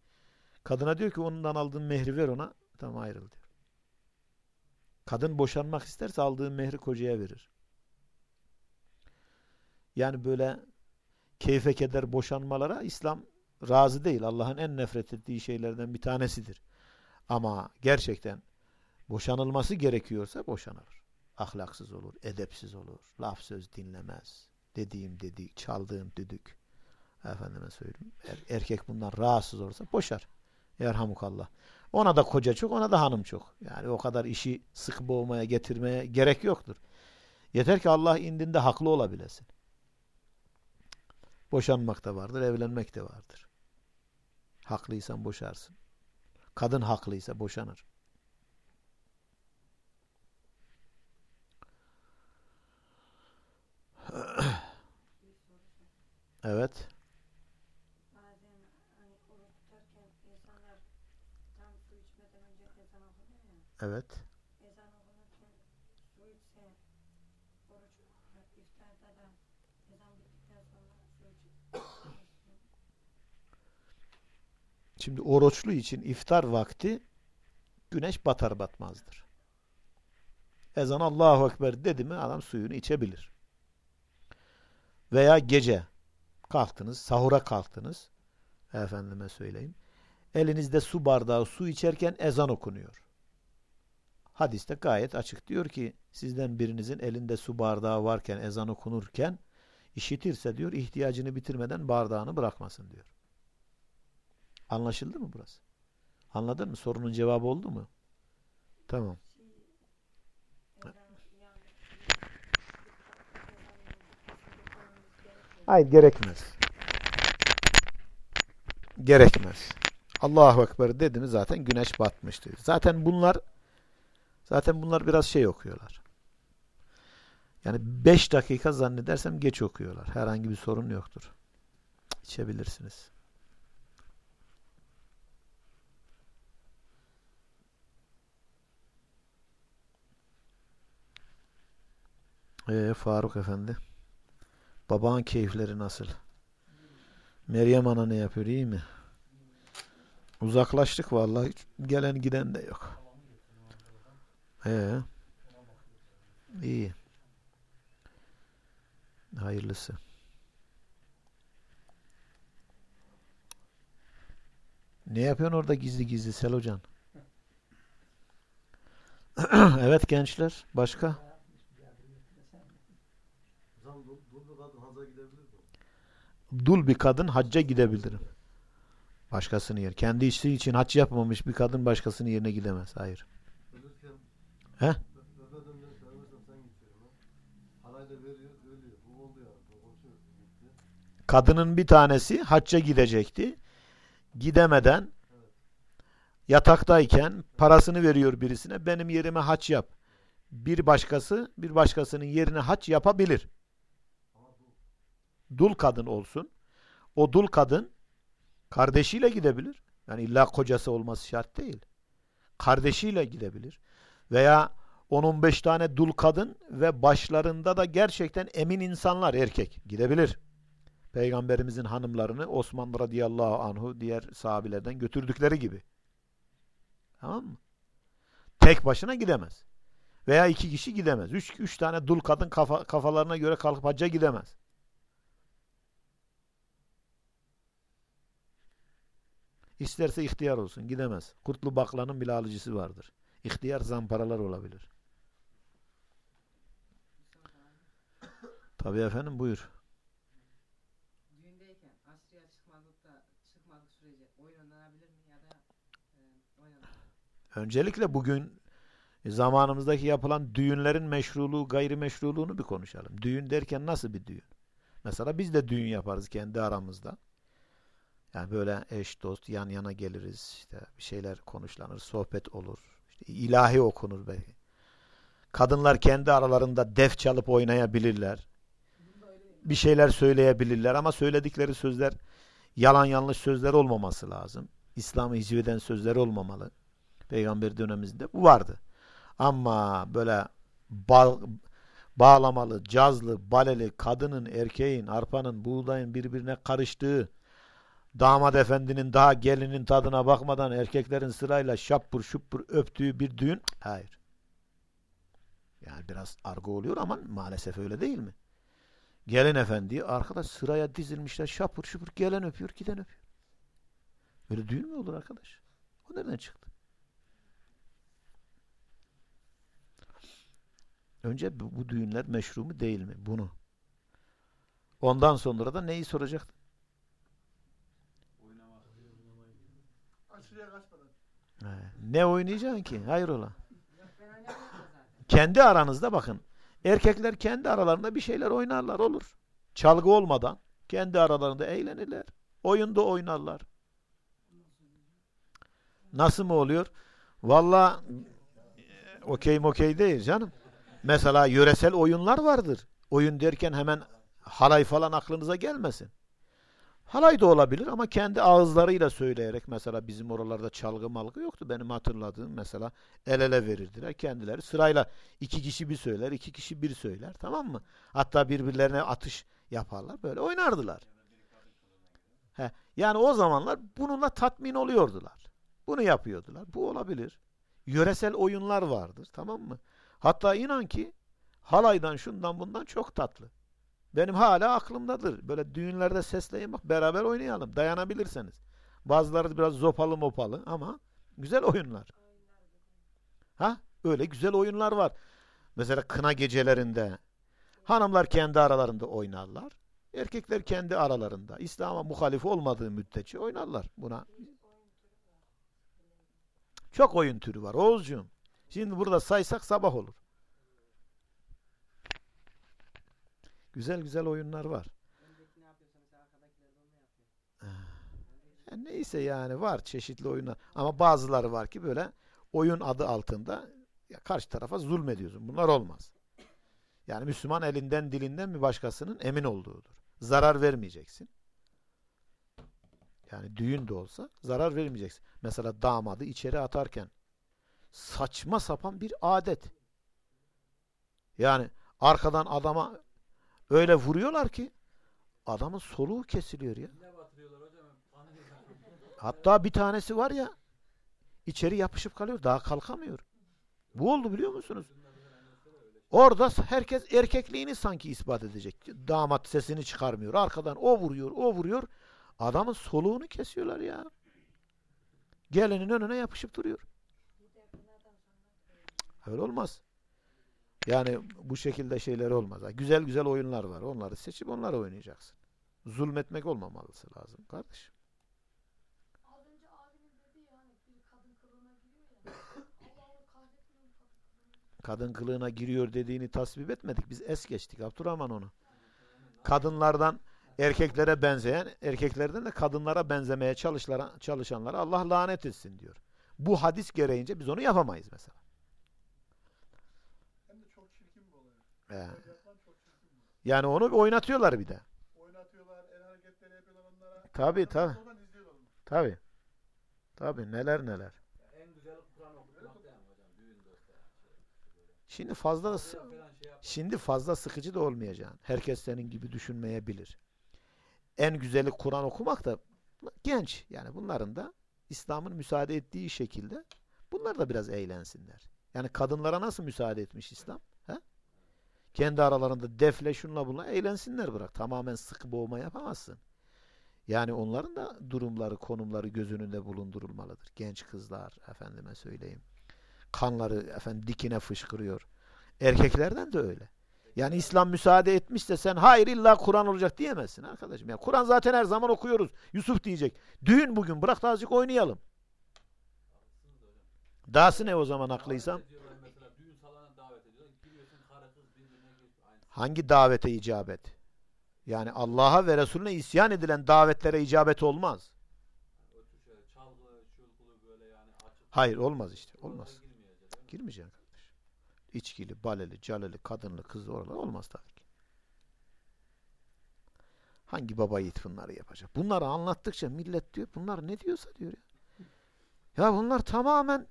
kadına diyor ki ondan aldığın mehri ver ona, tamam ayrıl diyor. Kadın boşanmak isterse aldığı mehri kocaya verir. Yani böyle keyfe keder boşanmalara İslam razı değil. Allah'ın en nefret ettiği şeylerden bir tanesidir. Ama gerçekten boşanılması gerekiyorsa boşanır. Ahlaksız olur, edepsiz olur, laf söz dinlemez. Dediğim dedik, çaldığım düdük. Efendime söyleyeyim. Er, erkek bundan rahatsız olursa boşar. Erhamukallah. Ona da koca çok, ona da hanım çok. Yani o kadar işi sık boğmaya, getirmeye gerek yoktur. Yeter ki Allah indinde haklı olabilesin. Boşanmak da vardır, evlenmek de vardır. Haklıysan boşarsın. Kadın haklıysa boşanır. evet. Bazen hani oruç tutarken insanlar tam su içmeden önce ezan okunuyor ya. Evet. Ezan okunurken su içse oruç iftarda da ezan bittikten sonra su içip Şimdi oruçlu için iftar vakti güneş batar batmazdır. Ezan Allahu Ekber dedi mi adam suyunu içebilir. Veya gece kalktınız, sahura kalktınız. Efendime söyleyeyim. Elinizde su bardağı su içerken ezan okunuyor. Hadiste gayet açık diyor ki sizden birinizin elinde su bardağı varken ezan okunurken işitirse diyor ihtiyacını bitirmeden bardağını bırakmasın diyor. Anlaşıldı mı burası? Anladın mı? Sorunun cevabı oldu mu? Tamam. Hayır gerekmez. Gerekmez. Allahu Ekber dedi mi zaten güneş batmıştır. Zaten bunlar zaten bunlar biraz şey okuyorlar. Yani 5 dakika zannedersem geç okuyorlar. Herhangi bir sorun yoktur. İçebilirsiniz. Ee, Faruk Efendi. Babanın keyifleri nasıl? Meryem Ana ne yapıyor? iyi mi? Uzaklaştık vallahi. Gelen giden de yok. Ee, iyi. Hayırlısı. Ne yapıyorsun orada gizli gizli Sel Hocan? evet gençler. Başka? Hocam dul, dul bir kadın haza gidebilir mi? Dul bir kadın hacca gidebilirim. Başkasının yer. Kendi işi için hac yapmamış bir kadın başkasının yerine gidemez. Hayır. He? Kadının bir tanesi hacca gidecekti. Gidemeden yataktayken parasını veriyor birisine. Benim yerime hac yap. Bir başkası bir başkasının yerine hac yapabilir. Dul kadın olsun. O dul kadın kardeşiyle gidebilir. Yani illa kocası olması şart değil. Kardeşiyle gidebilir. Veya 10-15 tane dul kadın ve başlarında da gerçekten emin insanlar erkek gidebilir. Peygamberimizin hanımlarını Osman radıyallahu anhu diğer sahabilerden götürdükleri gibi. Tamam mı? Tek başına gidemez. Veya iki kişi gidemez. Üç, üç tane dul kadın kafa, kafalarına göre kalkıp hacca gidemez. İsterse ihtiyar olsun gidemez. Kurtlu baklanın bile alıcısı vardır. İhtiyar zamparalar olabilir. Tabi efendim buyur. Düğündeyken aşırıya çıkmadıkta çıkmadık sürece oynanabilir mi ya da e. Öncelikle bugün e, zamanımızdaki yapılan düğünlerin meşruluğu, gayrimeşruluğunu bir konuşalım. Düğün derken nasıl bir düğün? Mesela biz de düğün yaparız kendi aramızda. Yani böyle eş dost yan yana geliriz. işte bir şeyler konuşlanır, sohbet olur. İşte ilahi okunur belki. Kadınlar kendi aralarında def çalıp oynayabilirler. Bir şeyler söyleyebilirler ama söyledikleri sözler yalan yanlış sözler olmaması lazım. İslam'ı hicveden sözler olmamalı. Peygamber dönemimizde bu vardı. Ama böyle ba bağlamalı, cazlı, baleli, kadının, erkeğin, arpanın, buğdayın birbirine karıştığı, damat efendinin daha gelinin tadına bakmadan erkeklerin sırayla şappur şuppur öptüğü bir düğün. Hayır. Yani biraz argo oluyor ama maalesef öyle değil mi? Gelin efendi arkadaş sıraya dizilmişler şapur şupur gelen öpüyor giden öpüyor. Böyle düğün mü olur arkadaş? O nereden çıktı? Önce bu, bu düğünler meşru mu değil mi? Bunu. Ondan sonra da neyi soracaktın? Kaçmadan. Ne oynayacaksın ki? Hayrola? Kendi aranızda bakın. Erkekler kendi aralarında bir şeyler oynarlar olur. Çalgı olmadan kendi aralarında eğlenirler. Oyunda oynarlar. Nasıl mı oluyor? Valla okey mokey değil canım. Mesela yöresel oyunlar vardır. Oyun derken hemen halay falan aklınıza gelmesin. Halay da olabilir ama kendi ağızlarıyla söyleyerek mesela bizim oralarda çalgı malgı yoktu. Benim hatırladığım mesela el ele verirdiler kendileri. Sırayla iki kişi bir söyler, iki kişi bir söyler. Tamam mı? Hatta birbirlerine atış yaparlar. Böyle oynardılar. He, yani o zamanlar bununla tatmin oluyordular. Bunu yapıyordular. Bu olabilir. Yöresel oyunlar vardır. Tamam mı? Hatta inan ki halaydan şundan bundan çok tatlı. Benim hala aklımdadır. Böyle düğünlerde sesleyin bak beraber oynayalım. Dayanabilirseniz. Bazıları biraz zopalı mopalı ama güzel oyunlar. Ha? Öyle güzel oyunlar var. Mesela kına gecelerinde hanımlar kendi aralarında oynarlar. Erkekler kendi aralarında. İslam'a muhalif olmadığı müddetçe oynarlar. Buna çok oyun türü var Oğuzcuğum. Şimdi burada saysak sabah olur. Güzel güzel oyunlar var. Ne mesela. Ya neyse yani var çeşitli oyunlar. Ama bazıları var ki böyle oyun adı altında ya karşı tarafa zulmediyorsun. Bunlar olmaz. Yani Müslüman elinden dilinden bir başkasının emin olduğudur. Zarar vermeyeceksin. Yani düğün de olsa zarar vermeyeceksin. Mesela damadı içeri atarken saçma sapan bir adet. Yani arkadan adama öyle vuruyorlar ki adamın soluğu kesiliyor ya. Hatta bir tanesi var ya içeri yapışıp kalıyor. Daha kalkamıyor. Bu oldu biliyor musunuz? Orada herkes erkekliğini sanki ispat edecek. Damat sesini çıkarmıyor. Arkadan o vuruyor, o vuruyor. Adamın soluğunu kesiyorlar ya. Gelinin önüne yapışıp duruyor. Öyle olmaz. Yani bu şekilde şeyler olmaz. Güzel güzel oyunlar var. Onları seçip onları oynayacaksın. Zulmetmek olmamalısı lazım kardeşim. Hani kadın kılığına giriyor dediğini tasvip etmedik. Biz es geçtik Abdurrahman onu. Kadınlardan erkeklere benzeyen, erkeklerden de kadınlara benzemeye çalışanlara Allah lanet etsin diyor. Bu hadis gereğince biz onu yapamayız mesela. Hem de çok çirkin bir olay. Ee, Böyle yapılan çok çirkin bir olay. yani onu oynatıyorlar bir de. Oynatıyorlar, el hareketleri yapıyorlar onlara. Tabii, tabii. Oradan izliyorlar onu. Tabi. Tabi neler neler. Şimdi fazla da şey. Şimdi fazla sıkıcı da olmayacaksın. Herkes senin gibi düşünmeyebilir. En güzeli Kur'an okumak da genç. Yani bunların da İslam'ın müsaade ettiği şekilde bunlar da biraz eğlensinler. Yani kadınlara nasıl müsaade etmiş İslam? Kendi aralarında defle şunla bunla eğlensinler bırak. Tamamen sıkı boğma yapamazsın. Yani onların da durumları, konumları göz önünde bulundurulmalıdır. Genç kızlar, efendime söyleyeyim. Kanları efendim dikine fışkırıyor. Erkeklerden de öyle. Yani İslam müsaade etmişse sen hayır illa Kur'an olacak diyemezsin arkadaşım. Ya Kur'an zaten her zaman okuyoruz. Yusuf diyecek. Düğün bugün bırak da azıcık oynayalım. Dahası ne o zaman haklıysam? Davet ediyorlar mesela düğün salonuna davet ediyorlar. Giriyorsun karı kız birbirine giriyor. Aynı. Hangi davete icabet? Yani Allah'a ve Resulüne isyan edilen davetlere icabet olmaz. Hayır olmaz işte. Olmaz. Girmeyeceksin kardeş. İçkili, baleli, caleli, kadınlı, kızlı oralar olmaz tabii ki. Hangi baba yiğit bunları yapacak? Bunları anlattıkça millet diyor bunlar ne diyorsa diyor ya. Ya bunlar tamamen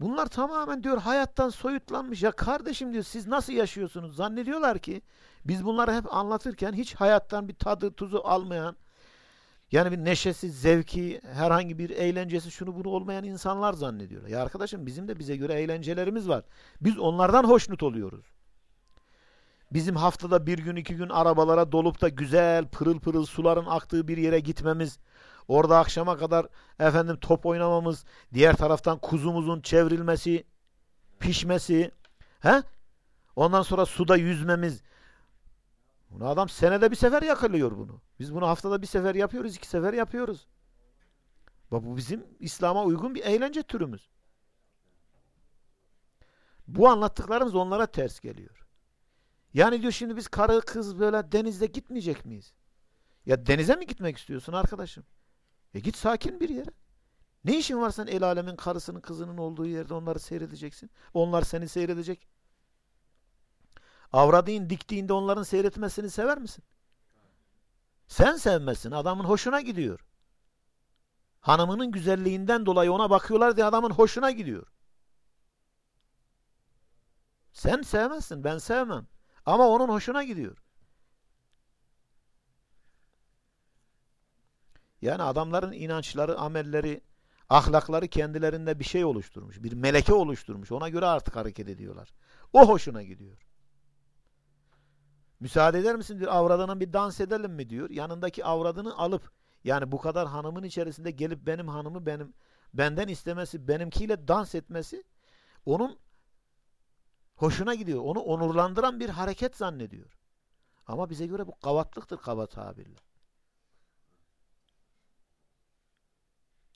bunlar tamamen diyor hayattan soyutlanmış. Ya kardeşim diyor siz nasıl yaşıyorsunuz? Zannediyorlar ki biz bunları hep anlatırken hiç hayattan bir tadı tuzu almayan yani bir neşesi, zevki, herhangi bir eğlencesi şunu bunu olmayan insanlar zannediyorlar. Ya arkadaşım bizim de bize göre eğlencelerimiz var. Biz onlardan hoşnut oluyoruz. Bizim haftada bir gün iki gün arabalara dolup da güzel pırıl pırıl suların aktığı bir yere gitmemiz, orada akşama kadar efendim top oynamamız, diğer taraftan kuzumuzun çevrilmesi, pişmesi, he? Ondan sonra suda yüzmemiz. Bunu adam senede bir sefer yakalıyor bunu. Biz bunu haftada bir sefer yapıyoruz, iki sefer yapıyoruz. Bak bu bizim İslam'a uygun bir eğlence türümüz. Bu anlattıklarımız onlara ters geliyor. Yani diyor şimdi biz karı kız böyle denizde gitmeyecek miyiz? Ya denize mi gitmek istiyorsun arkadaşım? E git sakin bir yere. Ne işin var sen el alemin karısının kızının olduğu yerde onları seyredeceksin. Onlar seni seyredecek. Avradığın diktiğinde onların seyretmesini sever misin? Sen sevmezsin. Adamın hoşuna gidiyor. Hanımının güzelliğinden dolayı ona bakıyorlar diye adamın hoşuna gidiyor. Sen sevmezsin. Ben sevmem. Ama onun hoşuna gidiyor. Yani adamların inançları, amelleri, ahlakları kendilerinde bir şey oluşturmuş. Bir meleke oluşturmuş. Ona göre artık hareket ediyorlar. O hoşuna gidiyor. Müsaade eder misin diyor. Avradına bir dans edelim mi diyor. Yanındaki avradını alıp yani bu kadar hanımın içerisinde gelip benim hanımı benim benden istemesi, benimkiyle dans etmesi onun hoşuna gidiyor. Onu onurlandıran bir hareket zannediyor. Ama bize göre bu kavatlıktır kaba tabirle.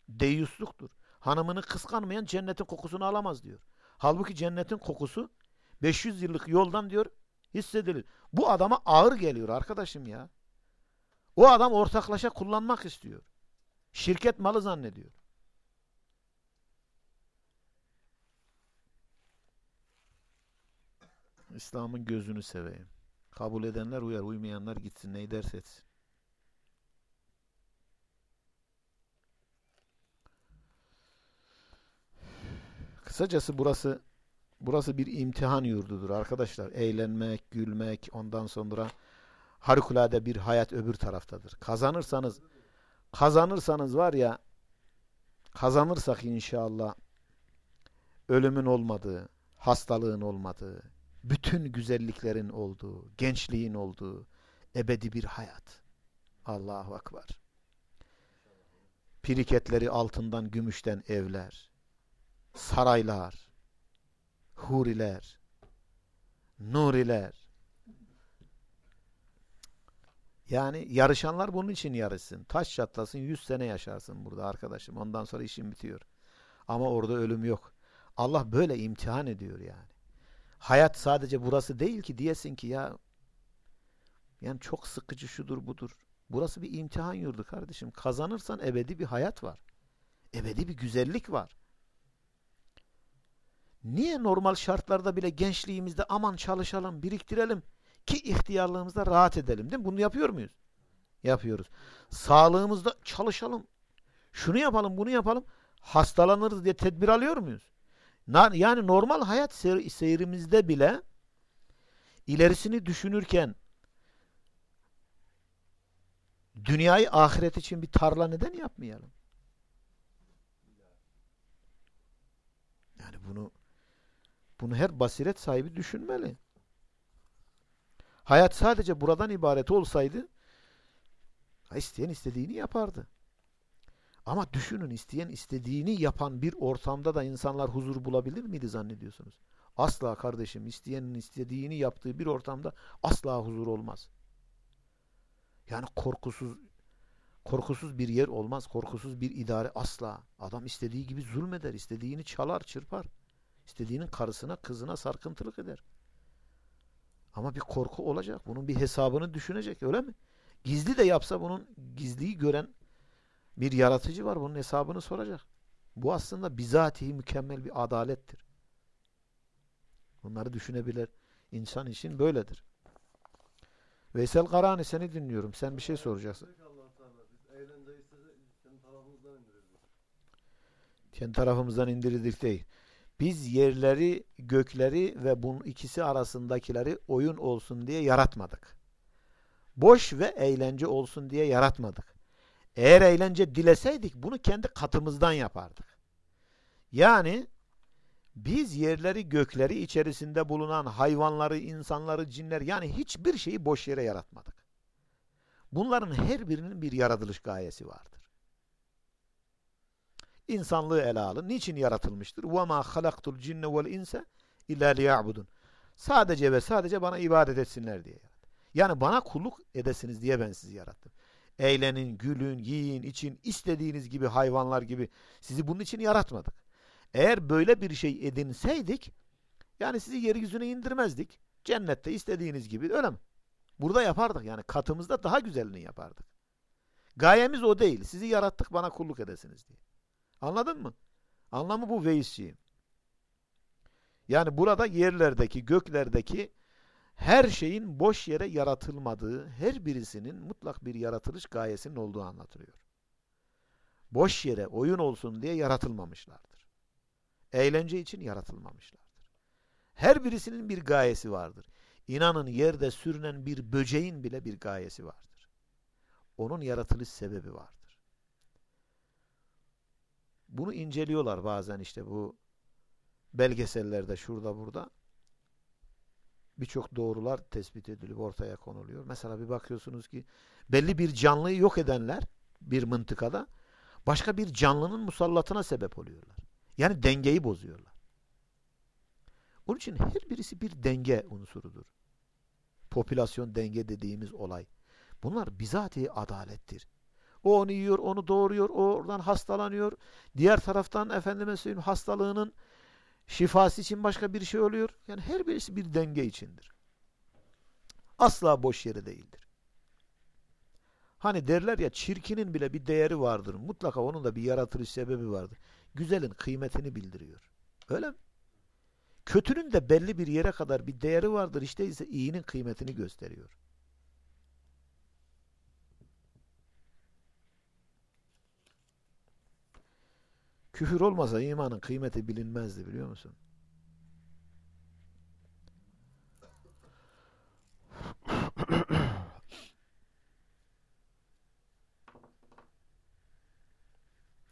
Deyyusluktur. Hanımını kıskanmayan cennetin kokusunu alamaz diyor. Halbuki cennetin kokusu 500 yıllık yoldan diyor hissedilir. Bu adama ağır geliyor arkadaşım ya. O adam ortaklaşa kullanmak istiyor. Şirket malı zannediyor. İslam'ın gözünü seveyim. Kabul edenler uyar, uymayanlar gitsin. Ne derse etsin. Kısacası burası burası bir imtihan yurdudur arkadaşlar. Eğlenmek, gülmek, ondan sonra harikulade bir hayat öbür taraftadır. Kazanırsanız kazanırsanız var ya kazanırsak inşallah ölümün olmadığı, hastalığın olmadığı, bütün güzelliklerin olduğu, gençliğin olduğu ebedi bir hayat. Allahu Ekber. Piriketleri altından, gümüşten evler, saraylar, huriler, nuriler. Yani yarışanlar bunun için yarışsın. Taş çatlasın, yüz sene yaşarsın burada arkadaşım. Ondan sonra işin bitiyor. Ama orada ölüm yok. Allah böyle imtihan ediyor yani. Hayat sadece burası değil ki diyesin ki ya yani çok sıkıcı şudur budur. Burası bir imtihan yurdu kardeşim. Kazanırsan ebedi bir hayat var. Ebedi bir güzellik var. Niye normal şartlarda bile gençliğimizde aman çalışalım, biriktirelim ki ihtiyarlığımızda rahat edelim değil mi? Bunu yapıyor muyuz? Yapıyoruz. Sağlığımızda çalışalım. Şunu yapalım, bunu yapalım. Hastalanırız diye tedbir alıyor muyuz? Yani normal hayat seyr seyrimizde bile ilerisini düşünürken dünyayı ahiret için bir tarla neden yapmayalım? Yani bunu bunu her basiret sahibi düşünmeli. Hayat sadece buradan ibaret olsaydı isteyen istediğini yapardı. Ama düşünün isteyen istediğini yapan bir ortamda da insanlar huzur bulabilir miydi zannediyorsunuz? Asla kardeşim isteyenin istediğini yaptığı bir ortamda asla huzur olmaz. Yani korkusuz Korkusuz bir yer olmaz. Korkusuz bir idare asla. Adam istediği gibi zulmeder. istediğini çalar, çırpar. İstediğinin karısına, kızına sarkıntılık eder. Ama bir korku olacak. Bunun bir hesabını düşünecek. Öyle mi? Gizli de yapsa bunun gizliyi gören bir yaratıcı var. Bunun hesabını soracak. Bu aslında bizatihi mükemmel bir adalettir. Bunları düşünebilir. insan için böyledir. Veysel Karani seni dinliyorum. Sen bir şey soracaksın. Kendi tarafımızdan indirildik değil. Biz yerleri, gökleri ve bunun ikisi arasındakileri oyun olsun diye yaratmadık. Boş ve eğlence olsun diye yaratmadık. Eğer eğlence dileseydik bunu kendi katımızdan yapardık. Yani biz yerleri, gökleri içerisinde bulunan hayvanları, insanları, cinler yani hiçbir şeyi boş yere yaratmadık. Bunların her birinin bir yaratılış gayesi vardır. İnsanlığı ele alın. Niçin yaratılmıştır? وَمَا خَلَقْتُ الْجِنَّ وَالْاِنْسَ اِلَّا لِيَعْبُدُونَ Sadece ve sadece bana ibadet etsinler diye yarattım. Yani bana kulluk edesiniz diye ben sizi yarattım. Eğlenin, gülün, yiyin, için istediğiniz gibi hayvanlar gibi sizi bunun için yaratmadık. Eğer böyle bir şey edinseydik yani sizi yeryüzüne indirmezdik. Cennette istediğiniz gibi öyle mi? Burada yapardık yani katımızda daha güzelini yapardık. Gayemiz o değil. Sizi yarattık bana kulluk edesiniz diye. Anladın mı? Anlamı bu veisçiyim. Yani burada yerlerdeki, göklerdeki her şeyin boş yere yaratılmadığı, her birisinin mutlak bir yaratılış gayesinin olduğu anlatılıyor. Boş yere oyun olsun diye yaratılmamışlardır. Eğlence için yaratılmamışlardır. Her birisinin bir gayesi vardır. İnanın yerde sürünen bir böceğin bile bir gayesi vardır. Onun yaratılış sebebi vardır. Bunu inceliyorlar bazen işte bu belgesellerde şurada burada. Birçok doğrular tespit edilip ortaya konuluyor. Mesela bir bakıyorsunuz ki belli bir canlıyı yok edenler bir mıntıkada başka bir canlının musallatına sebep oluyorlar. Yani dengeyi bozuyorlar. Onun için her birisi bir denge unsurudur. Popülasyon denge dediğimiz olay. Bunlar bizatihi adalettir. O onu yiyor, onu doğuruyor, o oradan hastalanıyor. Diğer taraftan efendime söyleyeyim hastalığının şifası için başka bir şey oluyor. Yani her birisi bir denge içindir. Asla boş yere değildir. Hani derler ya çirkinin bile bir değeri vardır. Mutlaka onun da bir yaratılış sebebi vardır. Güzelin kıymetini bildiriyor. Öyle mi? Kötünün de belli bir yere kadar bir değeri vardır. İşte ise iyinin kıymetini gösteriyor. Küfür olmasa imanın kıymeti bilinmezdi biliyor musun?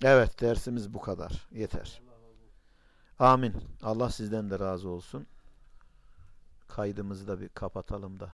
Evet dersimiz bu kadar. Yeter. Amin. Allah sizden de razı olsun. Kaydımızı da bir kapatalım da.